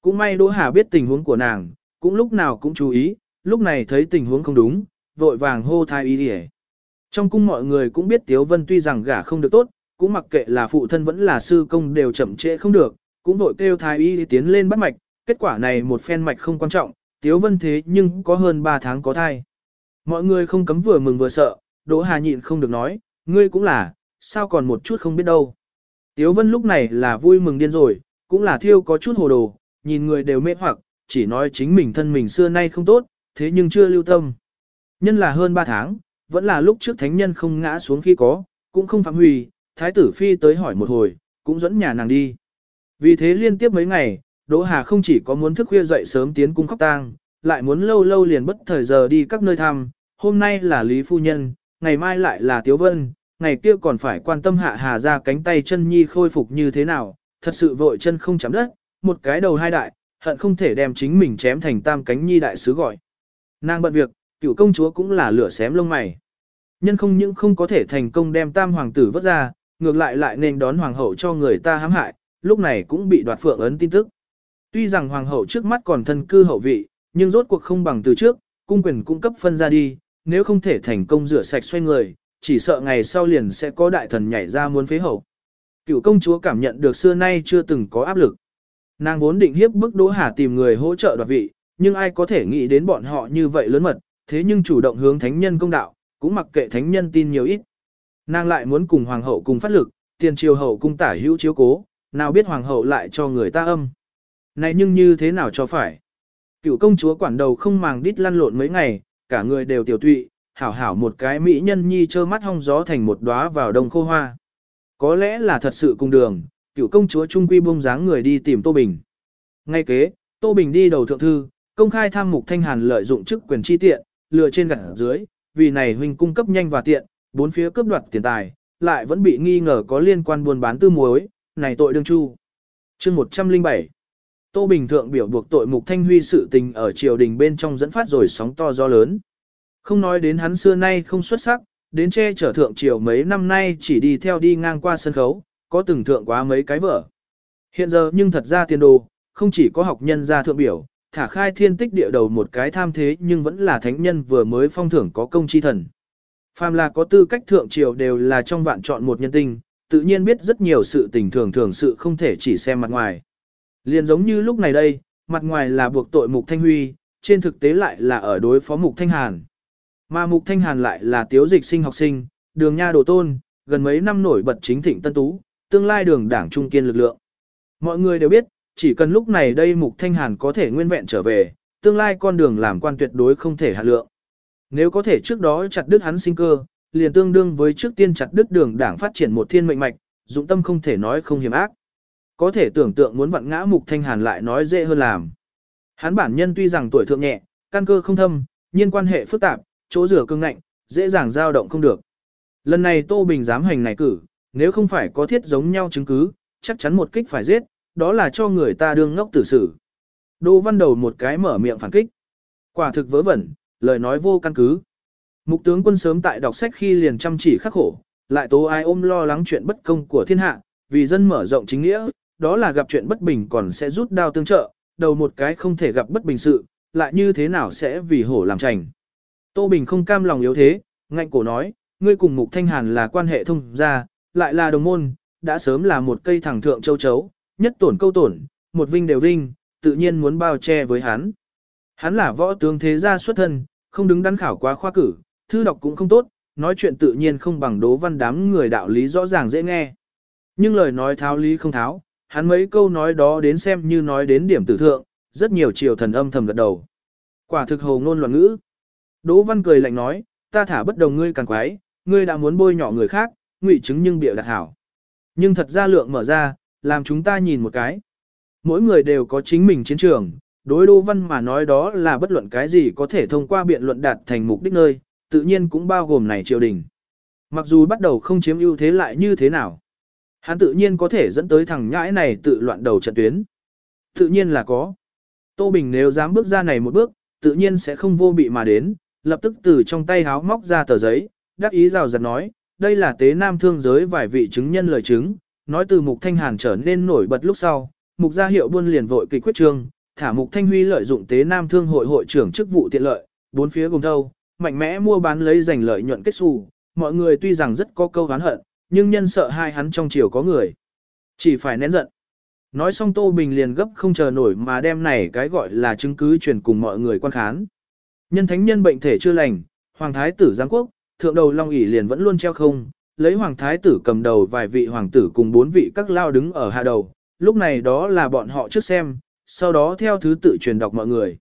Speaker 1: Cũng may Đỗ Hà biết tình huống của nàng, cũng lúc nào cũng chú ý, lúc này thấy tình huống không đúng, vội vàng hô thai ý đi Trong cung mọi người cũng biết Tiếu Vân tuy rằng gả không được tốt, cũng mặc kệ là phụ thân vẫn là sư công đều chậm trễ không được, cũng vội kêu thái y tiến lên bắt mạch, kết quả này một phen mạch không quan trọng, Tiếu Vân thế nhưng có hơn 3 tháng có thai. Mọi người không cấm vừa mừng vừa sợ, Đỗ Hà nhịn không được nói, ngươi cũng là, sao còn một chút không biết đâu. Tiếu Vân lúc này là vui mừng điên rồi, cũng là thiêu có chút hồ đồ, nhìn người đều mê hoặc, chỉ nói chính mình thân mình xưa nay không tốt, thế nhưng chưa lưu tâm. Nhân là hơn 3 tháng, vẫn là lúc trước thánh nhân không ngã xuống khi có, cũng không phạm hủy, thái tử phi tới hỏi một hồi, cũng dẫn nhà nàng đi. Vì thế liên tiếp mấy ngày, Đỗ Hà không chỉ có muốn thức khuya dậy sớm tiến cung khóc tang, lại muốn lâu lâu liền bất thời giờ đi các nơi thăm, hôm nay là Lý Phu Nhân, ngày mai lại là Tiếu Vân, ngày kia còn phải quan tâm hạ Hà ra cánh tay chân nhi khôi phục như thế nào, thật sự vội chân không chạm đất, một cái đầu hai đại, hận không thể đem chính mình chém thành tam cánh nhi đại sứ gọi. Nàng bận việc, cựu công chúa cũng là lửa xém lông mày. Nhân không những không có thể thành công đem tam hoàng tử vớt ra, ngược lại lại nên đón hoàng hậu cho người ta hãm hại, lúc này cũng bị đoạt phượng ấn tin tức. Tuy rằng hoàng hậu trước mắt còn thân cư hậu vị, nhưng rốt cuộc không bằng từ trước, cung quyền cung cấp phân ra đi, nếu không thể thành công rửa sạch xoay người, chỉ sợ ngày sau liền sẽ có đại thần nhảy ra muốn phế hậu. Cựu công chúa cảm nhận được xưa nay chưa từng có áp lực. Nàng vốn định hiếp bức Đỗ Hà tìm người hỗ trợ đoạt vị, nhưng ai có thể nghĩ đến bọn họ như vậy lớn mật, thế nhưng chủ động hướng thánh nhân công đạo, cũng mặc kệ thánh nhân tin nhiều ít. Nàng lại muốn cùng hoàng hậu cùng phát lực, tiền triều hậu cung tả hữu chiếu cố, nào biết hoàng hậu lại cho người ta âm. Này nhưng như thế nào cho phải? Cựu công chúa quản đầu không màng đít lăn lộn mấy ngày, cả người đều tiểu tụy, hảo hảo một cái mỹ nhân nhi trơ mắt hong gió thành một đóa vào đông khô hoa. Có lẽ là thật sự cùng đường, cựu công chúa trung quy bông dáng người đi tìm Tô Bình. Ngay kế, Tô Bình đi đầu thượng thư, công khai tham mục thanh hàn lợi dụng chức quyền chi tiện, lừa trên gặt dưới, vì này huynh cung cấp nhanh và tiện, bốn phía cướp đoạt tiền tài, lại vẫn bị nghi ngờ có liên quan buôn bán tư muối, này tội đương chu. Chương 107 Tô Bình Thượng biểu buộc tội Mục Thanh Huy sự tình ở triều đình bên trong dẫn phát rồi sóng to gió lớn. Không nói đến hắn xưa nay không xuất sắc, đến che chở thượng triều mấy năm nay chỉ đi theo đi ngang qua sân khấu, có từng thượng quá mấy cái vở. Hiện giờ nhưng thật ra tiền đồ, không chỉ có học nhân ra thượng biểu, thả khai thiên tích địa đầu một cái tham thế nhưng vẫn là thánh nhân vừa mới phong thưởng có công chi thần. Phàm là có tư cách thượng triều đều là trong vạn chọn một nhân tinh, tự nhiên biết rất nhiều sự tình thường thường sự không thể chỉ xem mặt ngoài. Liền giống như lúc này đây, mặt ngoài là buộc tội Mục Thanh Huy, trên thực tế lại là ở đối phó Mục Thanh Hàn. Mà Mục Thanh Hàn lại là tiếu dịch sinh học sinh, đường nha đồ tôn, gần mấy năm nổi bật chính thịnh tân tú, tương lai đường đảng trung kiên lực lượng. Mọi người đều biết, chỉ cần lúc này đây Mục Thanh Hàn có thể nguyên vẹn trở về, tương lai con đường làm quan tuyệt đối không thể hạ lượng. Nếu có thể trước đó chặt đứt hắn sinh cơ, liền tương đương với trước tiên chặt đứt đường đảng phát triển một thiên mệnh mạch, dụng tâm không thể nói không hiểm ác. Có thể tưởng tượng muốn vặn ngã Mục Thanh Hàn lại nói dễ hơn làm. Hắn bản nhân tuy rằng tuổi thượng nhẹ, căn cơ không thâm, nhiên quan hệ phức tạp, chỗ rửa cương ngạnh, dễ dàng dao động không được. Lần này Tô Bình dám hành này cử, nếu không phải có thiết giống nhau chứng cứ, chắc chắn một kích phải giết, đó là cho người ta đương ngốc tử xử. Đỗ Văn Đầu một cái mở miệng phản kích. Quả thực vớ vẩn, lời nói vô căn cứ. Mục tướng quân sớm tại đọc sách khi liền chăm chỉ khắc khổ, lại tố ai ôm lo lắng chuyện bất công của thiên hạ, vì dân mở rộng chính nghĩa, đó là gặp chuyện bất bình còn sẽ rút đao tương trợ, đầu một cái không thể gặp bất bình sự, lại như thế nào sẽ vì hổ làm chành Tô Bình không cam lòng yếu thế, ngạnh cổ nói, ngươi cùng Mục Thanh Hàn là quan hệ thông gia, lại là đồng môn, đã sớm là một cây thẳng thượng châu chấu, nhất tổn câu tổn, một vinh đều vinh, tự nhiên muốn bao che với hắn. Hắn là võ tướng thế gia xuất thân, không đứng đắn khảo quá khoa cử, thư đọc cũng không tốt, nói chuyện tự nhiên không bằng đố văn đám người đạo lý rõ ràng dễ nghe. Nhưng lời nói tháo lý không tháo, hắn mấy câu nói đó đến xem như nói đến điểm tử thượng, rất nhiều triều thần âm thầm gật đầu. Quả thực hồ ngôn loạn ngữ. Đỗ Văn cười lạnh nói, ta thả bất đồng ngươi càng quái, ngươi đã muốn bôi nhọ người khác, ngụy chứng nhưng bịa đặt hảo. Nhưng thật ra lượng mở ra, làm chúng ta nhìn một cái. Mỗi người đều có chính mình chiến trường, đối Đỗ Văn mà nói đó là bất luận cái gì có thể thông qua biện luận đạt thành mục đích nơi, tự nhiên cũng bao gồm này triều đình. Mặc dù bắt đầu không chiếm ưu thế lại như thế nào. Hắn tự nhiên có thể dẫn tới thằng nhãi này tự loạn đầu trận tuyến. Tự nhiên là có. Tô Bình nếu dám bước ra này một bước, tự nhiên sẽ không vô bị mà đến, lập tức từ trong tay háo móc ra tờ giấy, đắc ý rào rạt nói, đây là tế nam thương giới vài vị chứng nhân lời chứng, nói từ Mục Thanh Hàn trở nên nổi bật lúc sau, Mục gia hiệu buôn liền vội kịch quyết trương, thả Mục Thanh Huy lợi dụng tế nam thương hội hội trưởng chức vụ tiện lợi, bốn phía gồm thâu, mạnh mẽ mua bán lấy giành lợi nhuận kết xu, mọi người tuy rằng rất có câu hán hận, nhưng nhân sợ hai hắn trong chiều có người. Chỉ phải nén giận. Nói xong Tô Bình liền gấp không chờ nổi mà đem này cái gọi là chứng cứ truyền cùng mọi người quan khán. Nhân thánh nhân bệnh thể chưa lành, Hoàng Thái tử Giáng Quốc, thượng đầu Long ỷ liền vẫn luôn treo không, lấy Hoàng Thái tử cầm đầu vài vị hoàng tử cùng bốn vị các lao đứng ở hạ đầu, lúc này đó là bọn họ trước xem, sau đó theo thứ tự truyền đọc mọi người.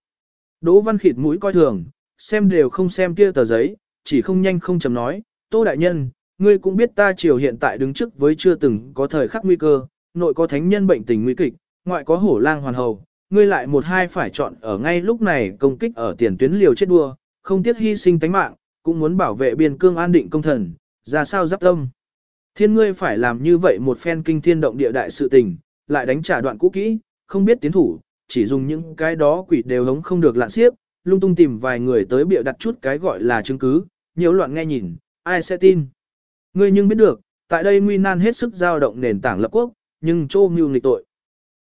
Speaker 1: Đỗ Văn Khịt mũi coi thường, xem đều không xem kia tờ giấy, chỉ không nhanh không chầm nói, Tô Đại Nhân, ngươi cũng biết ta triều hiện tại đứng trước với chưa từng có thời khắc nguy cơ, nội có thánh nhân bệnh tình nguy kịch, ngoại có hổ lang hoàn hầu, ngươi lại một hai phải chọn ở ngay lúc này công kích ở tiền tuyến liều chết đua, không tiếc hy sinh tánh mạng, cũng muốn bảo vệ biên cương an định công thần, ra sao giáp tâm. Thiên ngươi phải làm như vậy một phen kinh thiên động địa đại sự tình, lại đánh trả đoạn cũ kỹ, không biết tiến thủ, chỉ dùng những cái đó quỷ đều hống không được lạ xiếp, lung tung tìm vài người tới bịa đặt chút cái gọi là chứng cứ, nhiều loạn nghe nhìn, ai sẽ tin. Ngươi nhưng biết được, tại đây nguy nan hết sức giao động nền tảng lập quốc, nhưng trô mưu nghịch tội.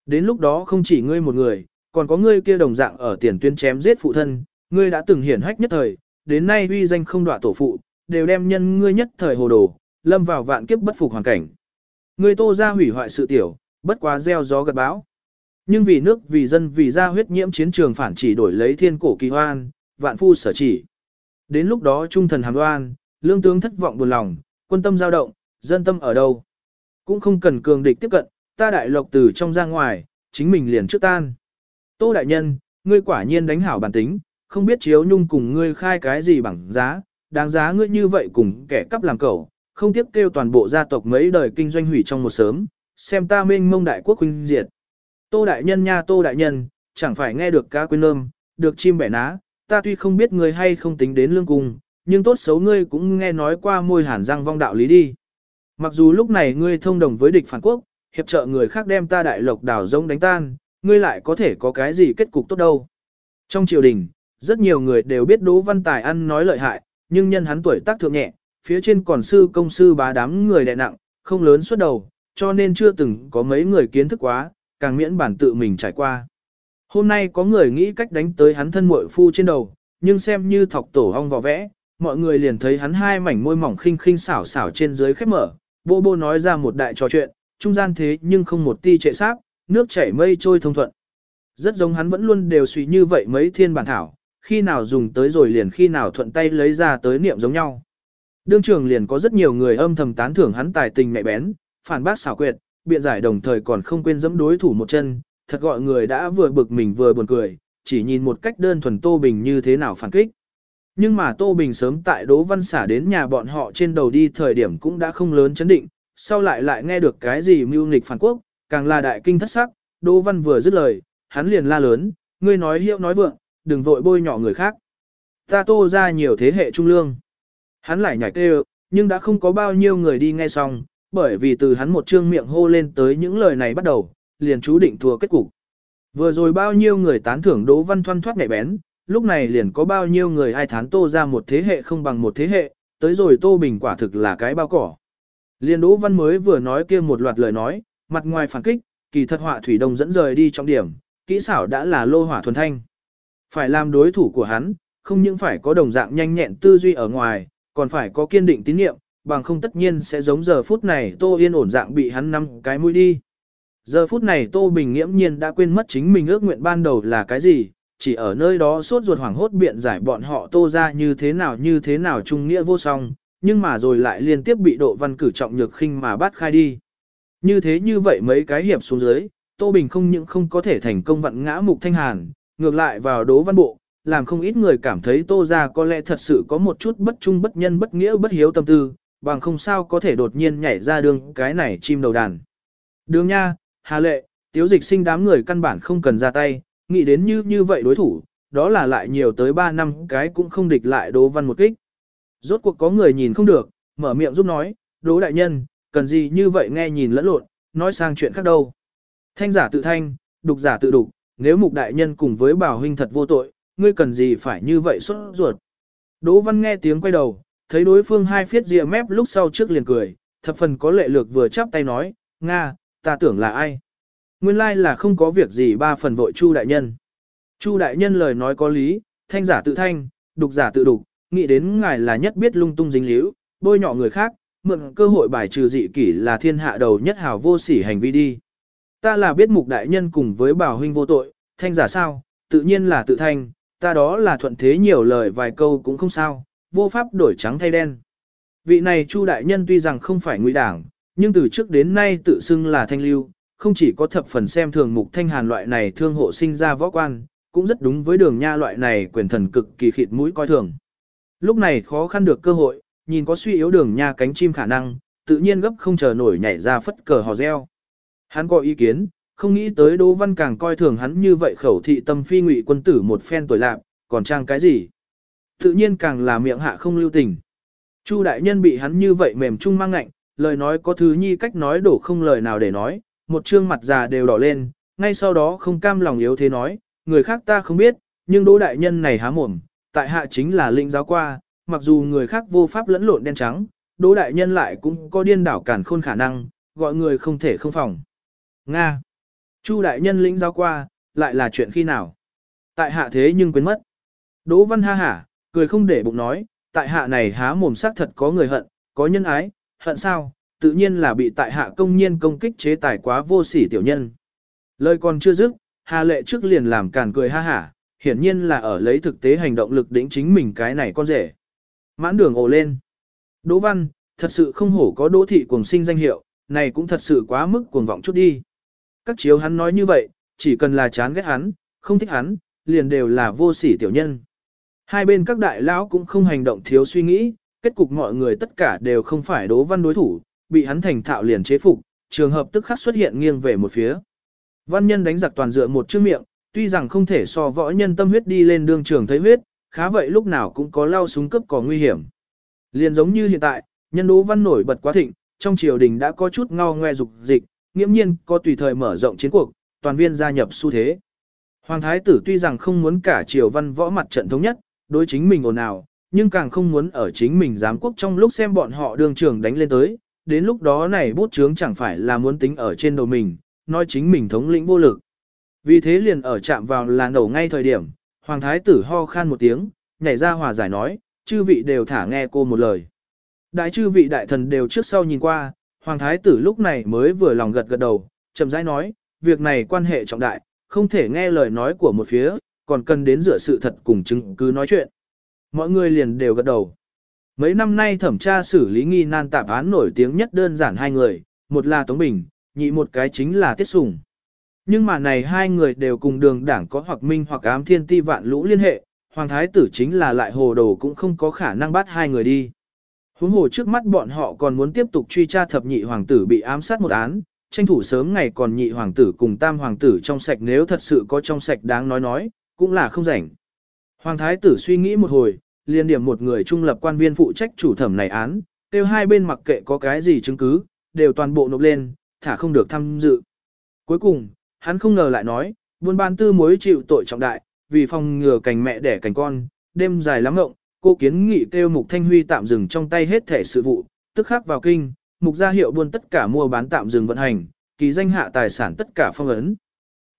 Speaker 1: Đến lúc đó không chỉ ngươi một người, còn có ngươi kia đồng dạng ở tiền tuyến chém giết phụ thân, ngươi đã từng hiển hách nhất thời, đến nay uy danh không đọa tổ phụ, đều đem nhân ngươi nhất thời hồ đồ, lâm vào vạn kiếp bất phục hoàn cảnh. Ngươi tô ra hủy hoại sự tiểu, bất quá gieo gió gặt bão. Nhưng vì nước vì dân vì gia huyết nhiễm chiến trường phản chỉ đổi lấy thiên cổ kỳ hoan, vạn phu sở chỉ. Đến lúc đó trung thần hàm đoan, lương tướng thất vọng buồn lòng, quân tâm dao động, dân tâm ở đâu. Cũng không cần cường địch tiếp cận, ta đại lộc từ trong ra ngoài, chính mình liền trước tan. Tô đại nhân, ngươi quả nhiên đánh hảo bản tính, không biết chiếu nhung cùng ngươi khai cái gì bằng giá, đáng giá ngươi như vậy cùng kẻ cắp làm cẩu, không tiếc kêu toàn bộ gia tộc mấy đời kinh doanh hủy trong một sớm, xem ta mênh mông đại quốc huynh diệt. Tô đại nhân nha tô đại nhân, chẳng phải nghe được cá quên lơm, được chim bẻ ná, ta tuy không biết ngươi hay không tính đến lương cung, nhưng tốt xấu ngươi cũng nghe nói qua môi hàn răng vong đạo lý đi. Mặc dù lúc này ngươi thông đồng với địch phản quốc, hiệp trợ người khác đem ta đại lộc đảo rông đánh tan, ngươi lại có thể có cái gì kết cục tốt đâu. Trong triều đình, rất nhiều người đều biết Đỗ Văn Tài ăn nói lợi hại, nhưng nhân hắn tuổi tác thượng nhẹ, phía trên còn sư công sư bá đám người đè nặng, không lớn suốt đầu, cho nên chưa từng có mấy người kiến thức quá, càng miễn bản tự mình trải qua. Hôm nay có người nghĩ cách đánh tới hắn thân muội phu trên đầu, nhưng xem như thọc tổ hong vò vẽ, mọi người liền thấy hắn hai mảnh môi mỏng khinh khinh xảo xảo trên dưới khép mở, bô bô nói ra một đại trò chuyện, trung gian thế nhưng không một ti trệ sáp, nước chảy mây trôi thông thuận. Rất giống hắn vẫn luôn đều suy như vậy mấy thiên bản thảo, khi nào dùng tới rồi liền khi nào thuận tay lấy ra tới niệm giống nhau. Đương trường liền có rất nhiều người âm thầm tán thưởng hắn tài tình mẹ bén, phản bác xảo quyệt, biện giải đồng thời còn không quên dẫm đối thủ một chân, thật gọi người đã vừa bực mình vừa buồn cười, chỉ nhìn một cách đơn thuần Tô Bình như thế nào phản kích. Nhưng mà Tô Bình sớm tại Đỗ Văn xả đến nhà bọn họ trên đầu đi thời điểm cũng đã không lớn chấn định, sau lại lại nghe được cái gì mưu nghịch phản quốc, càng là đại kinh thất sắc, Đỗ Văn vừa dứt lời, hắn liền la lớn, ngươi nói hiệu nói vượng, đừng vội bôi nhọ người khác. Ta tô ra nhiều thế hệ trung lương. Hắn lại nhảy kêu, nhưng đã không có bao nhiêu người đi nghe xong, bởi vì từ hắn một trương miệng hô lên tới những lời này bắt đầu, liền chú định thua kết cục. Vừa rồi bao nhiêu người tán thưởng Đỗ Văn thoăn thoát nhạy bén, lúc này liền có bao nhiêu người ai thán Tô ra một thế hệ không bằng một thế hệ, tới rồi Tô Bình quả thực là cái bao cỏ. Liên Đỗ Văn mới vừa nói kia một loạt lời nói, mặt ngoài phản kích, kỳ thật họa thủy đông dẫn rời đi trong điểm, kỹ xảo đã là lô hỏa thuần thanh. Phải làm đối thủ của hắn, không những phải có đồng dạng nhanh nhẹn tư duy ở ngoài, còn phải có kiên định tín nhiệm, bằng không tất nhiên sẽ giống giờ phút này Tô Yên ổn dạng bị hắn năm cái mũi đi. Giờ phút này Tô Bình nghiễm nhiên đã quên mất chính mình ước nguyện ban đầu là cái gì, chỉ ở nơi đó suốt ruột hoảng hốt biện giải bọn họ Tô ra như thế nào như thế nào trung nghĩa vô song, nhưng mà rồi lại liên tiếp bị độ văn cử trọng nhược khinh mà bắt khai đi. Như thế như vậy mấy cái hiệp xuống dưới, Tô Bình không những không có thể thành công vận ngã mục thanh hàn, ngược lại vào đố văn bộ, làm không ít người cảm thấy Tô ra có lẽ thật sự có một chút bất trung bất nhân bất nghĩa bất hiếu tâm tư, bằng không sao có thể đột nhiên nhảy ra đường cái này chim đầu đàn. Đường nha, hà lệ, tiếu dịch sinh đám người căn bản không cần ra tay, nghĩ đến như như vậy đối thủ, đó là lại nhiều tới 3 năm cái cũng không địch lại Đỗ văn một kích. Rốt cuộc có người nhìn không được, mở miệng giúp nói, đỗ đại nhân, cần gì như vậy nghe nhìn lẫn lộn, nói sang chuyện khác đâu. Thanh giả tự thanh, đục giả tự đục, nếu mục đại nhân cùng với bảo huynh thật vô tội, ngươi cần gì phải như vậy xuất ruột. Đỗ văn nghe tiếng quay đầu, thấy đối phương hai phiết rìa mép lúc sau trước liền cười, thập phần có lệ lược vừa chắp tay nói, Nga, ta tưởng là ai. Nguyên lai là không có việc gì ba phần vội Chu đại nhân. Chu đại nhân lời nói có lý, thanh giả tự thanh, đục giả tự đục, nghĩ đến ngài là nhất biết lung tung dính líu, bôi nhọ người khác, mượn cơ hội bài trừ dị kỷ là thiên hạ đầu nhất hào vô sỉ hành vi đi. Ta là biết mục đại nhân cùng với bảo huynh vô tội, thanh giả sao, tự nhiên là tự thanh, ta đó là thuận thế nhiều lời vài câu cũng không sao, vô pháp đổi trắng thay đen. Vị này Chu đại nhân tuy rằng không phải ngụy đảng, nhưng từ trước đến nay tự xưng là thanh lưu, không chỉ có thập phần xem thường mục thanh hàn loại này thương hộ sinh ra võ quan, cũng rất đúng với đường nha loại này quyền thần cực kỳ khịt mũi coi thường. Lúc này khó khăn được cơ hội, nhìn có suy yếu đường nha cánh chim khả năng, tự nhiên gấp không chờ nổi nhảy ra phất cờ hò reo. Hắn có ý kiến, không nghĩ tới Đỗ Văn càng coi thường hắn như vậy khẩu thị tâm phi ngụy quân tử một phen tuổi lạc, còn trang cái gì? Tự nhiên càng là miệng hạ không lưu tình. Chu đại nhân bị hắn như vậy mềm trung mang ngạnh, lời nói có thứ nhi cách nói đổ không lời nào để nói, một trương mặt già đều đỏ lên, ngay sau đó không cam lòng yếu thế nói, người khác ta không biết, nhưng Đỗ đại nhân này há mồm, tại hạ chính là linh giáo qua, mặc dù người khác vô pháp lẫn lộn đen trắng, Đỗ đại nhân lại cũng có điên đảo cản khôn khả năng, gọi người không thể không phòng. Nga. Chu đại nhân lĩnh giáo qua, lại là chuyện khi nào? Tại hạ thế nhưng quên mất. Đỗ văn ha hả, cười không để bụng nói, tại hạ này há mồm xác thật có người hận, có nhân ái, hận sao, tự nhiên là bị tại hạ công nhiên công kích chế tài quá vô sỉ tiểu nhân. Lời còn chưa dứt, Hà Lệ trước liền làm càn cười ha hả, hiển nhiên là ở lấy thực tế hành động lực đỉnh chính mình cái này con rể. Mãn đường ồ lên. Đỗ Văn, thật sự không hổ có đỗ thị cuồng sinh danh hiệu, này cũng thật sự quá mức cuồng vọng chút đi. Các chiếu hắn nói như vậy, chỉ cần là chán ghét hắn, không thích hắn, liền đều là vô sỉ tiểu nhân. Hai bên các đại lão cũng không hành động thiếu suy nghĩ, kết cục mọi người tất cả đều không phải đố văn đối thủ, bị hắn thành thạo liền chế phục, trường hợp tức khắc xuất hiện nghiêng về một phía. Văn nhân đánh giặc toàn dựa một chữ miệng, tuy rằng không thể so võ nhân tâm huyết đi lên đường trường thấy huyết, khá vậy lúc nào cũng có lao súng cấp có nguy hiểm. Liền giống như hiện tại, nhân đố văn nổi bật quá thịnh, trong triều đình đã có chút ngao ngoe dục dịch, nghiễm nhiên có tùy thời mở rộng chiến cuộc, toàn viên gia nhập xu thế. Hoàng thái tử tuy rằng không muốn cả triều văn võ mặt trận thống nhất, đối chính mình ồn ào, nhưng càng không muốn ở chính mình giám quốc trong lúc xem bọn họ đường trường đánh lên tới, đến lúc đó này bút chướng chẳng phải là muốn tính ở trên đầu mình, nói chính mình thống lĩnh vô lực. Vì thế liền ở chạm vào là nổ ngay thời điểm, hoàng thái tử ho khan một tiếng, nhảy ra hòa giải nói, chư vị đều thả nghe cô một lời. Đại chư vị đại thần đều trước sau nhìn qua, hoàng thái tử lúc này mới vừa lòng gật gật đầu, chậm rãi nói, việc này quan hệ trọng đại, không thể nghe lời nói của một phía, còn cần đến dựa sự thật cùng chứng cứ nói chuyện. Mọi người liền đều gật đầu. Mấy năm nay thẩm tra xử lý nghi nan tạp án nổi tiếng nhất đơn giản hai người, một là Tống Bình, nhị một cái chính là Tiết Sùng. Nhưng mà này hai người đều cùng đường đảng có hoặc minh hoặc ám thiên ti vạn lũ liên hệ, Hoàng Thái tử chính là lại hồ đồ cũng không có khả năng bắt hai người đi. Huống hồ trước mắt bọn họ còn muốn tiếp tục truy tra thập nhị hoàng tử bị ám sát một án, tranh thủ sớm ngày còn nhị hoàng tử cùng tam hoàng tử trong sạch nếu thật sự có trong sạch đáng nói nói, cũng là không rảnh. Hoàng thái tử suy nghĩ một hồi, liền điểm một người trung lập quan viên phụ trách chủ thẩm này án, kêu hai bên mặc kệ có cái gì chứng cứ, đều toàn bộ nộp lên, thả không được tham dự. Cuối cùng, hắn không ngờ lại nói, buôn ban tư mối chịu tội trọng đại, vì phòng ngừa cành mẹ đẻ cành con, đêm dài lắm ngộng, cô kiến nghị kêu Mục Thanh Huy tạm dừng trong tay hết thể sự vụ, tức khắc vào kinh, Mục gia hiệu buôn tất cả mua bán tạm dừng vận hành, ký danh hạ tài sản tất cả phong ấn.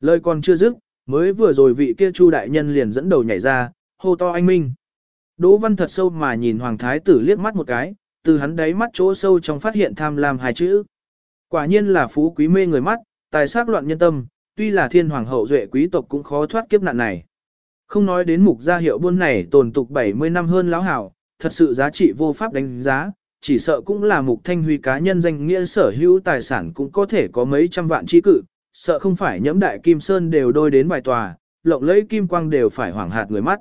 Speaker 1: Lời còn chưa dứt, mới vừa rồi vị kia Chu đại nhân liền dẫn đầu nhảy ra, hô to anh minh. Đỗ Văn thật sâu mà nhìn Hoàng Thái tử liếc mắt một cái, từ hắn đáy mắt chỗ sâu trong phát hiện tham lam hai chữ. Quả nhiên là phú quý mê người mắt, tài sắc loạn nhân tâm, tuy là thiên hoàng hậu duệ quý tộc cũng khó thoát kiếp nạn này. Không nói đến mục gia hiệu buôn này tồn tục 70 năm hơn lão hảo, thật sự giá trị vô pháp đánh giá, chỉ sợ cũng là mục thanh huy cá nhân danh nghĩa sở hữu tài sản cũng có thể có mấy trăm vạn chi cự, sợ không phải nhẫm đại kim sơn đều đôi đến bài tòa, lộng lẫy kim quang đều phải hoảng hạt người mắt.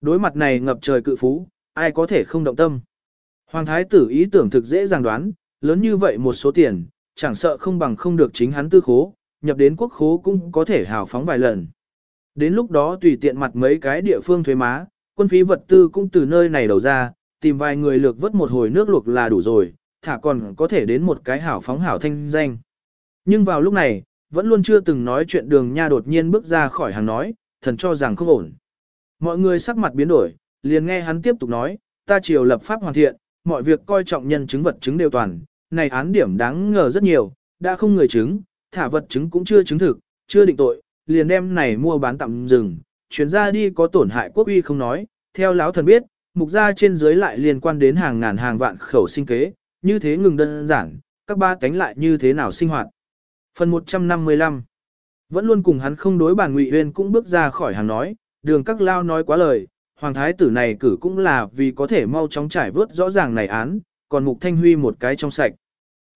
Speaker 1: Đối mặt này ngập trời cự phú, ai có thể không động tâm. Hoàng thái tử ý tưởng thực dễ dàng đoán, lớn như vậy một số tiền, chẳng sợ không bằng không được chính hắn tư khố, nhập đến quốc khố cũng có thể hào phóng vài lần. Đến lúc đó tùy tiện mặt mấy cái địa phương thuế má, quân phí vật tư cũng từ nơi này đầu ra, tìm vài người lược vớt một hồi nước luộc là đủ rồi, thả còn có thể đến một cái hảo phóng hảo thanh danh. Nhưng vào lúc này, vẫn luôn chưa từng nói chuyện đường nha đột nhiên bước ra khỏi hàng nói, thần cho rằng không ổn. Mọi người sắc mặt biến đổi, liền nghe hắn tiếp tục nói, ta chiều lập pháp hoàn thiện, mọi việc coi trọng nhân chứng vật chứng đều toàn, này án điểm đáng ngờ rất nhiều, đã không người chứng, thả vật chứng cũng chưa chứng thực, chưa định tội, liền đem này mua bán tạm dừng, chuyến ra đi có tổn hại quốc uy không nói, theo lão thần biết, mục gia trên dưới lại liên quan đến hàng ngàn hàng vạn khẩu sinh kế, như thế ngừng đơn giản, các ba cánh lại như thế nào sinh hoạt. Phần 155 Vẫn luôn cùng hắn không đối bàn Ngụy Uyên cũng bước ra khỏi hàng nói, đường các lao nói quá lời, hoàng thái tử này cử cũng là vì có thể mau chóng trải vớt rõ ràng này án, còn mục thanh huy một cái trong sạch.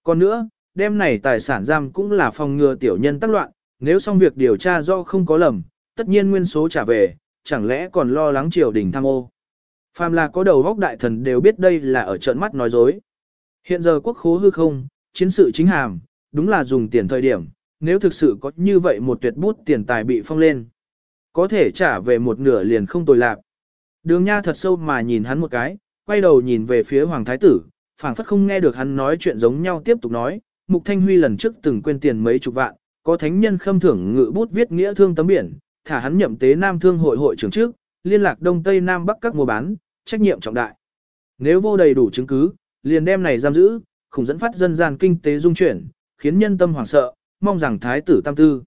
Speaker 1: Còn nữa, đem này tài sản giam cũng là phòng ngừa tiểu nhân tác loạn, nếu xong việc điều tra do không có lầm, tất nhiên nguyên số trả về, chẳng lẽ còn lo lắng triều đình tham ô. Phàm là có đầu góc đại thần đều biết đây là ở trận mắt nói dối. Hiện giờ quốc khố hư không, chiến sự chính hàm, đúng là dùng tiền thời điểm, nếu thực sự có như vậy một tuyệt bút tiền tài bị phong lên. Có thể trả về một nửa liền không tồi lạc. Đường Nha thật sâu mà nhìn hắn một cái, quay đầu nhìn về phía Hoàng Thái Tử, phảng phất không nghe được hắn nói chuyện giống nhau tiếp tục nói, Mục Thanh Huy lần trước từng quên tiền mấy chục vạn, có thánh nhân khâm thưởng ngự bút viết nghĩa thương tấm biển, thả hắn nhậm tế Nam Thương hội hội trưởng trước, liên lạc Đông Tây Nam Bắc các mua bán, trách nhiệm trọng đại. Nếu vô đầy đủ chứng cứ, liền đem này giam giữ, khủng dẫn phát dân gian kinh tế dung chuyển, khiến nhân tâm hoảng sợ, mong rằng thái tử tam tư.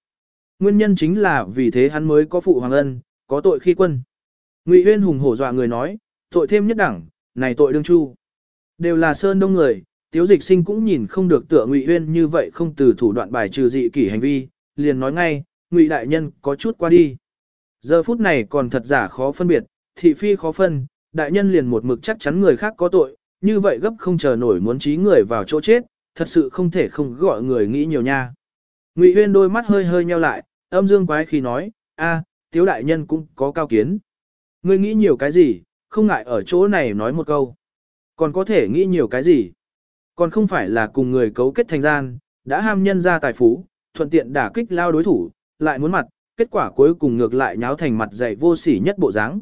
Speaker 1: Nguyên nhân chính là vì thế hắn mới có phụ hoàng ân, có tội khi quân. Ngụy Uyên hùng hổ dọa người nói, tội thêm nhất đẳng, này tội đương chu. Đều là sơn đông người, tiếu dịch sinh cũng nhìn không được tựa Ngụy Uyên như vậy không từ thủ đoạn bài trừ dị kỷ hành vi, liền nói ngay, Ngụy đại nhân có chút qua đi. Giờ phút này còn thật giả khó phân biệt, thị phi khó phân, đại nhân liền một mực chắc chắn người khác có tội, như vậy gấp không chờ nổi muốn trí người vào chỗ chết, thật sự không thể không gọi người nghĩ nhiều nha. Ngụy Huyên đôi mắt hơi hơi nheo lại, âm dương quái khi nói, a, tiếu đại nhân cũng có cao kiến. Ngươi nghĩ nhiều cái gì, không ngại ở chỗ này nói một câu. Còn có thể nghĩ nhiều cái gì? Còn không phải là cùng người cấu kết thành gian, đã ham nhân ra tài phú, thuận tiện đả kích lao đối thủ, lại muốn mặt, kết quả cuối cùng ngược lại nháo thành mặt dày vô sỉ nhất bộ dáng.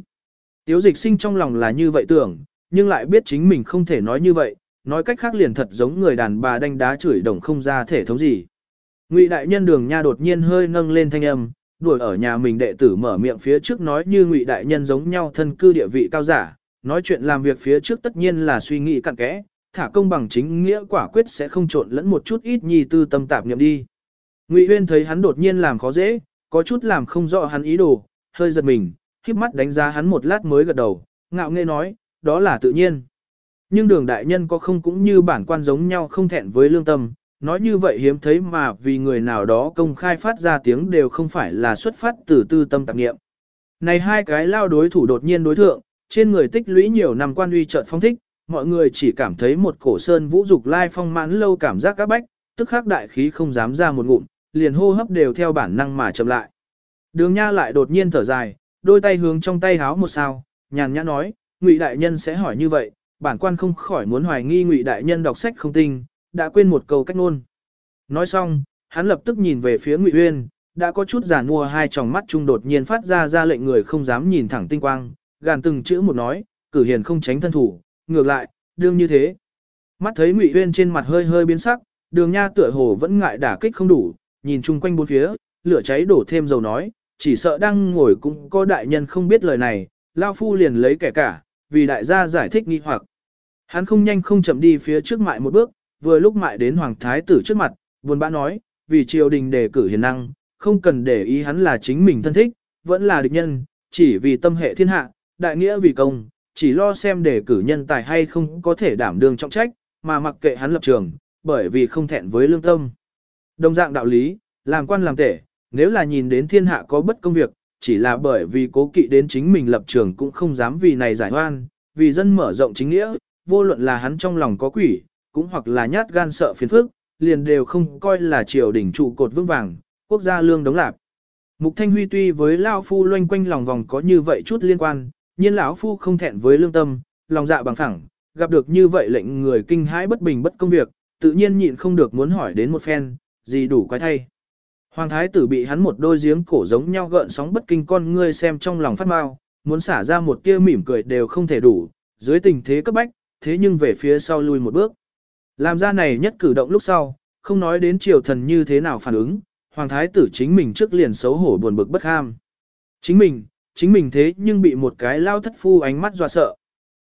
Speaker 1: Tiếu dịch sinh trong lòng là như vậy tưởng, nhưng lại biết chính mình không thể nói như vậy, nói cách khác liền thật giống người đàn bà đánh đá chửi đồng không ra thể thống gì. Ngụy đại nhân đường nha đột nhiên hơi nâng lên thanh âm, đuổi ở nhà mình đệ tử mở miệng phía trước nói như Ngụy đại nhân giống nhau thân cư địa vị cao giả, nói chuyện làm việc phía trước tất nhiên là suy nghĩ cặn kẽ, thả công bằng chính nghĩa quả quyết sẽ không trộn lẫn một chút ít nhi tư tâm tạp nhậm đi. Ngụy Huyên thấy hắn đột nhiên làm khó dễ, có chút làm không rõ hắn ý đồ, hơi giật mình, khép mắt đánh giá hắn một lát mới gật đầu, ngạo nghễ nói, đó là tự nhiên. Nhưng đường đại nhân có không cũng như bản quan giống nhau không thẹn với lương tâm, nói như vậy hiếm thấy mà vì người nào đó công khai phát ra tiếng đều không phải là xuất phát từ tư tâm tạp nghiệm. Này hai cái lao đối thủ đột nhiên đối thượng, trên người tích lũy nhiều năm quan uy trợn phong thích, mọi người chỉ cảm thấy một cổ sơn vũ dục lai phong mãn lâu cảm giác các bách, tức khắc đại khí không dám ra một ngụm, liền hô hấp đều theo bản năng mà chậm lại. Đường Nha lại đột nhiên thở dài, đôi tay hướng trong tay háo một sao, nhàn nhã nói, Ngụy đại nhân sẽ hỏi như vậy, bản quan không khỏi muốn hoài nghi Ngụy đại nhân đọc sách không tinh, đã quên một câu cách ngôn. Nói xong, hắn lập tức nhìn về phía Ngụy Uyên, đã có chút giàn mua hai tròng mắt trung đột nhiên phát ra ra lệnh người không dám nhìn thẳng tinh quang, gàn từng chữ một nói, cử hiền không tránh thân thủ, ngược lại, đương như thế. Mắt thấy Ngụy Uyên trên mặt hơi hơi biến sắc, Đường Nha tựa hồ vẫn ngại đả kích không đủ, nhìn chung quanh bốn phía, lửa cháy đổ thêm dầu nói, chỉ sợ đang ngồi cũng có đại nhân không biết lời này, Lão phu liền lấy kẻ cả, vì đại gia giải thích nghi hoặc. Hắn không nhanh không chậm đi phía trước mại một bước, vừa lúc mại đến hoàng thái tử trước mặt, buồn bã nói, vì triều đình đề cử hiền năng, không cần để ý hắn là chính mình thân thích, vẫn là địch nhân, chỉ vì tâm hệ thiên hạ, đại nghĩa vì công, chỉ lo xem đề cử nhân tài hay không có thể đảm đương trọng trách, mà mặc kệ hắn lập trường, bởi vì không thẹn với lương tâm. Đồng dạng đạo lý, làm quan làm tể, nếu là nhìn đến thiên hạ có bất công việc, chỉ là bởi vì cố kỵ đến chính mình lập trường cũng không dám vì này giải oan, vì dân mở rộng chính nghĩa, vô luận là hắn trong lòng có quỷ, cũng hoặc là nhát gan sợ phiền phức, liền đều không coi là triều đỉnh trụ cột vững vàng, quốc gia lương đống lạc. Mục Thanh Huy tuy với lão phu loanh quanh lòng vòng có như vậy chút liên quan, nhưng lão phu không thẹn với lương tâm, lòng dạ bằng phẳng, gặp được như vậy lệnh người kinh hãi bất bình bất công việc, tự nhiên nhịn không được muốn hỏi đến một phen, gì đủ quái thay. Hoàng thái tử bị hắn một đôi giếng cổ giống nhau gợn sóng bất kinh con ngươi xem trong lòng phát mau, muốn xả ra một tia mỉm cười đều không thể đủ, dưới tình thế cấp bách, thế nhưng về phía sau lui một bước. Làm ra này nhất cử động lúc sau, không nói đến triều thần như thế nào phản ứng, hoàng thái tử chính mình trước liền xấu hổ buồn bực bất ham. Chính mình, chính mình thế nhưng bị một cái lao thất phu ánh mắt dọa sợ.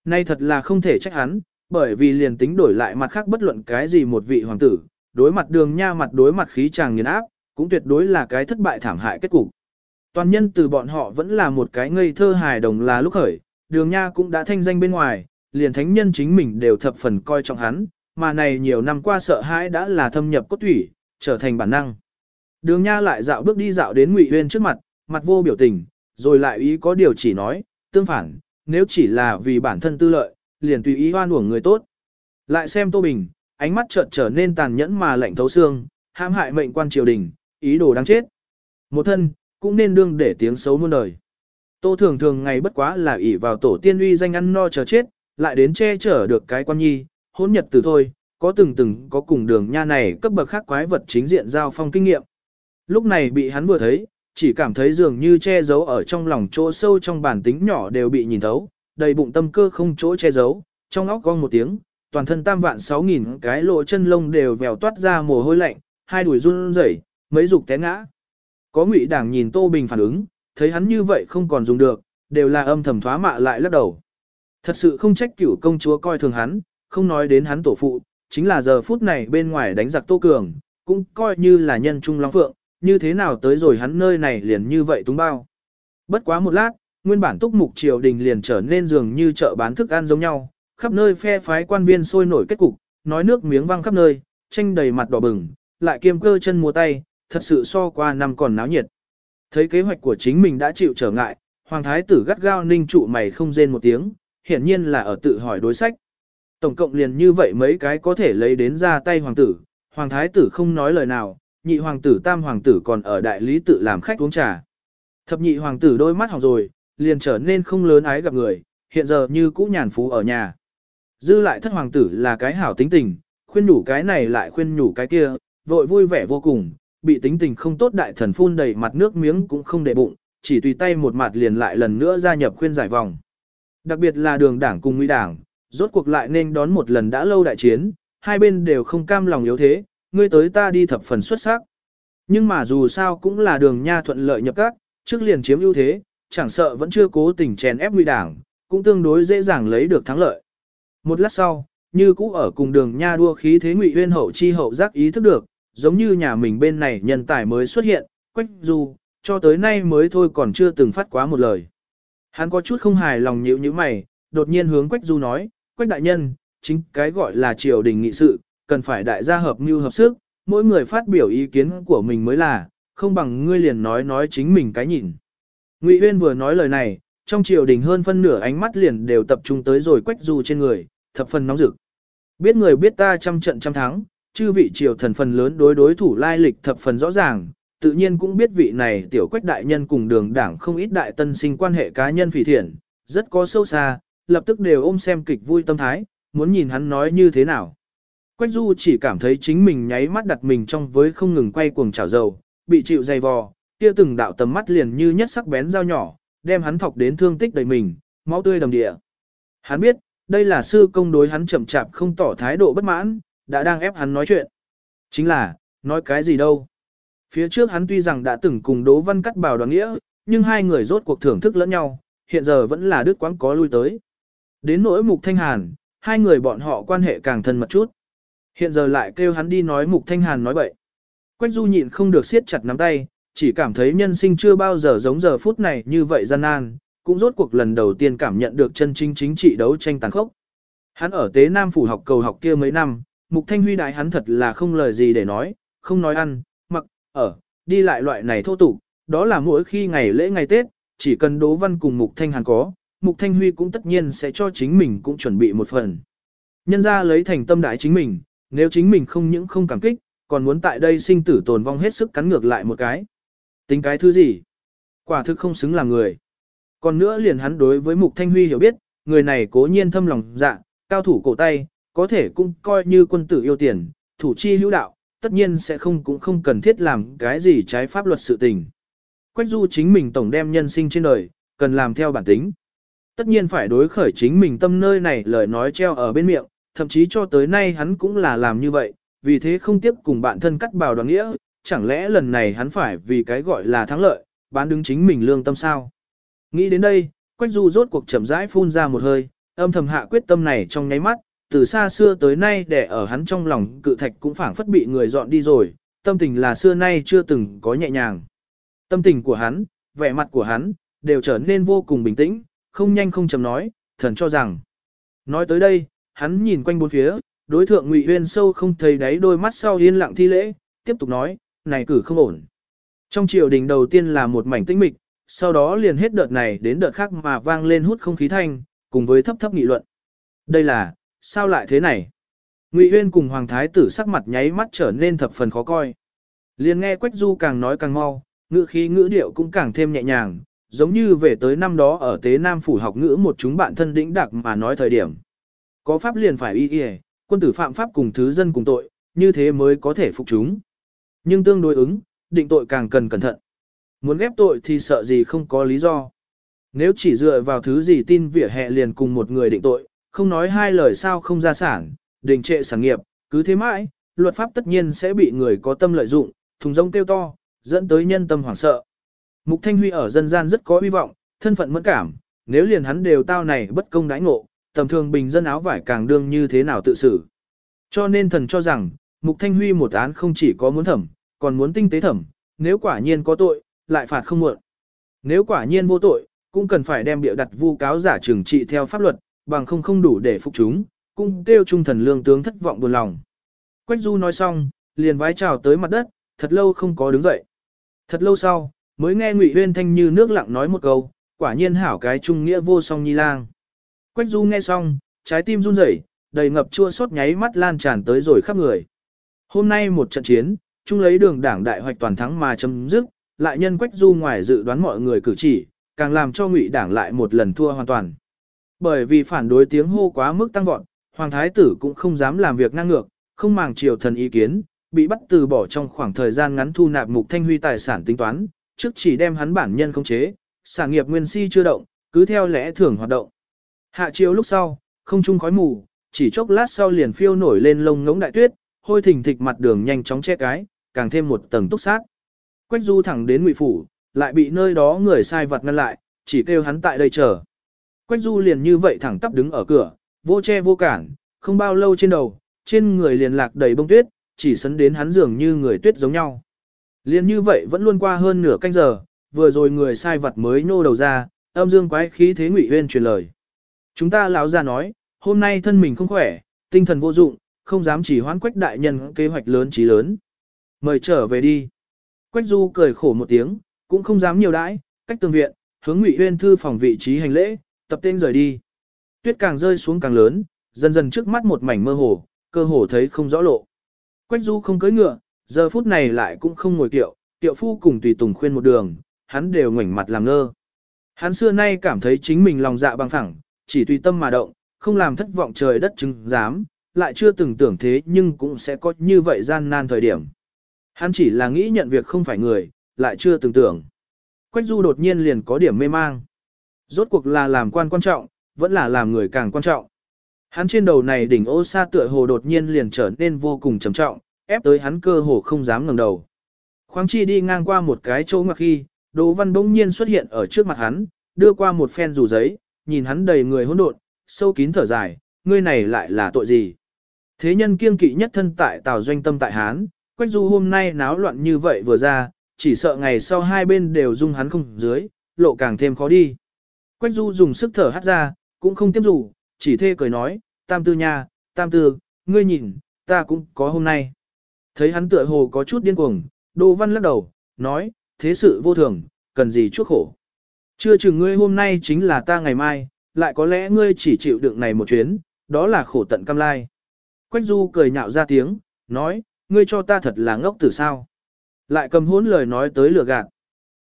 Speaker 1: Nay thật là không thể trách hắn, bởi vì liền tính đổi lại mặt khác bất luận cái gì một vị hoàng tử, đối mặt đường nha mặt đối mặt khí chàng nghiền áp, cũng tuyệt đối là cái thất bại thảm hại kết cục. Toàn nhân từ bọn họ vẫn là một cái ngây thơ hài đồng là lúc khởi, đường nha cũng đã thanh danh bên ngoài, liền thánh nhân chính mình đều thập phần coi trọng hắn, mà này nhiều năm qua sợ hãi đã là thâm nhập cốt thủy, trở thành bản năng. Đường nha lại dạo bước đi dạo đến Ngụy Uyên trước mặt, mặt vô biểu tình, rồi lại ý có điều chỉ nói, tương phản, nếu chỉ là vì bản thân tư lợi, liền tùy ý hoan uổng người tốt. Lại xem Tô Bình, ánh mắt chợt trở nên tàn nhẫn mà lạnh thấu xương, hãm hại mệnh quan triều đình, ý đồ đáng chết. Một thân, cũng nên đương để tiếng xấu muôn đời. Tô thường thường ngày bất quá là ỷ vào tổ tiên uy danh ăn no chờ chết, lại đến che chở được cái quan nhi, hôn nhật từ thôi, có từng từng có cùng đường nha này cấp bậc khác quái vật chính diện giao phong kinh nghiệm. Lúc này bị hắn vừa thấy, chỉ cảm thấy dường như che giấu ở trong lòng chỗ sâu trong bản tính nhỏ đều bị nhìn thấu, đầy bụng tâm cơ không chỗ che giấu, trong óc cong một tiếng, toàn thân tam vạn sáu nghìn cái lộ chân lông đều vèo toát ra mồ hôi lạnh, hai đùi run rẩy, mấy dục té ngã. Có ngụy đảng nhìn Tô Bình phản ứng, thấy hắn như vậy không còn dùng được, đều là âm thầm thoá mạ lại lắc đầu. Thật sự không trách cửu công chúa coi thường hắn, không nói đến hắn tổ phụ, chính là giờ phút này bên ngoài đánh giặc Tô Cường, cũng coi như là nhân trung long phượng, như thế nào tới rồi hắn nơi này liền như vậy túng bao. Bất quá một lát, nguyên bản túc mục triều đình liền trở nên dường như chợ bán thức ăn giống nhau, khắp nơi phe phái quan viên sôi nổi kết cục, nói nước miếng văng khắp nơi, tranh đầy mặt đỏ bừng, lại kiêm cơ chân múa tay, thật sự so qua năm còn náo nhiệt. Thấy kế hoạch của chính mình đã chịu trở ngại, hoàng thái tử gắt gao ninh trụ mày không rên một tiếng, hiển nhiên là ở tự hỏi đối sách. Tổng cộng liền như vậy mấy cái có thể lấy đến ra tay hoàng tử, hoàng thái tử không nói lời nào, nhị hoàng tử tam hoàng tử còn ở đại lý tự làm khách uống trà. Thập nhị hoàng tử đôi mắt hỏng rồi, liền trở nên không lớn ái gặp người, hiện giờ như cũ nhàn phú ở nhà. Dư lại thất hoàng tử là cái hảo tính tình, khuyên nhủ cái này lại khuyên nhủ cái kia, vội vui vẻ vô cùng, bị tính tình không tốt đại thần phun đầy mặt nước miếng cũng không để bụng, chỉ tùy tay một mặt liền lại lần nữa gia nhập khuyên giải vòng. Đặc biệt là đường đảng cùng nguy đảng, rốt cuộc lại nên đón một lần đã lâu đại chiến, hai bên đều không cam lòng yếu thế, ngươi tới ta đi thập phần xuất sắc. Nhưng mà dù sao cũng là đường nha thuận lợi nhập các, trước liền chiếm ưu thế, chẳng sợ vẫn chưa cố tình chèn ép nguy đảng, cũng tương đối dễ dàng lấy được thắng lợi. Một lát sau, như cũ ở cùng đường nha đua khí thế ngụy huyên hậu chi hậu giác ý thức được, giống như nhà mình bên này nhân tài mới xuất hiện, quách du, cho tới nay mới thôi còn chưa từng phát quá một lời. Hắn có chút không hài lòng nhíu như mày, đột nhiên hướng quách du nói, quách đại nhân, chính cái gọi là triều đình nghị sự, cần phải đại gia hợp mưu hợp sức, mỗi người phát biểu ý kiến của mình mới là, không bằng ngươi liền nói nói chính mình cái nhìn. Ngụy Uyên vừa nói lời này, trong triều đình hơn phân nửa ánh mắt liền đều tập trung tới rồi quách du trên người, thập phần nóng rực. Biết người biết ta trăm trận trăm thắng, chư vị triều thần phần lớn đối đối thủ lai lịch thập phần rõ ràng, tự nhiên cũng biết vị này tiểu quách đại nhân cùng đường đảng không ít đại tân sinh quan hệ cá nhân phỉ thiện, rất có sâu xa, lập tức đều ôm xem kịch vui tâm thái, muốn nhìn hắn nói như thế nào. Quách Du chỉ cảm thấy chính mình nháy mắt đặt mình trong với không ngừng quay cuồng chảo dầu, bị chịu dày vò, kia từng đạo tầm mắt liền như nhất sắc bén dao nhỏ, đem hắn thọc đến thương tích đầy mình, máu tươi đầm địa. Hắn biết, đây là sư công đối hắn chậm chạp không tỏ thái độ bất mãn, đã đang ép hắn nói chuyện. Chính là, nói cái gì đâu. Phía trước hắn tuy rằng đã từng cùng Đỗ Văn cắt bảo đoàn nghĩa, nhưng hai người rốt cuộc thưởng thức lẫn nhau, hiện giờ vẫn là đứt quãng có lui tới. Đến nỗi Mục Thanh Hàn, hai người bọn họ quan hệ càng thân mật chút. Hiện giờ lại kêu hắn đi nói Mục Thanh Hàn nói bậy. Quách Du nhịn không được siết chặt nắm tay, chỉ cảm thấy nhân sinh chưa bao giờ giống giờ phút này như vậy gian nan, cũng rốt cuộc lần đầu tiên cảm nhận được chân chính chính trị đấu tranh tàn khốc. Hắn ở Tế Nam phủ học cầu học kia mấy năm, Mục Thanh Huy đại hắn thật là không lời gì để nói, không nói ăn, mặc, ở, đi lại loại này thô tục, đó là mỗi khi ngày lễ ngày Tết, chỉ cần Đỗ Văn cùng Mục Thanh Hàn có, Mục Thanh Huy cũng tất nhiên sẽ cho chính mình cũng chuẩn bị một phần. Nhân ra lấy thành tâm đại chính mình, nếu chính mình không những không cảm kích, còn muốn tại đây sinh tử tồn vong hết sức cắn ngược lại một cái. Tính cái thứ gì? Quả thực không xứng làm người. Còn nữa liền hắn đối với Mục Thanh Huy hiểu biết, người này cố nhiên thâm lòng dạ, cao thủ cổ tay, có thể cũng coi như quân tử yêu tiền, thủ chi hữu đạo, tất nhiên sẽ không cũng không cần thiết làm cái gì trái pháp luật sự tình. Quách du chính mình tổng đem nhân sinh trên đời, cần làm theo bản tính tất nhiên phải đối khởi chính mình tâm nơi này lời nói treo ở bên miệng, thậm chí cho tới nay hắn cũng là làm như vậy, vì thế không tiếp cùng bạn thân cắt bào đoàn nghĩa, chẳng lẽ lần này hắn phải vì cái gọi là thắng lợi, bán đứng chính mình lương tâm sao. Nghĩ đến đây, Quách Du rốt cuộc chậm rãi phun ra một hơi, âm thầm hạ quyết tâm này trong nháy mắt, từ xa xưa tới nay để ở hắn trong lòng cự thạch cũng phảng phất bị người dọn đi rồi, tâm tình là xưa nay chưa từng có nhẹ nhàng. Tâm tình của hắn, vẻ mặt của hắn, đều trở nên vô cùng bình tĩnh, không nhanh không chậm nói, thần cho rằng. Nói tới đây, hắn nhìn quanh bốn phía, đối thượng Ngụy Uyên sâu không thấy đáy đôi mắt sau yên lặng thi lễ, tiếp tục nói, này cử không ổn. Trong triều đình đầu tiên là một mảnh tĩnh mịch, sau đó liền hết đợt này đến đợt khác mà vang lên hút không khí thanh, cùng với thấp thấp nghị luận. Đây là, sao lại thế này? Ngụy Uyên cùng Hoàng Thái tử sắc mặt nháy mắt trở nên thập phần khó coi. Liền nghe Quách Du càng nói càng mau, ngữ khí ngữ điệu cũng càng thêm nhẹ nhàng, giống như về tới năm đó ở Tế Nam Phủ học ngữ một chúng bạn thân đĩnh đặc mà nói thời điểm. Có pháp liền phải y y, quân tử phạm pháp cùng thứ dân cùng tội, như thế mới có thể phục chúng. Nhưng tương đối ứng, định tội càng cần cẩn thận. Muốn ghép tội thì sợ gì không có lý do. Nếu chỉ dựa vào thứ gì tin vỉa hè liền cùng một người định tội, không nói hai lời sao không ra sản, đình trệ sản nghiệp, cứ thế mãi, luật pháp tất nhiên sẽ bị người có tâm lợi dụng, thùng rông kêu to, dẫn tới nhân tâm hoảng sợ. Mục Thanh Huy ở dân gian rất có hy vọng, thân phận mẫn cảm, nếu liền hắn đều tao này bất công đãi ngộ, tầm thường bình dân áo vải càng đương như thế nào tự xử. Cho nên thần cho rằng, Mục Thanh Huy một án không chỉ có muốn thẩm, còn muốn tinh tế thẩm, nếu quả nhiên có tội, lại phạt không muộn. Nếu quả nhiên vô tội, cũng cần phải đem biểu đặt vu cáo giả trừng trị theo pháp luật, bằng không không đủ để phục chúng, cũng kêu trung thần lương tướng thất vọng buồn lòng. Quách Du nói xong, liền vái chào tới mặt đất, thật lâu không có đứng dậy. Thật lâu sau, mới nghe Ngụy Huyên Thanh như nước lặng nói một câu, quả nhiên hảo cái trung nghĩa vô song nhi lang. Quách Du nghe xong, trái tim run rẩy, đầy ngập chua xót nháy mắt lan tràn tới rồi khắp người. Hôm nay một trận chiến, chung lấy đường đảng đại hoạch toàn thắng mà chấm dứt, lại nhân Quách Du ngoài dự đoán mọi người cử chỉ, càng làm cho Ngụy đảng lại một lần thua hoàn toàn. Bởi vì phản đối tiếng hô quá mức tăng vọt, hoàng thái tử cũng không dám làm việc ngang ngược, không màng triều thần ý kiến, bị bắt từ bỏ trong khoảng thời gian ngắn thu nạp mục thanh huy tài sản tính toán, trước chỉ đem hắn bản nhân không chế, sản nghiệp nguyên si chưa động, cứ theo lẽ thường hoạt động. Hạ chiều lúc sau, không trung khói mù, chỉ chốc lát sau liền phiêu nổi lên lông ngỗng đại tuyết, hôi thình thịch mặt đường nhanh chóng che cái, càng thêm một tầng túc sát. Quách du thẳng đến ngụy phủ, lại bị nơi đó người sai vật ngăn lại, chỉ kêu hắn tại đây chờ. Quách du liền như vậy thẳng tắp đứng ở cửa, vô che vô cản, không bao lâu trên đầu, trên người liền lạc đầy bông tuyết, chỉ sấn đến hắn dường như người tuyết giống nhau. Liên như vậy vẫn luôn qua hơn nửa canh giờ, vừa rồi người sai vật mới nô đầu ra, âm dương quái khí thế ngụy huyên truyền lời. Chúng ta lão ra nói, hôm nay thân mình không khỏe, tinh thần vô dụng, không dám chỉ hoãn quách đại nhân kế hoạch lớn trí lớn. Mời trở về đi. Quách du cười khổ một tiếng, cũng không dám nhiều đãi, cách tường viện, hướng ngụy huyên thư phòng vị trí hành lễ, tập tên rời đi. Tuyết càng rơi xuống càng lớn, dần dần trước mắt một mảnh mơ hồ, cơ hồ thấy không rõ lộ. Quách du không cưỡi ngựa, giờ phút này lại cũng không ngồi kiệu, tiệu phu cùng tùy tùng khuyên một đường, hắn đều ngoảnh mặt làm ngơ. Hắn xưa nay cảm thấy chính mình lòng dạ bằng phẳng, chỉ tùy tâm mà động, không làm thất vọng trời đất chứng dám, lại chưa từng tưởng thế nhưng cũng sẽ có như vậy gian nan thời điểm. Hắn chỉ là nghĩ nhận việc không phải người, lại chưa từng tưởng. Quách du đột nhiên liền có điểm mê mang. Rốt cuộc là làm quan quan trọng, vẫn là làm người càng quan trọng. Hắn trên đầu này đỉnh ô sa tựa hồ đột nhiên liền trở nên vô cùng trầm trọng, ép tới hắn cơ hồ không dám ngẩng đầu. Khoáng chi đi ngang qua một cái chỗ ngoặc khi, Đỗ Văn bỗng nhiên xuất hiện ở trước mặt hắn, đưa qua một phen rủ giấy, nhìn hắn đầy người hỗn độn, sâu kín thở dài, ngươi này lại là tội gì? Thế nhân kiêng kỵ nhất thân tại Tào Doanh Tâm tại Hán, Quách Du hôm nay náo loạn như vậy vừa ra, chỉ sợ ngày sau hai bên đều dung hắn không dưới, lộ càng thêm khó đi. Quách Du dùng sức thở hắt ra, cũng không tiếp rủ, chỉ thê cười nói, tam tư nha, tam tư, ngươi nhìn, ta cũng có hôm nay. Thấy hắn tựa hồ có chút điên cuồng, Đỗ Văn lắc đầu, nói, thế sự vô thường, cần gì chuốc khổ. Chưa chừng ngươi hôm nay chính là ta ngày mai, lại có lẽ ngươi chỉ chịu đựng này một chuyến, đó là khổ tận cam lai. Quách Du cười nhạo ra tiếng, nói, ngươi cho ta thật là ngốc tử sao. Lại cầm hốn lời nói tới lừa gạt.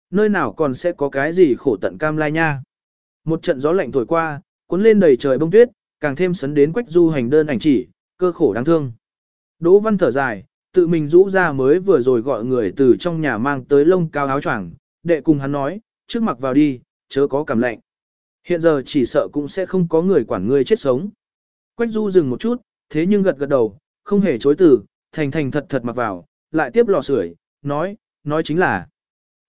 Speaker 1: Nơi nào còn sẽ có cái gì khổ tận cam lai nha. Một trận gió lạnh thổi qua, cuốn lên đầy trời bông tuyết, càng thêm sấn đến Quách Du hành đơn ảnh chỉ, cơ khổ đáng thương. Đỗ Văn thở dài, tự mình rũ ra mới vừa rồi gọi người từ trong nhà mang tới lông cao áo choàng, đệ cùng hắn nói, trước mặc vào đi, chớ có cảm lạnh. Hiện giờ chỉ sợ cũng sẽ không có người quản ngươi chết sống. Quách du dừng một chút, thế nhưng gật gật đầu, không hề chối từ, thành thành thật thật mặc vào, lại tiếp lò sưởi, nói, nói chính là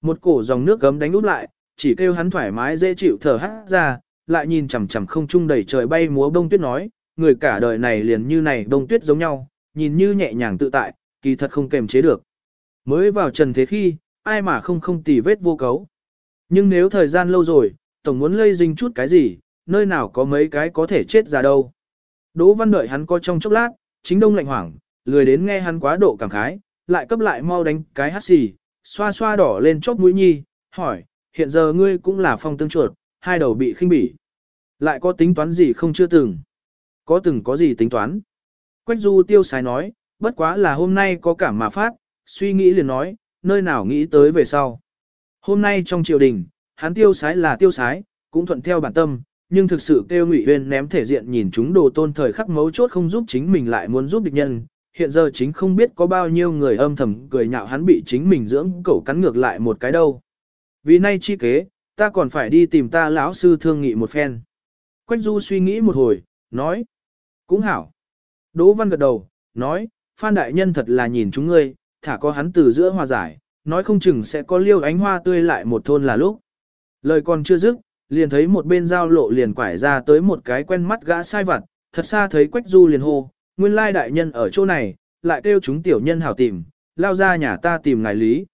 Speaker 1: một cổ dòng nước gấm đánh út lại, chỉ kêu hắn thoải mái dễ chịu thở hát ra, lại nhìn chằm chằm không trung đầy trời bay múa bông tuyết nói, người cả đời này liền như này bông tuyết giống nhau, nhìn như nhẹ nhàng tự tại, kỳ thật không kềm chế được. Mới vào trần thế khi, ai mà không không tì vết vô cấu. Nhưng nếu thời gian lâu rồi, tổng muốn lây dinh chút cái gì, nơi nào có mấy cái có thể chết ra đâu. Đỗ văn đợi hắn có trong chốc lát, chính đông lạnh hoảng, lười đến nghe hắn quá độ cảm khái, lại cấp lại mau đánh cái hát xì, xoa xoa đỏ lên chóp mũi nhi, hỏi, hiện giờ ngươi cũng là phong tương chuột, hai đầu bị khinh bỉ. Lại có tính toán gì không chưa từng? Có từng có gì tính toán? Quách du tiêu sái nói, bất quá là hôm nay có cảm mà phát, suy nghĩ liền nói, nơi nào nghĩ tới về sau. Hôm nay trong triều đình, hắn tiêu sái là tiêu sái, cũng thuận theo bản tâm, nhưng thực sự kêu Ngụy Uyên ném thể diện nhìn chúng đồ tôn thời khắc mấu chốt không giúp chính mình lại muốn giúp địch nhân. Hiện giờ chính không biết có bao nhiêu người âm thầm cười nhạo hắn bị chính mình dưỡng cẩu cắn ngược lại một cái đâu. Vì nay chi kế, ta còn phải đi tìm ta lão sư thương nghị một phen. Quách Du suy nghĩ một hồi, nói. Cũng hảo. Đỗ Văn gật đầu, nói, Phan Đại Nhân thật là nhìn chúng ngươi, thả có hắn từ giữa hòa giải, nói không chừng sẽ có liêu ánh hoa tươi lại một thôn là lúc. Lời còn chưa dứt, liền thấy một bên giao lộ liền quải ra tới một cái quen mắt gã sai vặt, thật xa thấy Quách Du liền hô, nguyên lai đại nhân ở chỗ này, lại kêu chúng tiểu nhân hảo tìm, lao ra nhà ta tìm ngài lý.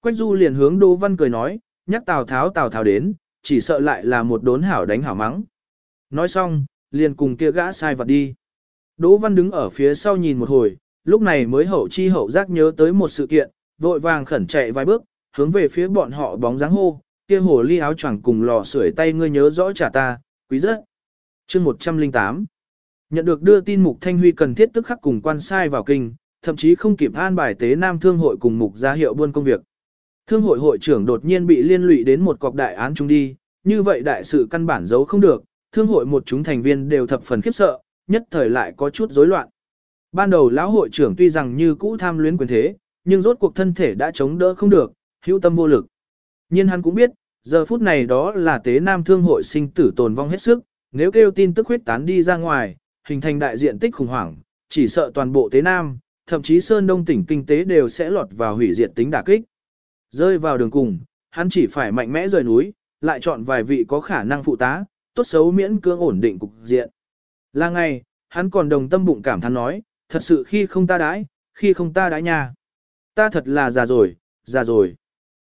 Speaker 1: Quách Du liền hướng Đỗ Văn cười nói, nhắc Tào Tháo Tào Tháo đến, chỉ sợ lại là một đốn hảo đánh hảo mắng. Nói xong, liền cùng kia gã sai vặt đi. Đỗ Văn đứng ở phía sau nhìn một hồi, lúc này mới hậu chi hậu giác nhớ tới một sự kiện, vội vàng khẩn chạy vài bước, hướng về phía bọn họ bóng dáng hô, kia hồ ly áo choàng cùng lò sưởi tay ngươi nhớ rõ trả ta, quý rất. Chương 108 Nhận được đưa tin Mục Thanh Huy cần thiết tức khắc cùng quan sai vào kinh, thậm chí không kịp an bài tế Nam Thương hội cùng Mục gia hiệu buôn công việc. Thương hội hội trưởng đột nhiên bị liên lụy đến một cọc đại án chúng đi, như vậy đại sự căn bản giấu không được, thương hội một chúng thành viên đều thập phần khiếp sợ, nhất thời lại có chút rối loạn. Ban đầu lão hội trưởng tuy rằng như cũ tham luyến quyền thế, nhưng rốt cuộc thân thể đã chống đỡ không được, hữu tâm vô lực. Nhưng hắn cũng biết, giờ phút này đó là tế nam thương hội sinh tử tồn vong hết sức, nếu kêu tin tức huyết tán đi ra ngoài, hình thành đại diện tích khủng hoảng, chỉ sợ toàn bộ tế nam, thậm chí sơn đông tỉnh kinh tế đều sẽ lọt vào hủy diệt tính đả kích. Rơi vào đường cùng, hắn chỉ phải mạnh mẽ rời núi, lại chọn vài vị có khả năng phụ tá, tốt xấu miễn cưỡng ổn định cục diện. Là ngày, hắn còn đồng tâm bụng cảm thán nói, thật sự khi không ta đãi, khi không ta đãi nha. Ta thật là già rồi, già rồi.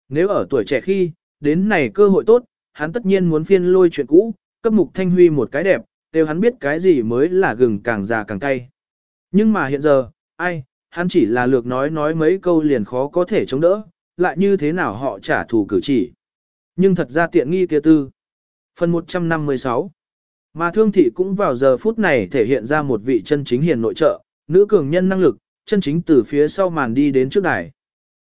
Speaker 1: Nếu ở tuổi trẻ khi, đến này cơ hội tốt, hắn tất nhiên muốn phiên lôi chuyện cũ, cấp mục thanh huy một cái đẹp, đều hắn biết cái gì mới là gừng càng già càng cay. Nhưng mà hiện giờ, ai, hắn chỉ là lược nói nói mấy câu liền khó có thể chống đỡ, lại như thế nào họ trả thù cử chỉ. Nhưng thật ra tiện nghi kia tư. Phần 156 Mà thương thị cũng vào giờ phút này thể hiện ra một vị chân chính hiền nội trợ, nữ cường nhân năng lực, chân chính từ phía sau màn đi đến trước đài.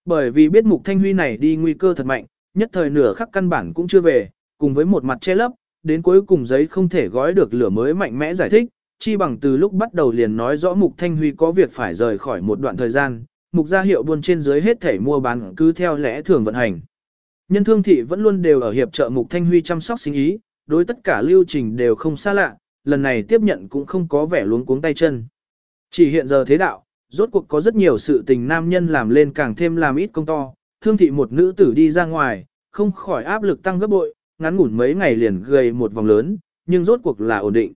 Speaker 1: Bởi vì biết mục thanh huy này đi nguy cơ thật mạnh, nhất thời nửa khắc căn bản cũng chưa về, cùng với một mặt che lấp, đến cuối cùng giấy không thể gói được lửa mới mạnh mẽ giải thích, chi bằng từ lúc bắt đầu liền nói rõ mục thanh huy có việc phải rời khỏi một đoạn thời gian, mục gia hiệu buôn trên dưới hết thể mua bán cứ theo lẽ thường vận hành. Nhân thương thị vẫn luôn đều ở hiệp trợ mục thanh huy chăm sóc sinh ý, đối tất cả lưu trình đều không xa lạ, lần này tiếp nhận cũng không có vẻ luống cuống tay chân. Chỉ hiện giờ thế đạo, rốt cuộc có rất nhiều sự tình nam nhân làm lên càng thêm làm ít công to, thương thị một nữ tử đi ra ngoài, không khỏi áp lực tăng gấp bội, ngắn ngủn mấy ngày liền gầy một vòng lớn, nhưng rốt cuộc là ổn định.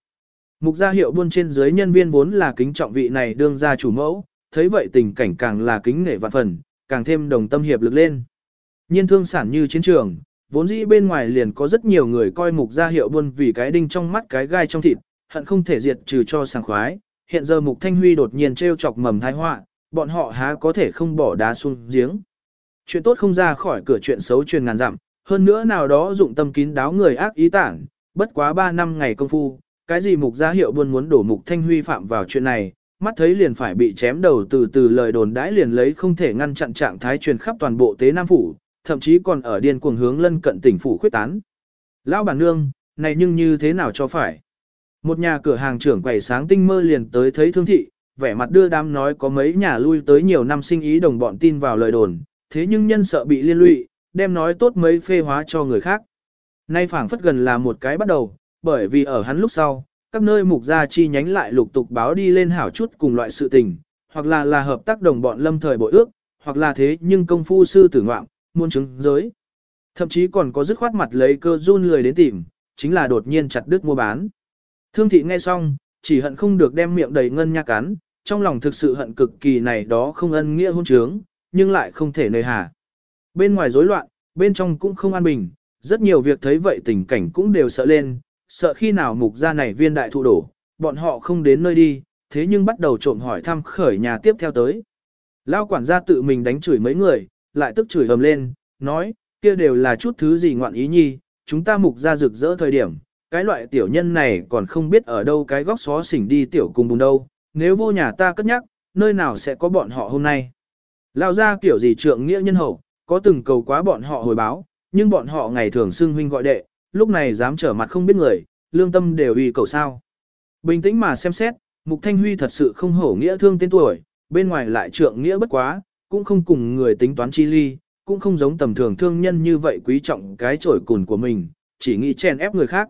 Speaker 1: Mục gia hiệu buôn trên dưới nhân viên vốn là kính trọng vị này đương ra chủ mẫu, thấy vậy tình cảnh càng là kính nể vạn phần, càng thêm đồng tâm hiệp lực lên. Nhiên thương sản như chiến trường, vốn dĩ bên ngoài liền có rất nhiều người coi mục gia hiệu buôn vì cái đinh trong mắt cái gai trong thịt, hận không thể diệt trừ cho sảng khoái. Hiện giờ mục thanh huy đột nhiên treo chọc mầm thái họa, bọn họ há có thể không bỏ đá xuống giếng. Chuyện tốt không ra khỏi cửa chuyện xấu truyền ngàn dặm, hơn nữa nào đó dụng tâm kín đáo người ác ý tản, bất quá 3 năm ngày công phu, cái gì mục gia hiệu buôn muốn đổ mục thanh huy phạm vào chuyện này, mắt thấy liền phải bị chém đầu từ từ lời đồn đãi liền lấy không thể ngăn chặn trạng thái truyền khắp toàn bộ tế Nam Phủ, thậm chí còn ở điên cuồng hướng lân cận tỉnh Phủ khuyết tán. Lão bản nương, này nhưng như thế nào cho phải? Một nhà cửa hàng trưởng quầy sáng tinh mơ liền tới thấy thương thị, vẻ mặt đưa đám nói có mấy nhà lui tới nhiều năm sinh ý đồng bọn tin vào lời đồn, thế nhưng nhân sợ bị liên lụy, đem nói tốt mấy phê hóa cho người khác. Nay phảng phất gần là một cái bắt đầu, bởi vì ở hắn lúc sau, các nơi mục gia chi nhánh lại lục tục báo đi lên hảo chút cùng loại sự tình, hoặc là là hợp tác đồng bọn lâm thời bội ước, hoặc là thế nhưng công phu sư tử ngoạm, muôn chứng giới. Thậm chí còn có dứt khoát mặt lấy cơ run lười đến tìm, chính là đột nhiên chặt đứt mua bán. Thương thị nghe xong, chỉ hận không được đem miệng đầy ngân nha cắn, trong lòng thực sự hận cực kỳ này đó không ân nghĩa hôn trướng, nhưng lại không thể nơi hà. Bên ngoài rối loạn, bên trong cũng không an bình, rất nhiều việc thấy vậy tình cảnh cũng đều sợ lên, sợ khi nào mục gia này viên đại thụ đổ, bọn họ không đến nơi đi, thế nhưng bắt đầu trộm hỏi thăm khởi nhà tiếp theo tới. Lao quản gia tự mình đánh chửi mấy người, lại tức chửi ầm lên, nói, kia đều là chút thứ gì ngoạn ý nhi, chúng ta mục ra rực rỡ thời điểm, cái loại tiểu nhân này còn không biết ở đâu cái góc xó xỉnh đi tiểu cùng bùng đâu, nếu vô nhà ta cất nhắc, nơi nào sẽ có bọn họ hôm nay. Lao ra kiểu gì trượng nghĩa nhân hậu, có từng cầu quá bọn họ hồi báo, nhưng bọn họ ngày thường xưng huynh gọi đệ, lúc này dám trở mặt không biết người, lương tâm đều uy cầu sao. Bình tĩnh mà xem xét, Mục Thanh Huy thật sự không hổ nghĩa thương tên tuổi, bên ngoài lại trượng nghĩa bất quá, cũng không cùng người tính toán chi ly, cũng không giống tầm thường thương nhân như vậy quý trọng cái trổi cùn của mình, chỉ nghĩ chèn ép người khác.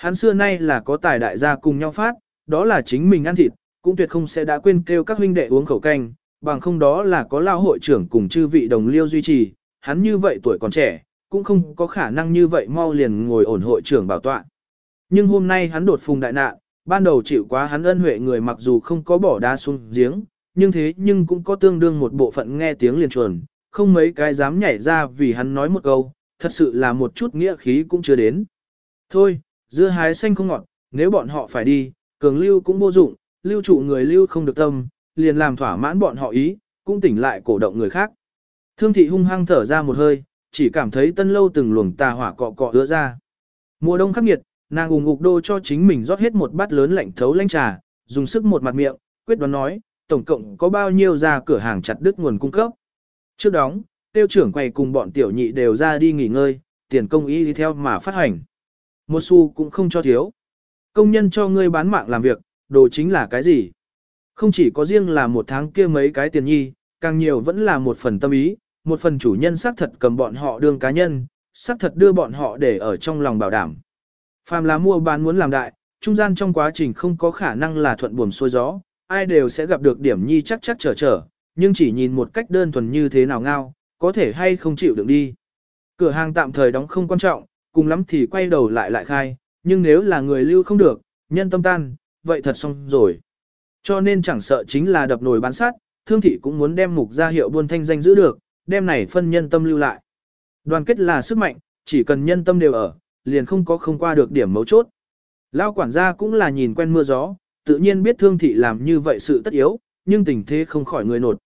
Speaker 1: Hắn xưa nay là có tài đại gia cùng nhau phát, đó là chính mình ăn thịt, cũng tuyệt không sẽ đã quên kêu các huynh đệ uống khẩu canh, bằng không đó là có lao hội trưởng cùng chư vị đồng liêu duy trì, hắn như vậy tuổi còn trẻ, cũng không có khả năng như vậy mau liền ngồi ổn hội trưởng bảo tọa. Nhưng hôm nay hắn đột phùng đại nạn, ban đầu chịu quá hắn ân huệ người mặc dù không có bỏ đá xuống giếng, nhưng thế nhưng cũng có tương đương một bộ phận nghe tiếng liền chuồn, không mấy cái dám nhảy ra vì hắn nói một câu, thật sự là một chút nghĩa khí cũng chưa đến. Thôi, dưa hái xanh không ngọt, nếu bọn họ phải đi, cường lưu cũng vô dụng, lưu trụ người lưu không được tâm, liền làm thỏa mãn bọn họ ý, cũng tỉnh lại cổ động người khác. Thương thị hung hăng thở ra một hơi, chỉ cảm thấy tân lâu từng luồng tà hỏa cọ cọ ứa ra. Mùa đông khắc nghiệt, nàng ủng ngục đô cho chính mình rót hết một bát lớn lạnh thấu lanh trà, dùng sức một mặt miệng, quyết đoán nói, tổng cộng có bao nhiêu ra cửa hàng chặt đứt nguồn cung cấp. Trước đóng, tiêu trưởng quầy cùng bọn tiểu nhị đều ra đi nghỉ ngơi, tiền công y đi theo mà phát hành. Một xu cũng không cho thiếu. Công nhân cho ngươi bán mạng làm việc, đồ chính là cái gì? Không chỉ có riêng là một tháng kia mấy cái tiền nhi, càng nhiều vẫn là một phần tâm ý, một phần chủ nhân xác thật cầm bọn họ đương cá nhân, xác thật đưa bọn họ để ở trong lòng bảo đảm. Phàm là mua bán muốn làm đại, trung gian trong quá trình không có khả năng là thuận buồm xuôi gió, ai đều sẽ gặp được điểm nhi chắc chắc trở trở, nhưng chỉ nhìn một cách đơn thuần như thế nào ngao, có thể hay không chịu được đi. Cửa hàng tạm thời đóng không quan trọng, cùng lắm thì quay đầu lại lại khai, nhưng nếu là người lưu không được, nhân tâm tan, vậy thật xong rồi. Cho nên chẳng sợ chính là đập nồi bán sát, thương thị cũng muốn đem mục gia hiệu buôn thanh danh giữ được, đem này phân nhân tâm lưu lại. Đoàn kết là sức mạnh, chỉ cần nhân tâm đều ở, liền không có không qua được điểm mấu chốt. Lao quản gia cũng là nhìn quen mưa gió, tự nhiên biết thương thị làm như vậy sự tất yếu, nhưng tình thế không khỏi người nột.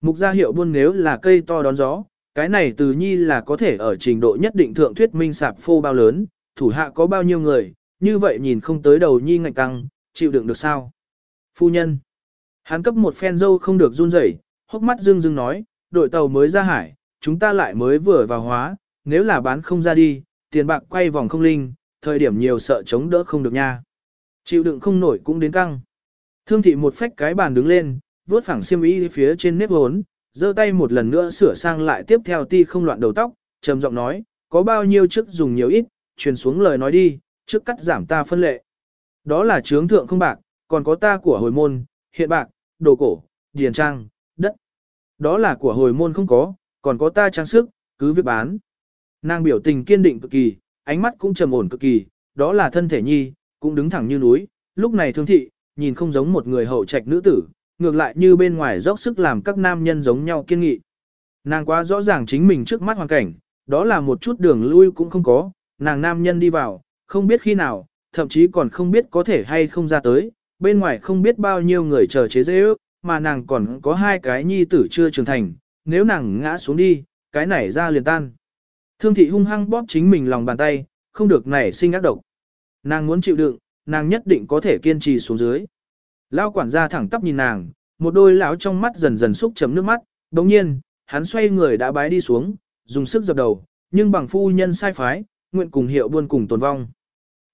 Speaker 1: Mục gia hiệu buôn nếu là cây to đón gió, cái này từ nhi là có thể ở trình độ nhất định thượng thuyết minh sạp phô bao lớn, thủ hạ có bao nhiêu người, như vậy nhìn không tới đầu nhi ngạnh căng, chịu đựng được sao. Phu nhân, hắn cấp một phen dâu không được run rẩy, hốc mắt dương dương nói, đội tàu mới ra hải, chúng ta lại mới vừa vào hóa, nếu là bán không ra đi, tiền bạc quay vòng không linh, thời điểm nhiều sợ chống đỡ không được nha. Chịu đựng không nổi cũng đến căng. Thương thị một phách cái bàn đứng lên, vuốt phẳng xiêm y phía trên nếp hốn, giơ tay một lần nữa sửa sang lại tiếp theo ti không loạn đầu tóc, trầm giọng nói, có bao nhiêu trước dùng nhiều ít, truyền xuống lời nói đi, trước cắt giảm ta phân lệ. Đó là trướng thượng không bạc, còn có ta của hồi môn, hiện bạc, đồ cổ, điền trang, đất. Đó là của hồi môn không có, còn có ta trang sức, cứ việc bán. Nàng biểu tình kiên định cực kỳ, ánh mắt cũng trầm ổn cực kỳ, đó là thân thể nhi, cũng đứng thẳng như núi, lúc này thương thị, nhìn không giống một người hậu trạch nữ tử, ngược lại như bên ngoài dốc sức làm các nam nhân giống nhau kiên nghị. Nàng quá rõ ràng chính mình trước mắt hoàn cảnh, đó là một chút đường lui cũng không có, nàng nam nhân đi vào, không biết khi nào, thậm chí còn không biết có thể hay không ra tới, bên ngoài không biết bao nhiêu người chờ chế dễ ước, mà nàng còn có hai cái nhi tử chưa trưởng thành, nếu nàng ngã xuống đi, cái này ra liền tan. Thương thị hung hăng bóp chính mình lòng bàn tay, không được nảy sinh ác độc. Nàng muốn chịu đựng, nàng nhất định có thể kiên trì xuống dưới. Lão quản gia thẳng tắp nhìn nàng, một đôi lão trong mắt dần dần xúc chấm nước mắt, đồng nhiên, hắn xoay người đã bái đi xuống, dùng sức dập đầu, nhưng bằng phu nhân sai phái, nguyện cùng hiệu buôn cùng tồn vong.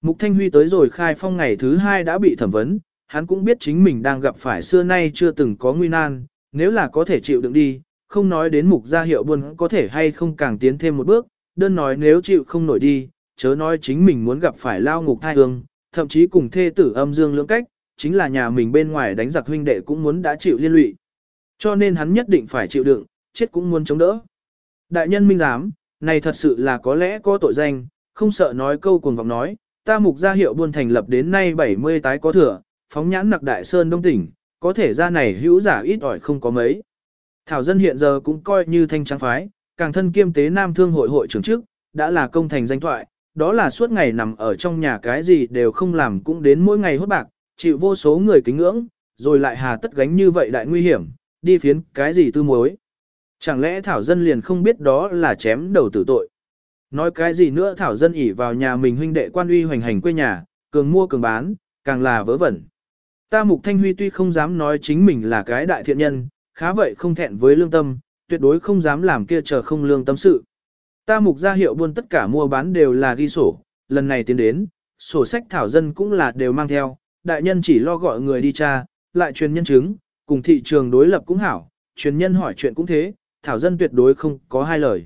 Speaker 1: Mục Thanh Huy tới rồi khai phong ngày thứ hai đã bị thẩm vấn, hắn cũng biết chính mình đang gặp phải xưa nay chưa từng có nguy nan, nếu là có thể chịu đựng đi, không nói đến mục gia hiệu buôn có thể hay không càng tiến thêm một bước, đơn nói nếu chịu không nổi đi, chớ nói chính mình muốn gặp phải lao ngục thai hương, thậm chí cùng thê tử âm dương lưỡng cách, chính là nhà mình bên ngoài đánh giặc huynh đệ cũng muốn đã chịu liên lụy. Cho nên hắn nhất định phải chịu đựng, chết cũng muốn chống đỡ. Đại nhân minh giám, này thật sự là có lẽ có tội danh, không sợ nói câu cuồng vọng nói, ta mục gia hiệu buôn thành lập đến nay 70 tái có thừa, phóng nhãn nặc đại sơn đông tỉnh, có thể ra này hữu giả ít ỏi không có mấy. Thảo dân hiện giờ cũng coi như thanh trắng phái, càng thân kiêm tế nam thương hội hội trưởng trước, đã là công thành danh thoại, đó là suốt ngày nằm ở trong nhà cái gì đều không làm cũng đến mỗi ngày hốt bạc, chịu vô số người kính ngưỡng, rồi lại hà tất gánh như vậy đại nguy hiểm, đi phiến cái gì tư mối. Chẳng lẽ Thảo Dân liền không biết đó là chém đầu tử tội. Nói cái gì nữa Thảo Dân ỉ vào nhà mình huynh đệ quan uy hoành hành quê nhà, cường mua cường bán, càng là vớ vẩn. Ta Mục Thanh Huy tuy không dám nói chính mình là cái đại thiện nhân, khá vậy không thẹn với lương tâm, tuyệt đối không dám làm kia chờ không lương tâm sự. Ta Mục ra hiệu buôn tất cả mua bán đều là ghi sổ, lần này tiến đến, sổ sách Thảo Dân cũng là đều mang theo, đại nhân chỉ lo gọi người đi tra, lại truyền nhân chứng, cùng thị trường đối lập cũng hảo, truyền nhân hỏi chuyện cũng thế, thảo dân tuyệt đối không có hai lời.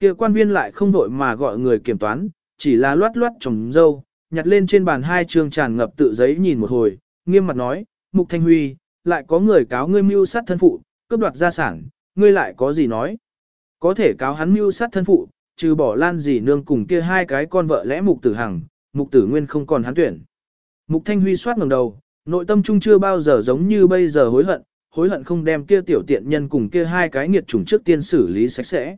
Speaker 1: Kia quan viên lại không vội mà gọi người kiểm toán, chỉ là loát loát trồng dâu, nhặt lên trên bàn hai trường tràn ngập tự giấy nhìn một hồi, nghiêm mặt nói, Mục Thanh Huy, lại có người cáo ngươi mưu sát thân phụ, cướp đoạt gia sản, ngươi lại có gì nói? Có thể cáo hắn mưu sát thân phụ, trừ bỏ lan gì nương cùng kia hai cái con vợ lẽ Mục Tử Hằng, Mục Tử Nguyên không còn hắn tuyển. Mục Thanh Huy soát ngẩng đầu, nội tâm trung chưa bao giờ giống như bây giờ hối hận, hối hận không đem kia tiểu tiện nhân cùng kia hai cái nghiệt chủng trước tiên xử lý sạch sẽ.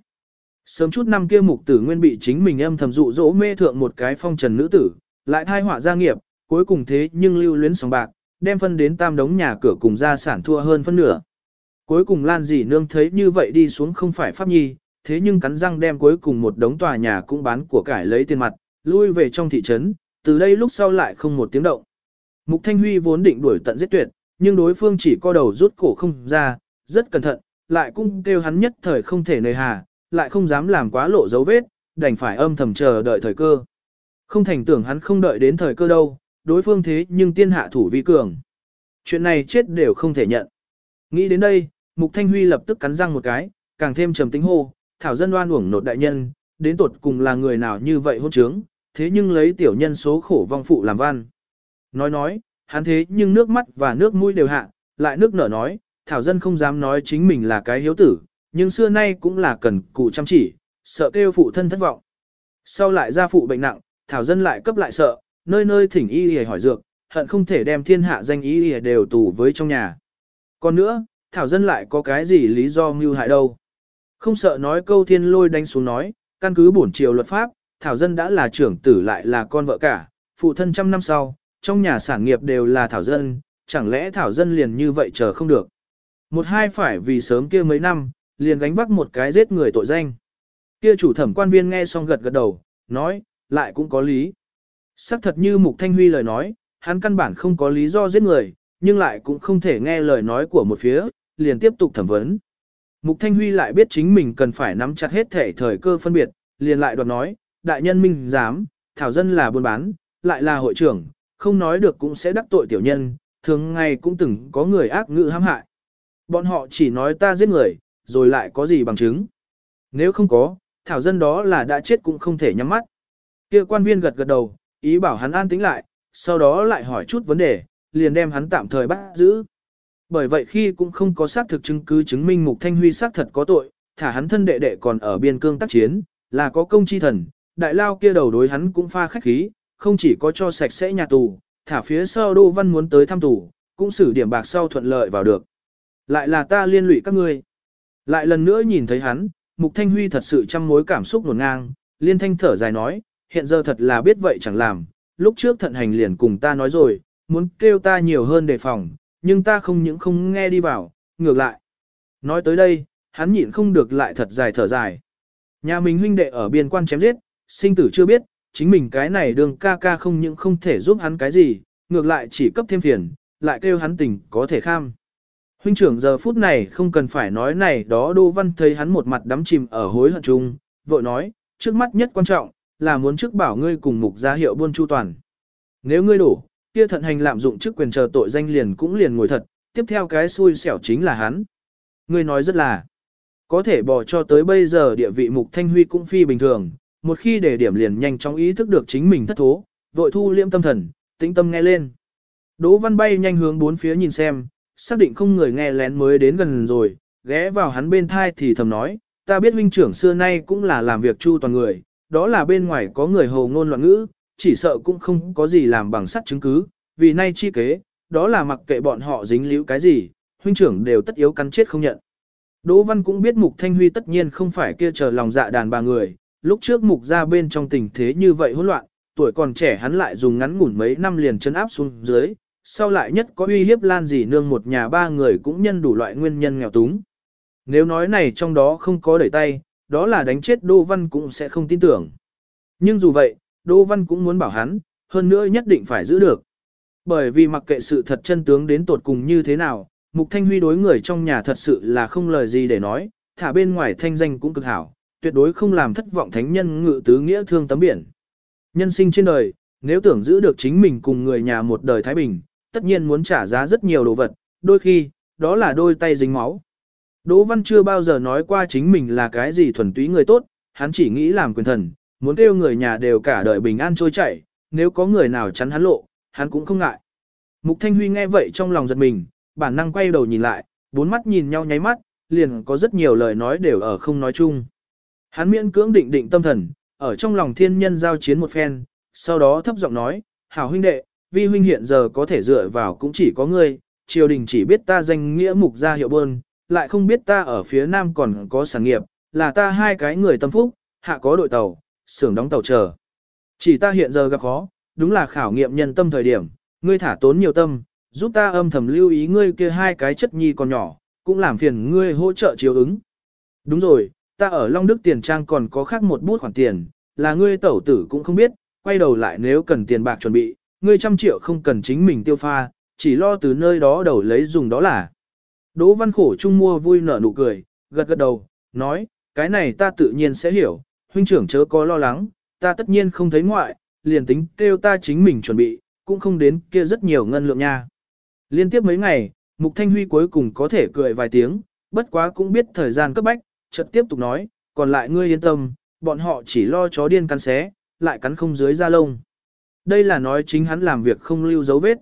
Speaker 1: Sớm chút năm kia mục tử nguyên bị chính mình âm thầm dụ dỗ mê thượng một cái phong trần nữ tử, lại thai họa gia nghiệp, cuối cùng thế nhưng lưu luyến sòng bạc, đem phân đến tam đống nhà cửa cùng gia sản thua hơn phân nửa. Cuối cùng Lan dì nương thấy như vậy đi xuống không phải pháp nhi, thế nhưng cắn răng đem cuối cùng một đống tòa nhà cũng bán của cải lấy tiền mặt, lui về trong thị trấn, từ đây lúc sau lại không một tiếng động. Mục Thanh Huy vốn định đuổi tận giết tuyệt, nhưng đối phương chỉ co đầu rút cổ không ra, rất cẩn thận, lại cũng kêu hắn nhất thời không thể nơi hà, lại không dám làm quá lộ dấu vết, đành phải âm thầm chờ đợi thời cơ. Không thành tưởng hắn không đợi đến thời cơ đâu, đối phương thế nhưng tiên hạ thủ vi cường. Chuyện này chết đều không thể nhận. Nghĩ đến đây, Mục Thanh Huy lập tức cắn răng một cái, càng thêm trầm tính hô, thảo dân oan uổng nột đại nhân, đến tột cùng là người nào như vậy hôn trướng, thế nhưng lấy tiểu nhân số khổ vong phụ làm văn. Nói nói, hắn thế nhưng nước mắt và nước mũi đều hạ, lại nước nở nói, Thảo Dân không dám nói chính mình là cái hiếu tử, nhưng xưa nay cũng là cần cụ chăm chỉ, sợ kêu phụ thân thất vọng. Sau lại ra phụ bệnh nặng, Thảo Dân lại cấp lại sợ, nơi nơi thỉnh y y hỏi dược, hận không thể đem thiên hạ danh y y đều tù với trong nhà. Còn nữa, Thảo Dân lại có cái gì lý do mưu hại đâu. Không sợ nói câu thiên lôi đánh xuống nói, căn cứ bổn triều luật pháp, Thảo Dân đã là trưởng tử lại là con vợ cả, phụ thân trăm năm sau, trong nhà sản nghiệp đều là thảo dân, chẳng lẽ thảo dân liền như vậy chờ không được. Một hai phải vì sớm kia mấy năm, liền gánh vác một cái giết người tội danh. Kia chủ thẩm quan viên nghe xong gật gật đầu, nói, lại cũng có lý. Sắc thật như Mục Thanh Huy lời nói, hắn căn bản không có lý do giết người, nhưng lại cũng không thể nghe lời nói của một phía, liền tiếp tục thẩm vấn. Mục Thanh Huy lại biết chính mình cần phải nắm chặt hết thể thời cơ phân biệt, liền lại đoạt nói, đại nhân minh dám, thảo dân là buôn bán, lại là hội trưởng, không nói được cũng sẽ đắc tội tiểu nhân, thường ngày cũng từng có người ác ngữ hãm hại. Bọn họ chỉ nói ta giết người, rồi lại có gì bằng chứng. Nếu không có, thảo dân đó là đã chết cũng không thể nhắm mắt. Kia quan viên gật gật đầu, ý bảo hắn an tĩnh lại, sau đó lại hỏi chút vấn đề, liền đem hắn tạm thời bắt giữ. Bởi vậy khi cũng không có xác thực chứng cứ chứng minh Mục Thanh Huy xác thật có tội, thả hắn thân đệ đệ còn ở biên cương tác chiến, là có công chi thần, đại lao kia đầu đối hắn cũng pha khách khí, không chỉ có cho sạch sẽ nhà tù, thả phía sau Đỗ Văn muốn tới thăm tù, cũng xử điểm bạc sau thuận lợi vào được. Lại là ta liên lụy các ngươi. Lại lần nữa nhìn thấy hắn, Mục Thanh Huy thật sự trăm mối cảm xúc nổn ngang, liên thanh thở dài nói, hiện giờ thật là biết vậy chẳng làm, lúc trước thận hành liền cùng ta nói rồi, muốn kêu ta nhiều hơn đề phòng, nhưng ta không những không nghe đi vào, ngược lại. Nói tới đây, hắn nhịn không được lại thật dài thở dài. Nhà mình huynh đệ ở biên quan chém giết, sinh tử chưa biết, chính mình cái này đường ca ca không những không thể giúp hắn cái gì, ngược lại chỉ cấp thêm phiền, lại kêu hắn tình có thể kham. Huynh trưởng giờ phút này không cần phải nói này đó Đô Văn thấy hắn một mặt đắm chìm ở hối hận chung, vội nói, trước mắt nhất quan trọng, là muốn trước bảo ngươi cùng mục gia hiệu buôn chu toàn. Nếu ngươi đủ kia thận hành lạm dụng chức quyền chờ tội danh liền cũng liền ngồi thật, tiếp theo cái xui xẻo chính là hắn. Ngươi nói rất là, có thể bỏ cho tới bây giờ địa vị mục thanh huy cũng phi bình thường, một khi để điểm liền nhanh chóng ý thức được chính mình thất thố, vội thu liễm tâm thần, tĩnh tâm nghe lên. Đỗ Văn bay nhanh hướng bốn phía nhìn xem, xác định không người nghe lén mới đến gần rồi, ghé vào hắn bên thai thì thầm nói, ta biết huynh trưởng xưa nay cũng là làm việc chu toàn người, đó là bên ngoài có người hồ ngôn loạn ngữ, chỉ sợ cũng không có gì làm bằng sắt chứng cứ, vì nay chi kế, đó là mặc kệ bọn họ dính líu cái gì, huynh trưởng đều tất yếu cắn chết không nhận. Đỗ Văn cũng biết Mục Thanh Huy tất nhiên không phải kia chờ lòng dạ đàn bà người, lúc trước Mục ra bên trong tình thế như vậy hỗn loạn, tuổi còn trẻ hắn lại dùng ngắn ngủn mấy năm liền chân áp xuống dưới, sau lại nhất có uy hiếp lan gì nương một nhà ba người cũng nhân đủ loại nguyên nhân nghèo túng. Nếu nói này trong đó không có đẩy tay, đó là đánh chết Đô Văn cũng sẽ không tin tưởng. Nhưng dù vậy, Đô Văn cũng muốn bảo hắn, hơn nữa nhất định phải giữ được. Bởi vì mặc kệ sự thật chân tướng đến tột cùng như thế nào, Mục Thanh Huy đối người trong nhà thật sự là không lời gì để nói, thả bên ngoài thanh danh cũng cực hảo, tuyệt đối không làm thất vọng thánh nhân ngự tứ nghĩa thương tấm biển. Nhân sinh trên đời, nếu tưởng giữ được chính mình cùng người nhà một đời thái bình, tất nhiên muốn trả giá rất nhiều đồ vật, đôi khi, đó là đôi tay dính máu. Đỗ Văn chưa bao giờ nói qua chính mình là cái gì thuần túy người tốt, hắn chỉ nghĩ làm quyền thần, muốn kêu người nhà đều cả đời bình an trôi chảy, nếu có người nào chắn hắn lộ, hắn cũng không ngại. Mục Thanh Huy nghe vậy trong lòng giật mình, bản năng quay đầu nhìn lại, bốn mắt nhìn nhau nháy mắt, liền có rất nhiều lời nói đều ở không nói chung. Hắn miễn cưỡng định định tâm thần, ở trong lòng thiên nhân giao chiến một phen, sau đó thấp giọng nói, hảo huynh đệ, vi huynh hiện giờ có thể dựa vào cũng chỉ có ngươi, triều đình chỉ biết ta danh nghĩa mục gia hiệu bơn, lại không biết ta ở phía nam còn có sản nghiệp, là ta hai cái người tâm phúc, hạ có đội tàu, xưởng đóng tàu chờ. Chỉ ta hiện giờ gặp khó, đúng là khảo nghiệm nhân tâm thời điểm, ngươi thả tốn nhiều tâm, giúp ta âm thầm lưu ý ngươi kia hai cái chất nhi còn nhỏ, cũng làm phiền ngươi hỗ trợ chiếu ứng. Đúng rồi, ta ở Long Đức tiền trang còn có khác một bút khoản tiền, là ngươi tẩu tử cũng không biết, quay đầu lại nếu cần tiền bạc chuẩn bị, ngươi trăm triệu không cần chính mình tiêu pha, chỉ lo từ nơi đó đầu lấy dùng đó là. Đỗ văn khổ trung mua vui nở nụ cười, gật gật đầu, nói, cái này ta tự nhiên sẽ hiểu, huynh trưởng chớ có lo lắng, ta tất nhiên không thấy ngoại, liền tính kêu ta chính mình chuẩn bị, cũng không đến kia rất nhiều ngân lượng nha. Liên tiếp mấy ngày, Mục Thanh Huy cuối cùng có thể cười vài tiếng, bất quá cũng biết thời gian cấp bách, chợt tiếp tục nói, còn lại ngươi yên tâm, bọn họ chỉ lo chó điên cắn xé, lại cắn không dưới da lông. Đây là nói chính hắn làm việc không lưu dấu vết.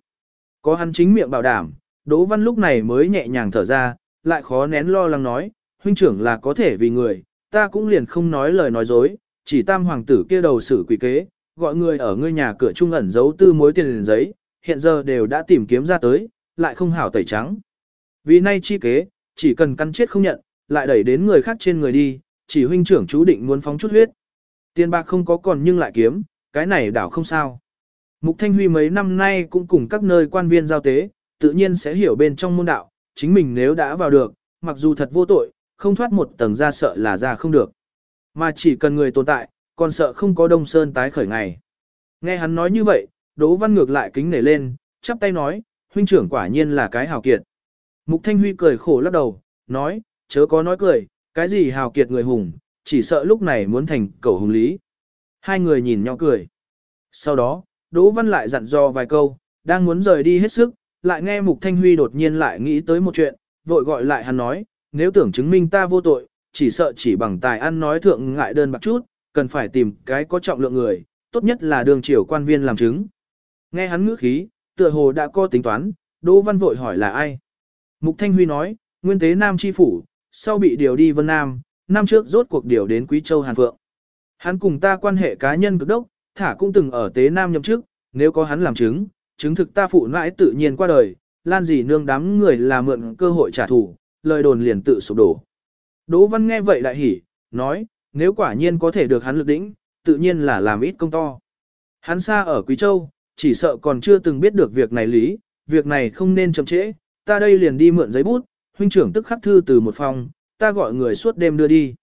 Speaker 1: Có hắn chính miệng bảo đảm, Đỗ Văn lúc này mới nhẹ nhàng thở ra, lại khó nén lo lắng nói, huynh trưởng là có thể vì người, ta cũng liền không nói lời nói dối, chỉ tam hoàng tử kia đầu xử quỷ kế, gọi người ở ngươi nhà cửa trung ẩn giấu tư mối tiền liền giấy, hiện giờ đều đã tìm kiếm ra tới, lại không hảo tẩy trắng. Vì nay chi kế, chỉ cần căn chết không nhận, lại đẩy đến người khác trên người đi, chỉ huynh trưởng chú định muốn phóng chút huyết. Tiền bạc không có còn nhưng lại kiếm, cái này đảo không sao. Mục Thanh Huy mấy năm nay cũng cùng các nơi quan viên giao tế, tự nhiên sẽ hiểu bên trong môn đạo, chính mình nếu đã vào được, mặc dù thật vô tội, không thoát một tầng ra sợ là ra không được. Mà chỉ cần người tồn tại, còn sợ không có đông sơn tái khởi ngày. Nghe hắn nói như vậy, Đỗ Văn ngược lại kính nể lên, chắp tay nói, huynh trưởng quả nhiên là cái hào kiệt. Mục Thanh Huy cười khổ lắc đầu, nói, chớ có nói cười, cái gì hào kiệt người hùng, chỉ sợ lúc này muốn thành cầu hùng lý. Hai người nhìn nhau cười. Sau đó, Đỗ Văn lại dặn dò vài câu, đang muốn rời đi hết sức, lại nghe Mục Thanh Huy đột nhiên lại nghĩ tới một chuyện, vội gọi lại hắn nói, nếu tưởng chứng minh ta vô tội, chỉ sợ chỉ bằng tài ăn nói thượng ngại đơn bạc chút, cần phải tìm cái có trọng lượng người, tốt nhất là đường triều quan viên làm chứng. Nghe hắn ngữ khí, tựa hồ đã có tính toán, Đỗ Văn vội hỏi là ai. Mục Thanh Huy nói, nguyên tế Nam Chi Phủ, sau bị điều đi Vân Nam, năm trước rốt cuộc điều đến Quý Châu Hàn Phượng. Hắn cùng ta quan hệ cá nhân cực đốc, thả cũng từng ở tế Nam nhậm chức, nếu có hắn làm chứng, chứng thực ta phụ nãi tự nhiên qua đời, lan gì nương đám người là mượn cơ hội trả thù, lời đồn liền tự sụp đổ. Đỗ Văn nghe vậy đại hỉ, nói, nếu quả nhiên có thể được hắn lực đỉnh, tự nhiên là làm ít công to. Hắn xa ở Quý Châu, chỉ sợ còn chưa từng biết được việc này lý, việc này không nên chậm trễ, ta đây liền đi mượn giấy bút, huynh trưởng tức khắc thư từ một phòng, ta gọi người suốt đêm đưa đi.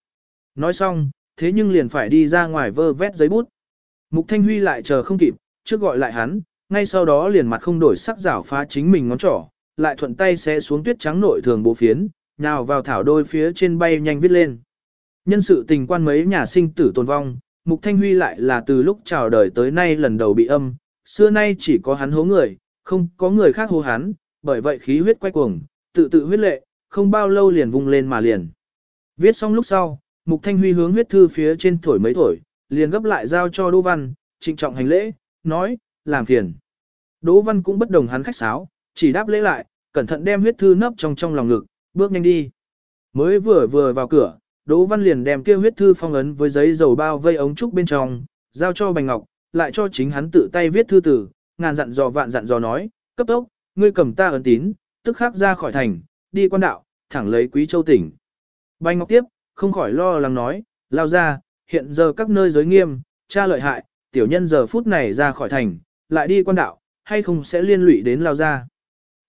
Speaker 1: Nói xong, thế nhưng liền phải đi ra ngoài vơ vét giấy bút. Mục Thanh Huy lại chờ không kịp, trước gọi lại hắn, ngay sau đó liền mặt không đổi sắc rảo phá chính mình ngón trỏ, lại thuận tay sẽ xuống tuyết trắng nội thường bộ phiến, nào vào thảo đôi phía trên bay nhanh viết lên. Nhân sự tình quan mấy nhà sinh tử tồn vong, Mục Thanh Huy lại là từ lúc chào đời tới nay lần đầu bị âm, xưa nay chỉ có hắn hố người, không có người khác hô hắn, bởi vậy khí huyết quay cuồng, tự tự huyết lệ, không bao lâu liền vung lên mà liền. Viết xong lúc sau, Mục Thanh Huy hướng huyết thư phía trên thổi mấy thổi, liền gấp lại giao cho Đỗ Văn, trịnh trọng hành lễ, nói, làm phiền. Đỗ Văn cũng bất đồng hắn khách sáo, chỉ đáp lễ lại, cẩn thận đem huyết thư nấp trong trong lòng ngực, bước nhanh đi. Mới vừa vừa vào cửa, Đỗ Văn liền đem kia huyết thư phong ấn với giấy dầu bao vây ống trúc bên trong, giao cho Bành Ngọc, lại cho chính hắn tự tay viết thư tử, ngàn dặn dò vạn dặn dò nói, cấp tốc, ngươi cầm ta ấn tín, tức khắc ra khỏi thành, đi quan đạo, thẳng lấy Quý Châu tỉnh. Bành Ngọc tiếp, không khỏi lo lắng nói, lao ra, hiện giờ các nơi giới nghiêm, cha lợi hại, tiểu nhân giờ phút này ra khỏi thành, lại đi quan đạo, hay không sẽ liên lụy đến lao ra.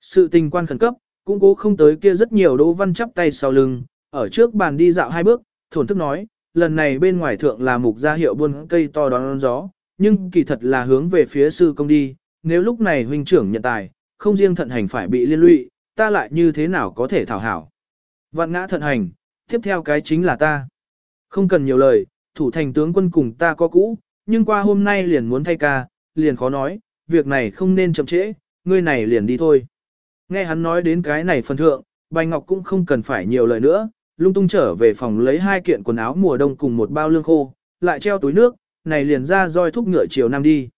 Speaker 1: Sự tình quan khẩn cấp, cũng cố không tới kia rất nhiều đỗ văn chắp tay sau lưng, ở trước bàn đi dạo hai bước, thổn thức nói, lần này bên ngoài thượng là mục gia hiệu buôn cây to đón gió, nhưng kỳ thật là hướng về phía sư công đi, nếu lúc này huynh trưởng nhận tài, không riêng thận hành phải bị liên lụy, ta lại như thế nào có thể thảo hảo. Vạn ngã thận hành, tiếp theo cái chính là ta. Không cần nhiều lời, thủ thành tướng quân cùng ta có cũ, nhưng qua hôm nay liền muốn thay ca, liền khó nói, việc này không nên chậm trễ, ngươi này liền đi thôi. Nghe hắn nói đến cái này phần thượng, Bạch Ngọc cũng không cần phải nhiều lời nữa, lung tung trở về phòng lấy hai kiện quần áo mùa đông cùng một bao lương khô, lại treo túi nước, này liền ra roi thúc ngựa chiều nam đi.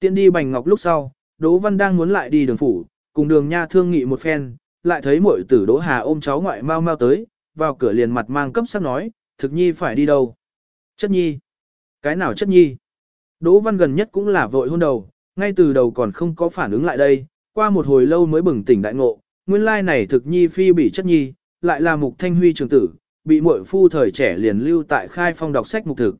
Speaker 1: Tiện đi Bạch Ngọc lúc sau, Đỗ Văn đang muốn lại đi đường phủ, cùng đường nha thương nghị một phen, lại thấy muội tử Đỗ Hà ôm cháu ngoại mau mau tới, vào cửa liền mặt mang cấp sắc nói, thực nhi phải đi đâu? Chất nhi. Cái nào chất nhi? Đỗ Văn gần nhất cũng là vội hôn đầu, ngay từ đầu còn không có phản ứng lại đây, qua một hồi lâu mới bừng tỉnh đại ngộ, nguyên lai này thực nhi phi bị chất nhi, lại là mục thanh huy trường tử, bị muội phu thời trẻ liền lưu tại khai phong đọc sách mục thực.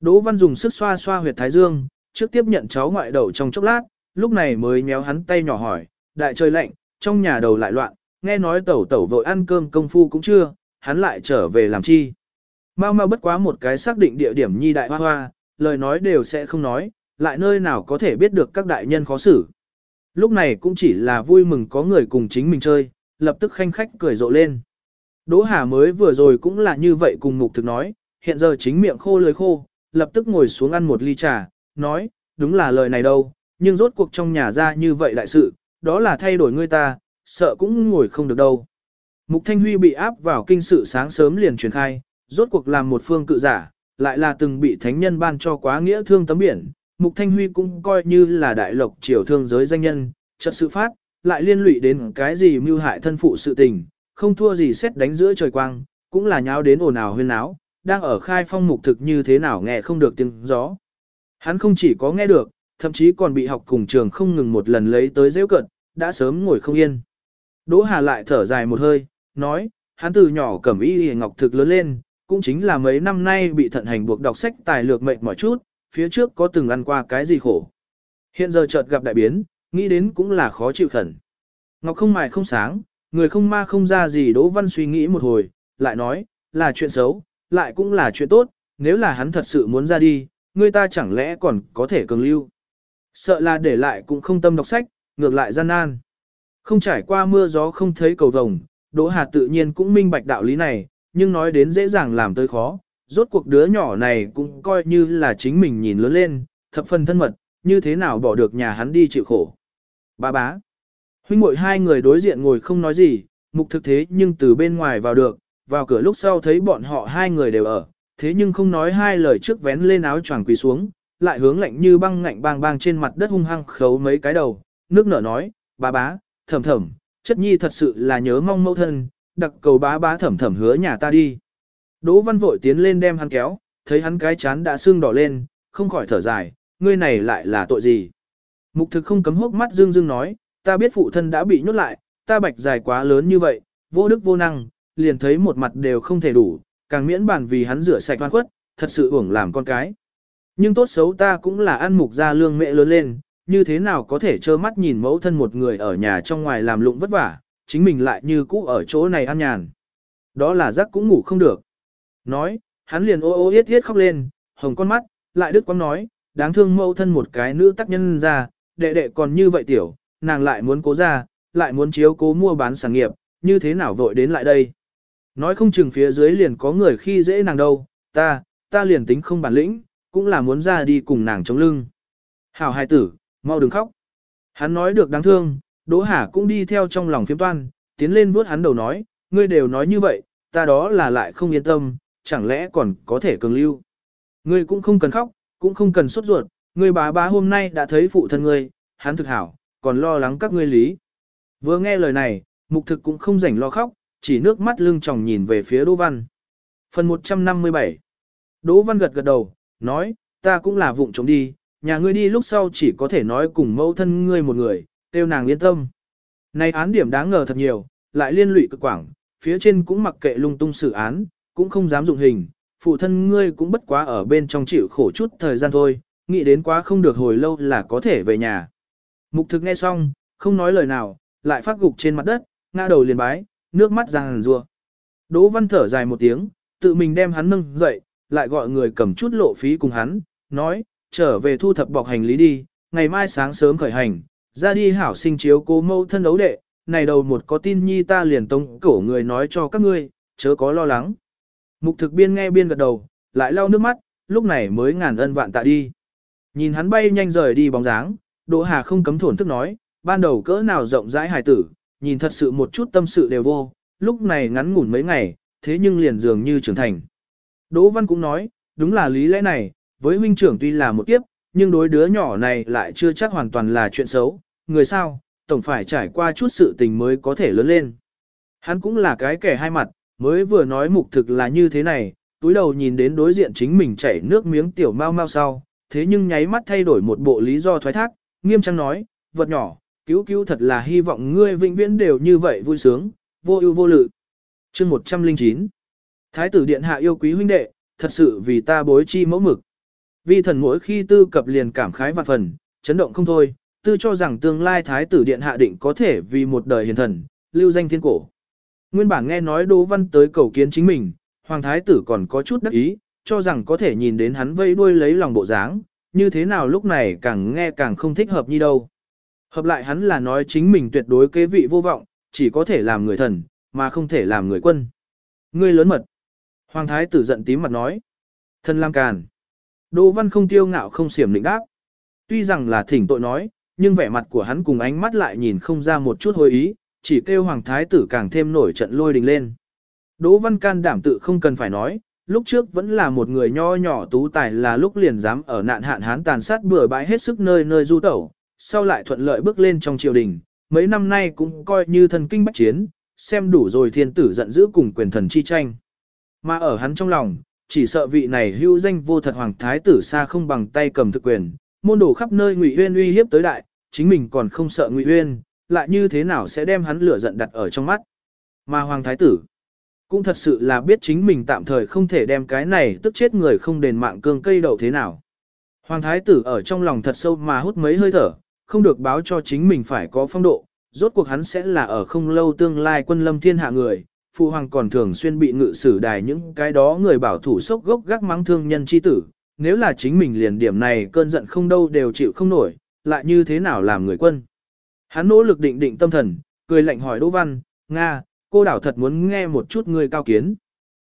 Speaker 1: Đỗ Văn dùng sức xoa xoa huyệt thái dương, trước tiếp nhận cháu ngoại đầu trong chốc lát, lúc này mới méo hắn tay nhỏ hỏi, đại trời lạnh, trong nhà đầu lại loạn, nghe nói tẩu tẩu vội ăn cơm công phu cũng chưa, hắn lại trở về làm chi. Mau mau bất quá một cái xác định địa điểm nhi đại hoa hoa, lời nói đều sẽ không nói, lại nơi nào có thể biết được các đại nhân khó xử. Lúc này cũng chỉ là vui mừng có người cùng chính mình chơi, lập tức khanh khách cười rộ lên. Đỗ Hà mới vừa rồi cũng là như vậy cùng mục thực nói, hiện giờ chính miệng khô lưới khô, lập tức ngồi xuống ăn một ly trà, nói, đúng là lời này đâu, nhưng rốt cuộc trong nhà ra như vậy đại sự, đó là thay đổi người ta, sợ cũng ngồi không được đâu. Mục Thanh Huy bị áp vào kinh sự sáng sớm liền truyền khai, rốt cuộc làm một phương cự giả, lại là từng bị thánh nhân ban cho quá nghĩa thương tấm biển. Mục Thanh Huy cũng coi như là đại lộc triều thương giới danh nhân, chợt sự phát, lại liên lụy đến cái gì mưu hại thân phụ sự tình, không thua gì xét đánh giữa trời quang, cũng là nháo đến ồn ào huyên náo, đang ở khai phong mục thực như thế nào nghe không được tiếng gió. Hắn không chỉ có nghe được, thậm chí còn bị học cùng trường không ngừng một lần lấy tới dễ cận, đã sớm ngồi không yên. Đỗ Hà lại thở dài một hơi, nói, hắn từ nhỏ cẩm y hề ngọc thực lớn lên, cũng chính là mấy năm nay bị thận hành buộc đọc sách tài lược mệnh mỏi chút, phía trước có từng ăn qua cái gì khổ. Hiện giờ chợt gặp đại biến, nghĩ đến cũng là khó chịu khẩn. Ngọc không mài không sáng, người không ma không ra gì Đỗ Văn suy nghĩ một hồi, lại nói, là chuyện xấu, lại cũng là chuyện tốt, nếu là hắn thật sự muốn ra đi, người ta chẳng lẽ còn có thể cường lưu. Sợ là để lại cũng không tâm đọc sách, ngược lại gian nan. Không trải qua mưa gió không thấy cầu vồng, Đỗ Hà tự nhiên cũng minh bạch đạo lý này, nhưng nói đến dễ dàng làm tới khó. Rốt cuộc đứa nhỏ này cũng coi như là chính mình nhìn lớn lên, thập phần thân mật, như thế nào bỏ được nhà hắn đi chịu khổ. Ba bá. Huynh muội hai người đối diện ngồi không nói gì, mục thực thế nhưng từ bên ngoài vào được, vào cửa lúc sau thấy bọn họ hai người đều ở, thế nhưng không nói hai lời trước vén lên áo choàng quỳ xuống, lại hướng lạnh như băng ngạnh bang bang trên mặt đất hung hăng khấu mấy cái đầu, nước nở nói, bá bá, thầm thầm, chất nhi thật sự là nhớ mong mẫu thân, đặc cầu bá bá thầm thầm hứa nhà ta đi. Đỗ văn vội tiến lên đem hắn kéo, thấy hắn cái chán đã sưng đỏ lên, không khỏi thở dài, ngươi này lại là tội gì. Mục thực không cấm hốc mắt dương dương nói, ta biết phụ thân đã bị nhốt lại, ta bạch dài quá lớn như vậy, vô đức vô năng, liền thấy một mặt đều không thể đủ, càng miễn bản vì hắn rửa sạch oan khuất, thật sự uổng làm con cái. Nhưng tốt xấu ta cũng là ăn mục gia lương mẹ lớn lên, như thế nào có thể trơ mắt nhìn mẫu thân một người ở nhà trong ngoài làm lụng vất vả, chính mình lại như cũ ở chỗ này ăn nhàn. Đó là giấc cũng ngủ không được. Nói, hắn liền ô ô yết yết khóc lên, hồng con mắt, lại đứt quăng nói, đáng thương mẫu thân một cái nữ tác nhân ra, đệ đệ còn như vậy tiểu, nàng lại muốn cố ra, lại muốn chiếu cố mua bán sản nghiệp, như thế nào vội đến lại đây. Nói không chừng phía dưới liền có người khi dễ nàng đâu, ta, ta liền tính không bản lĩnh, cũng là muốn ra đi cùng nàng chống lưng. Hảo hài tử, mau đừng khóc. Hắn nói được đáng thương, Đỗ Hà cũng đi theo trong lòng phiếm toan, tiến lên vuốt hắn đầu nói, ngươi đều nói như vậy, ta đó là lại không yên tâm, chẳng lẽ còn có thể cường lưu. Ngươi cũng không cần khóc, cũng không cần sốt ruột, ngươi bá bá hôm nay đã thấy phụ thân ngươi, hắn thực hảo, còn lo lắng các ngươi lý. Vừa nghe lời này, mục thực cũng không rảnh lo khóc, chỉ nước mắt lưng tròng nhìn về phía Đỗ Văn. Phần 157 Đỗ Văn gật gật đầu, nói, ta cũng là vụng trống đi, nhà ngươi đi lúc sau chỉ có thể nói cùng mẫu thân ngươi một người, tiêu nàng yên tâm. Này án điểm đáng ngờ thật nhiều, lại liên lụy cực quảng, phía trên cũng mặc kệ lung tung xử án, cũng không dám dụng hình, phụ thân ngươi cũng bất quá ở bên trong chịu khổ chút thời gian thôi, nghĩ đến quá không được hồi lâu là có thể về nhà. Mục thực nghe xong, không nói lời nào, lại phát gục trên mặt đất, ngã đầu liền bái, nước mắt ràng rùa. Đỗ văn thở dài một tiếng, tự mình đem hắn nâng dậy, lại gọi người cầm chút lộ phí cùng hắn, nói, trở về thu thập bọc hành lý đi, ngày mai sáng sớm khởi hành, ra đi hảo sinh chiếu cố mâu thân đấu đệ, này đầu một có tin nhi ta liền tông cổ người nói cho các ngươi, chớ có lo lắng. Mục thực biên nghe biên gật đầu, lại lau nước mắt, lúc này mới ngàn ân vạn tạ đi. Nhìn hắn bay nhanh rời đi bóng dáng, Đỗ Hà không cấm thổn thức nói, ban đầu cỡ nào rộng rãi hài tử, nhìn thật sự một chút tâm sự đều vô, lúc này ngắn ngủn mấy ngày, thế nhưng liền dường như trưởng thành. Đỗ Văn cũng nói, đúng là lý lẽ này, với huynh trưởng tuy là một kiếp, nhưng đối đứa nhỏ này lại chưa chắc hoàn toàn là chuyện xấu, người sao, tổng phải trải qua chút sự tình mới có thể lớn lên. Hắn cũng là cái kẻ hai mặt, mới vừa nói mục thực là như thế này, túi đầu nhìn đến đối diện chính mình chảy nước miếng tiểu mau mau sau, thế nhưng nháy mắt thay đổi một bộ lý do thoái thác, nghiêm trang nói, vật nhỏ, cứu cứu thật là hy vọng ngươi vĩnh viễn đều như vậy vui sướng, vô ưu vô lự. Chương 109 Thái tử điện hạ yêu quý huynh đệ, thật sự vì ta bối chi mẫu mực. Vi thần mỗi khi tư cập liền cảm khái vạn phần, chấn động không thôi, tư cho rằng tương lai thái tử điện hạ định có thể vì một đời hiền thần, lưu danh thiên cổ. Nguyên bản nghe nói Đỗ Văn tới cầu kiến chính mình, hoàng thái tử còn có chút đắc ý, cho rằng có thể nhìn đến hắn vây đuôi lấy lòng bộ dáng, như thế nào lúc này càng nghe càng không thích hợp như đâu. Hợp lại hắn là nói chính mình tuyệt đối kế vị vô vọng, chỉ có thể làm người thần, mà không thể làm người quân. Ngươi lớn mật. Hoàng thái tử giận tím mặt nói. Thân lam càn. Đỗ văn không tiêu ngạo không xiểm định đáp. Tuy rằng là thỉnh tội nói, nhưng vẻ mặt của hắn cùng ánh mắt lại nhìn không ra một chút hồi ý, chỉ kêu hoàng thái tử càng thêm nổi trận lôi đình lên. Đỗ văn can đảm tự không cần phải nói, lúc trước vẫn là một người nho nhỏ tú tài là lúc liền dám ở nạn hạn hán tàn sát bừa bãi hết sức nơi nơi du tẩu, sau lại thuận lợi bước lên trong triều đình, mấy năm nay cũng coi như thần kinh bách chiến, xem đủ rồi thiên tử giận dữ cùng quyền thần chi tranh. Mà ở hắn trong lòng, chỉ sợ vị này hưu danh vô thật hoàng thái tử xa không bằng tay cầm thực quyền, môn đồ khắp nơi ngụy uyên uy hiếp tới đại, chính mình còn không sợ ngụy uyên, lại như thế nào sẽ đem hắn lửa giận đặt ở trong mắt. Mà hoàng thái tử, cũng thật sự là biết chính mình tạm thời không thể đem cái này tức chết người không đền mạng cương cây đậu thế nào. Hoàng thái tử ở trong lòng thật sâu mà hút mấy hơi thở, không được báo cho chính mình phải có phong độ, rốt cuộc hắn sẽ là ở không lâu tương lai quân lâm thiên hạ người, phụ hoàng còn thường xuyên bị ngự sử đài những cái đó người bảo thủ sốc gốc gác mắng thương nhân chi tử, nếu là chính mình liền điểm này cơn giận không đâu đều chịu không nổi, lại như thế nào làm người quân. Hắn nỗ lực định định tâm thần, cười lạnh hỏi Đỗ Văn, Nga, cô đảo thật muốn nghe một chút người cao kiến.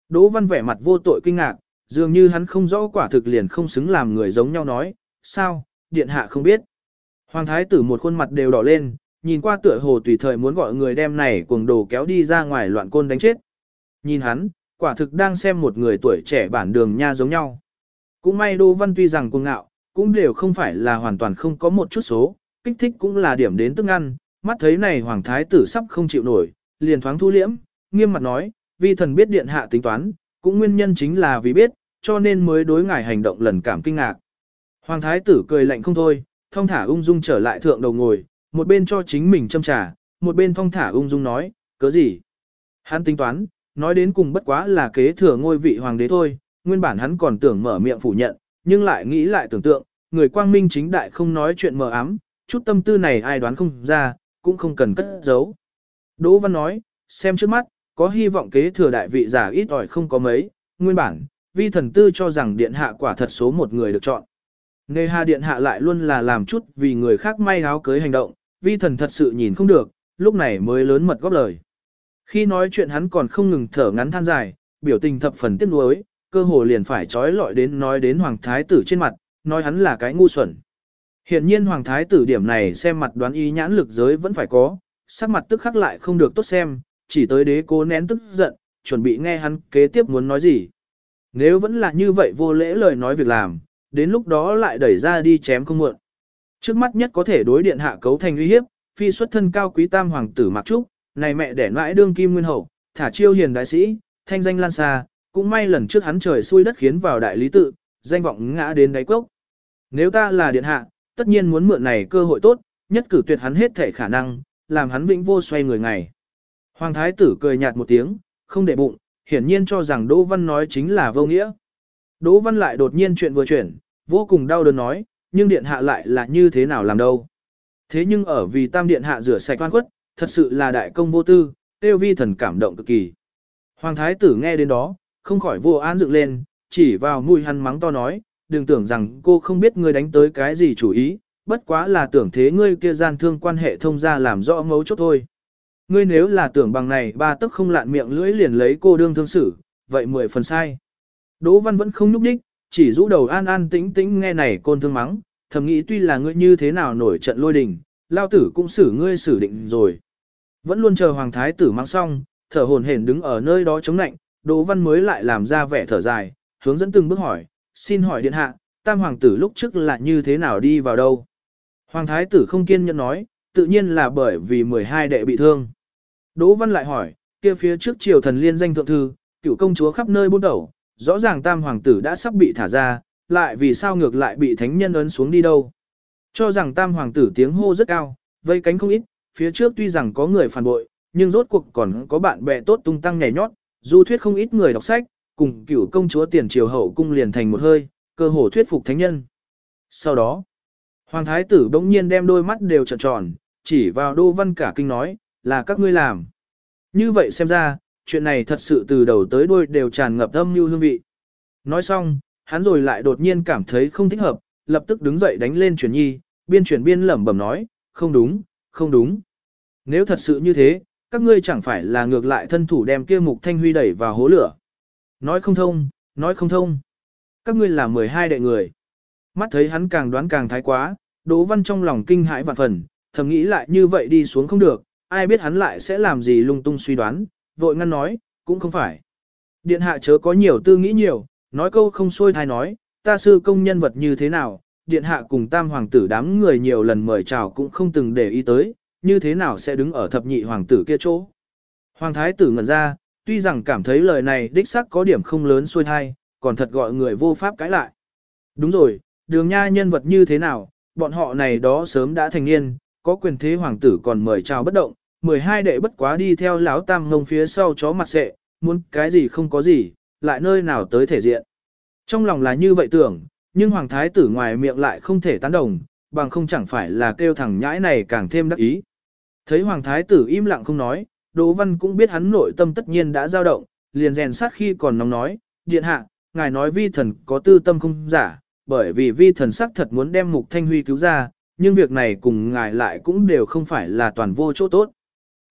Speaker 1: Đỗ Văn vẻ mặt vô tội kinh ngạc, dường như hắn không rõ quả thực liền không xứng làm người giống nhau nói, sao, điện hạ không biết. Hoàng thái tử một khuôn mặt đều đỏ lên, nhìn qua tựa hồ tùy thời muốn gọi người đem này cuồng đồ kéo đi ra ngoài loạn côn đánh chết. Nhìn hắn, quả thực đang xem một người tuổi trẻ bản đường nha giống nhau. Cũng may Đỗ Văn tuy rằng cuồng ngạo, cũng đều không phải là hoàn toàn không có một chút số, kích thích cũng là điểm đến tức ăn, mắt thấy này hoàng thái tử sắp không chịu nổi, liền thoáng thu liễm, nghiêm mặt nói, vi thần biết điện hạ tính toán, cũng nguyên nhân chính là vì biết, cho nên mới đối ngài hành động lần cảm kinh ngạc. Hoàng thái tử cười lạnh không thôi, thông thả ung dung trở lại thượng đầu ngồi, một bên cho chính mình châm trà, một bên thong thả ung dung nói, cớ gì? Hắn tính toán, nói đến cùng bất quá là kế thừa ngôi vị hoàng đế thôi, nguyên bản hắn còn tưởng mở miệng phủ nhận, nhưng lại nghĩ lại tưởng tượng, người quang minh chính đại không nói chuyện mờ ám, chút tâm tư này ai đoán không ra, cũng không cần cất giấu. Đỗ Văn nói, xem trước mắt, có hy vọng kế thừa đại vị giả ít ỏi không có mấy, nguyên bản, vi thần tư cho rằng điện hạ quả thật số một người được chọn. Nghề hà điện hạ lại luôn là làm chút vì người khác may áo cưới hành động, vi thần thật sự nhìn không được, lúc này mới lớn mật góp lời. Khi nói chuyện hắn còn không ngừng thở ngắn than dài, biểu tình thập phần tiếc nuối, cơ hồ liền phải trói lọi đến nói đến hoàng thái tử trên mặt, nói hắn là cái ngu xuẩn. Hiện nhiên hoàng thái tử điểm này xem mặt đoán ý nhãn lực giới vẫn phải có, sắc mặt tức khắc lại không được tốt xem, chỉ tới đế cố nén tức giận, chuẩn bị nghe hắn kế tiếp muốn nói gì. Nếu vẫn là như vậy vô lễ lời nói việc làm, đến lúc đó lại đẩy ra đi chém không muộn. Trước mắt nhất có thể đối điện hạ cấu thành uy hiếp, phi xuất thân cao quý tam hoàng tử Mạc Trúc, này mẹ đẻ mãi đương kim nguyên hậu, thả chiêu hiền đại sĩ, thanh danh lan xa, cũng may lần trước hắn trời xui đất khiến vào đại lý tự, danh vọng ngã đến đáy cốc. Nếu ta là điện hạ, tất nhiên muốn mượn này cơ hội tốt, nhất cử tuyệt hắn hết thể khả năng, làm hắn vĩnh vô xoay người ngày. Hoàng thái tử cười nhạt một tiếng, không để bụng, hiển nhiên cho rằng Đỗ Văn nói chính là vô nghĩa. Đỗ Văn lại đột nhiên chuyện vừa chuyển, vô cùng đau đớn nói, nhưng điện hạ lại là như thế nào làm đâu. Thế nhưng ở vì tam điện hạ rửa sạch oan khuất, thật sự là đại công vô tư, tiêu vi thần cảm động cực kỳ. Hoàng thái tử nghe đến đó, không khỏi vô an dựng lên, chỉ vào mùi hắn mắng to nói, đừng tưởng rằng cô không biết ngươi đánh tới cái gì chủ ý, bất quá là tưởng thế ngươi kia gian thương quan hệ thông ra làm rõ mấu chốt thôi. Ngươi nếu là tưởng bằng này ba tức không lạn miệng lưỡi liền lấy cô đương thương xử, vậy mười phần sai. Đỗ Văn vẫn không nhúc đích, chỉ rũ đầu an an tĩnh tĩnh nghe này côn thương mắng, thầm nghĩ tuy là ngươi như thế nào nổi trận lôi đình, lao tử cũng xử ngươi xử định rồi. Vẫn luôn chờ hoàng thái tử mang xong, thở hồn hển đứng ở nơi đó chống nạnh, Đỗ Văn mới lại làm ra vẻ thở dài, hướng dẫn từng bước hỏi, xin hỏi điện hạ, tam hoàng tử lúc trước là như thế nào đi vào đâu? Hoàng thái tử không kiên nhẫn nói, tự nhiên là bởi vì 12 đệ bị thương. Đỗ Văn lại hỏi, kia phía trước triều thần liên danh thượng thư, cựu công chúa khắp nơi buôn đầu, rõ ràng tam hoàng tử đã sắp bị thả ra, lại vì sao ngược lại bị thánh nhân ấn xuống đi đâu. Cho rằng tam hoàng tử tiếng hô rất cao, vây cánh không ít, phía trước tuy rằng có người phản bội, nhưng rốt cuộc còn có bạn bè tốt tung tăng nhảy nhót, du thuyết không ít người đọc sách, cùng cựu công chúa tiền triều hậu cung liền thành một hơi, cơ hồ thuyết phục thánh nhân. Sau đó, hoàng thái tử bỗng nhiên đem đôi mắt đều trợn tròn, chỉ vào đô văn cả kinh nói, là các ngươi làm. Như vậy xem ra, chuyện này thật sự từ đầu tới đuôi đều tràn ngập âm như hương vị. Nói xong, hắn rồi lại đột nhiên cảm thấy không thích hợp, lập tức đứng dậy đánh lên chuyển nhi, biên chuyển biên lẩm bẩm nói, không đúng, không đúng. Nếu thật sự như thế, các ngươi chẳng phải là ngược lại thân thủ đem kia mục thanh huy đẩy vào hố lửa. Nói không thông, nói không thông. Các ngươi là 12 đệ người. Mắt thấy hắn càng đoán càng thái quá, Đỗ Văn trong lòng kinh hãi vạn phần, thầm nghĩ lại như vậy đi xuống không được, ai biết hắn lại sẽ làm gì lung tung suy đoán, vội ngăn nói, cũng không phải. Điện hạ chớ có nhiều tư nghĩ nhiều, nói câu không xuôi thai nói, ta sư công nhân vật như thế nào, điện hạ cùng tam hoàng tử đám người nhiều lần mời chào cũng không từng để ý tới, như thế nào sẽ đứng ở thập nhị hoàng tử kia chỗ. Hoàng thái tử ngẩn ra, tuy rằng cảm thấy lời này đích xác có điểm không lớn xuôi thai, còn thật gọi người vô pháp cãi lại. Đúng rồi, đường nha nhân vật như thế nào, bọn họ này đó sớm đã thành niên, có quyền thế hoàng tử còn mời chào bất động, 12 đệ bất quá đi theo lão tam ngông phía sau chó mặt sệ, muốn cái gì không có gì, lại nơi nào tới thể diện. Trong lòng là như vậy tưởng, nhưng hoàng thái tử ngoài miệng lại không thể tán đồng, bằng không chẳng phải là kêu thằng nhãi này càng thêm đắc ý. Thấy hoàng thái tử im lặng không nói, Đỗ Văn cũng biết hắn nội tâm tất nhiên đã dao động, liền rèn sát khi còn nóng nói, điện hạ, ngài nói vi thần có tư tâm không giả, bởi vì vi thần sắc thật muốn đem mục thanh huy cứu ra, nhưng việc này cùng ngài lại cũng đều không phải là toàn vô chỗ tốt.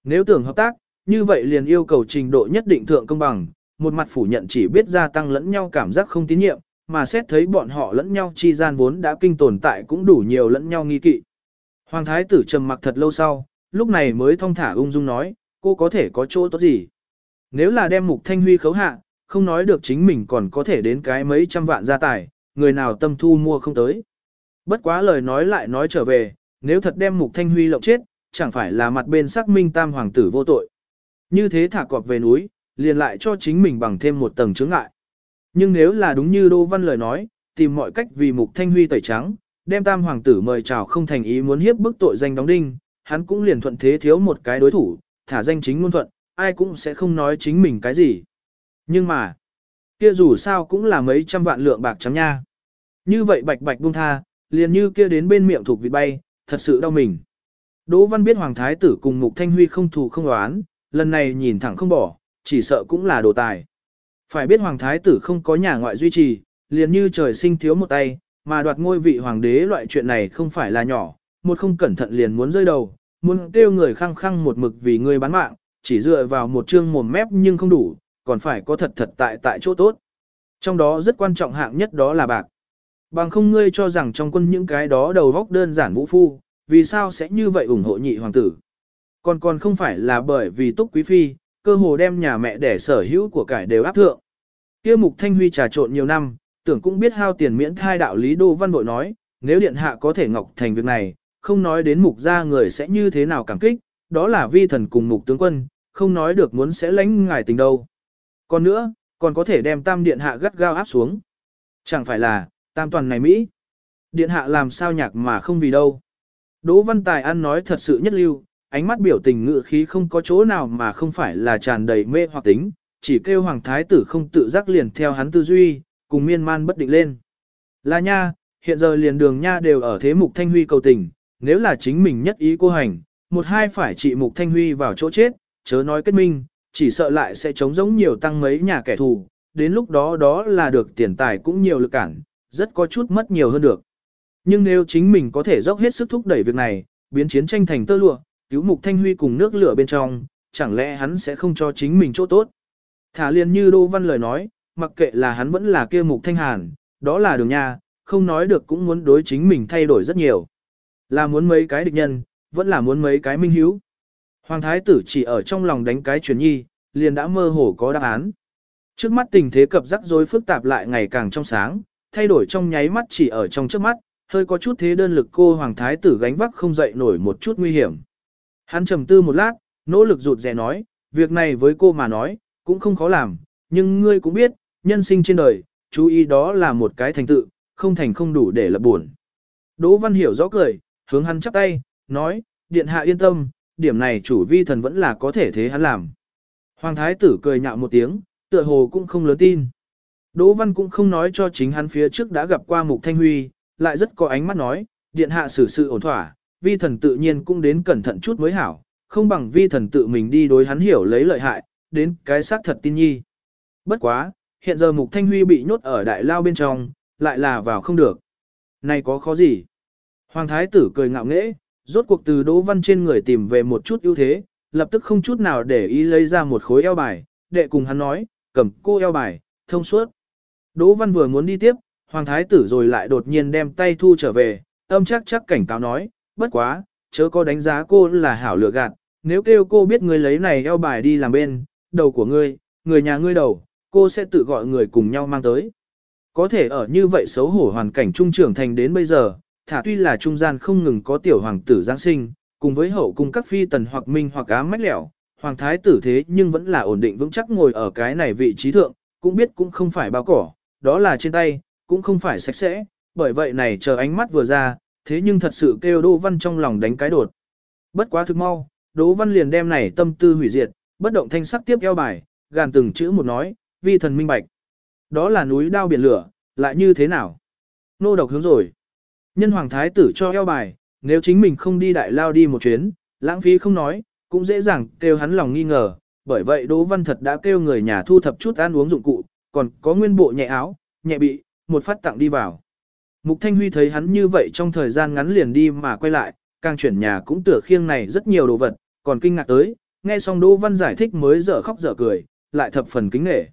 Speaker 1: Nếu tưởng hợp tác, như vậy liền yêu cầu trình độ nhất định thượng công bằng, một mặt phủ nhận chỉ biết gia tăng lẫn nhau cảm giác không tín nhiệm, mà xét thấy bọn họ lẫn nhau chi gian vốn đã kinh tồn tại cũng đủ nhiều lẫn nhau nghi kỵ. Hoàng thái tử trầm mặc thật lâu sau, lúc này mới thong thả ung dung nói, cô có thể có chỗ tốt gì. Nếu là đem mục thanh huy khấu hạ, không nói được chính mình còn có thể đến cái mấy trăm vạn gia tài, người nào tâm thu mua không tới. Bất quá lời nói lại nói trở về, nếu thật đem mục thanh huy lộng chết, chẳng phải là mặt bên xác minh tam hoàng tử vô tội. Như thế thả cọp về núi, liền lại cho chính mình bằng thêm một tầng chướng ngại. Nhưng nếu là đúng như Đô Văn lời nói, tìm mọi cách vì mục thanh huy tẩy trắng, đem tam hoàng tử mời chào không thành ý muốn hiếp bức tội danh đóng đinh, hắn cũng liền thuận thế thiếu một cái đối thủ, thả danh chính ngôn thuận, ai cũng sẽ không nói chính mình cái gì. Nhưng mà, kia dù sao cũng là mấy trăm vạn lượng bạc trắng nha. Như vậy bạch bạch buông tha, liền như kia đến bên miệng thuộc vịt bay, thật sự đau mình. Đỗ Văn biết Hoàng Thái tử cùng Mục Thanh Huy không thù không đoán, lần này nhìn thẳng không bỏ, chỉ sợ cũng là đồ tài. Phải biết Hoàng Thái tử không có nhà ngoại duy trì, liền như trời sinh thiếu một tay, mà đoạt ngôi vị Hoàng đế loại chuyện này không phải là nhỏ, một không cẩn thận liền muốn rơi đầu, muốn kêu người khăng khăng một mực vì người bán mạng, chỉ dựa vào một chương mồm mép nhưng không đủ, còn phải có thật thật tại tại chỗ tốt. Trong đó rất quan trọng hạng nhất đó là bạc. Bằng không ngươi cho rằng trong quân những cái đó đầu vóc đơn giản vũ phu, vì sao sẽ như vậy ủng hộ nhị hoàng tử. Còn còn không phải là bởi vì túc quý phi, cơ hồ đem nhà mẹ để sở hữu của cải đều áp thượng. kia Mục Thanh Huy trà trộn nhiều năm, tưởng cũng biết hao tiền miễn thai đạo lý Đô Văn Bội nói, nếu điện hạ có thể ngọc thành việc này, không nói đến mục gia người sẽ như thế nào cảm kích, đó là vi thần cùng mục tướng quân, không nói được muốn sẽ lãnh ngài tình đâu. Còn nữa, còn có thể đem tam điện hạ gắt gao áp xuống. Chẳng phải là, tam toàn này Mỹ. Điện hạ làm sao nhạc mà không vì đâu. Đỗ Văn Tài ăn nói thật sự nhất lưu, ánh mắt biểu tình ngự khí không có chỗ nào mà không phải là tràn đầy mê hoặc tính, chỉ kêu hoàng thái tử không tự giác liền theo hắn tư duy, cùng miên man bất định lên. Là nha, hiện giờ liền đường nha đều ở thế mục thanh huy cầu tình, nếu là chính mình nhất ý cô hành, một hai phải trị mục thanh huy vào chỗ chết, chớ nói kết minh, chỉ sợ lại sẽ chống giống nhiều tăng mấy nhà kẻ thù, đến lúc đó đó là được tiền tài cũng nhiều lực cản, rất có chút mất nhiều hơn được. Nhưng nếu chính mình có thể dốc hết sức thúc đẩy việc này, biến chiến tranh thành tơ lụa, cứu mục thanh huy cùng nước lửa bên trong, chẳng lẽ hắn sẽ không cho chính mình chỗ tốt. Thả liền như Đô Văn lời nói, mặc kệ là hắn vẫn là kia mục thanh hàn, đó là đường nha, không nói được cũng muốn đối chính mình thay đổi rất nhiều. Là muốn mấy cái địch nhân, vẫn là muốn mấy cái minh hiếu. Hoàng thái tử chỉ ở trong lòng đánh cái chuyển nhi, liền đã mơ hồ có đáp án. Trước mắt tình thế cập rắc rối phức tạp lại ngày càng trong sáng, thay đổi trong nháy mắt chỉ ở trong trước mắt, hơi có chút thế đơn lực cô hoàng thái tử gánh vác không dậy nổi một chút nguy hiểm. Hắn trầm tư một lát, nỗ lực rụt rè nói, việc này với cô mà nói, cũng không khó làm, nhưng ngươi cũng biết, nhân sinh trên đời, chú ý đó là một cái thành tựu, không thành không đủ để lập buồn. Đỗ Văn Hiểu rõ cười, hướng hắn chắp tay, nói, điện hạ yên tâm, điểm này chủ vi thần vẫn là có thể thế hắn làm. Hoàng thái tử cười nhạo một tiếng, tựa hồ cũng không lớn tin. Đỗ Văn cũng không nói cho chính hắn phía trước đã gặp qua Mục Thanh Huy, lại rất có ánh mắt nói, điện hạ xử sự ổn thỏa, vi thần tự nhiên cũng đến cẩn thận chút mới hảo, không bằng vi thần tự mình đi đối hắn hiểu lấy lợi hại, đến cái xác thật tin nhi. Bất quá, hiện giờ Mục Thanh Huy bị nhốt ở đại lao bên trong, lại là vào không được. Này có khó gì? Hoàng thái tử cười ngạo nghễ, rốt cuộc từ Đỗ Văn trên người tìm về một chút ưu thế, lập tức không chút nào để ý lấy ra một khối eo bài, đệ cùng hắn nói, cầm cô eo bài, thông suốt. Đỗ Văn vừa muốn đi tiếp, Hoàng thái tử rồi lại đột nhiên đem tay thu trở về, âm chắc chắc cảnh cáo nói, bất quá, chớ có đánh giá cô là hảo lựa gạt, nếu kêu cô biết người lấy này eo bài đi làm bên, đầu của ngươi, người nhà ngươi đầu, cô sẽ tự gọi người cùng nhau mang tới. Có thể ở như vậy xấu hổ hoàn cảnh trung trưởng thành đến bây giờ, thả tuy là trung gian không ngừng có tiểu hoàng tử Giáng sinh, cùng với hậu cung các phi tần hoặc minh hoặc ám mách lẻo, hoàng thái tử thế nhưng vẫn là ổn định vững chắc ngồi ở cái này vị trí thượng, cũng biết cũng không phải bao cỏ, đó là trên tay, cũng không phải sạch sẽ, bởi vậy này chờ ánh mắt vừa ra, thế nhưng thật sự kêu Đỗ Văn trong lòng đánh cái đột. Bất quá thực mau, Đỗ Văn liền đem này tâm tư hủy diệt, bất động thanh sắc tiếp eo bài, gàn từng chữ một nói, vi thần minh bạch. Đó là núi đao biển lửa, lại như thế nào? Nô độc hướng rồi. Nhân hoàng thái tử cho eo bài, nếu chính mình không đi đại lao đi một chuyến, lãng phí không nói, cũng dễ dàng kêu hắn lòng nghi ngờ, bởi vậy Đỗ Văn thật đã kêu người nhà thu thập chút ăn uống dụng cụ, còn có nguyên bộ nhẹ áo, nhẹ bị, một phát tặng đi vào. Mục Thanh Huy thấy hắn như vậy trong thời gian ngắn liền đi mà quay lại, càng chuyển nhà cũng tựa khiêng này rất nhiều đồ vật, còn kinh ngạc tới, nghe xong Đỗ Văn giải thích mới dở khóc dở cười, lại thập phần kính nể.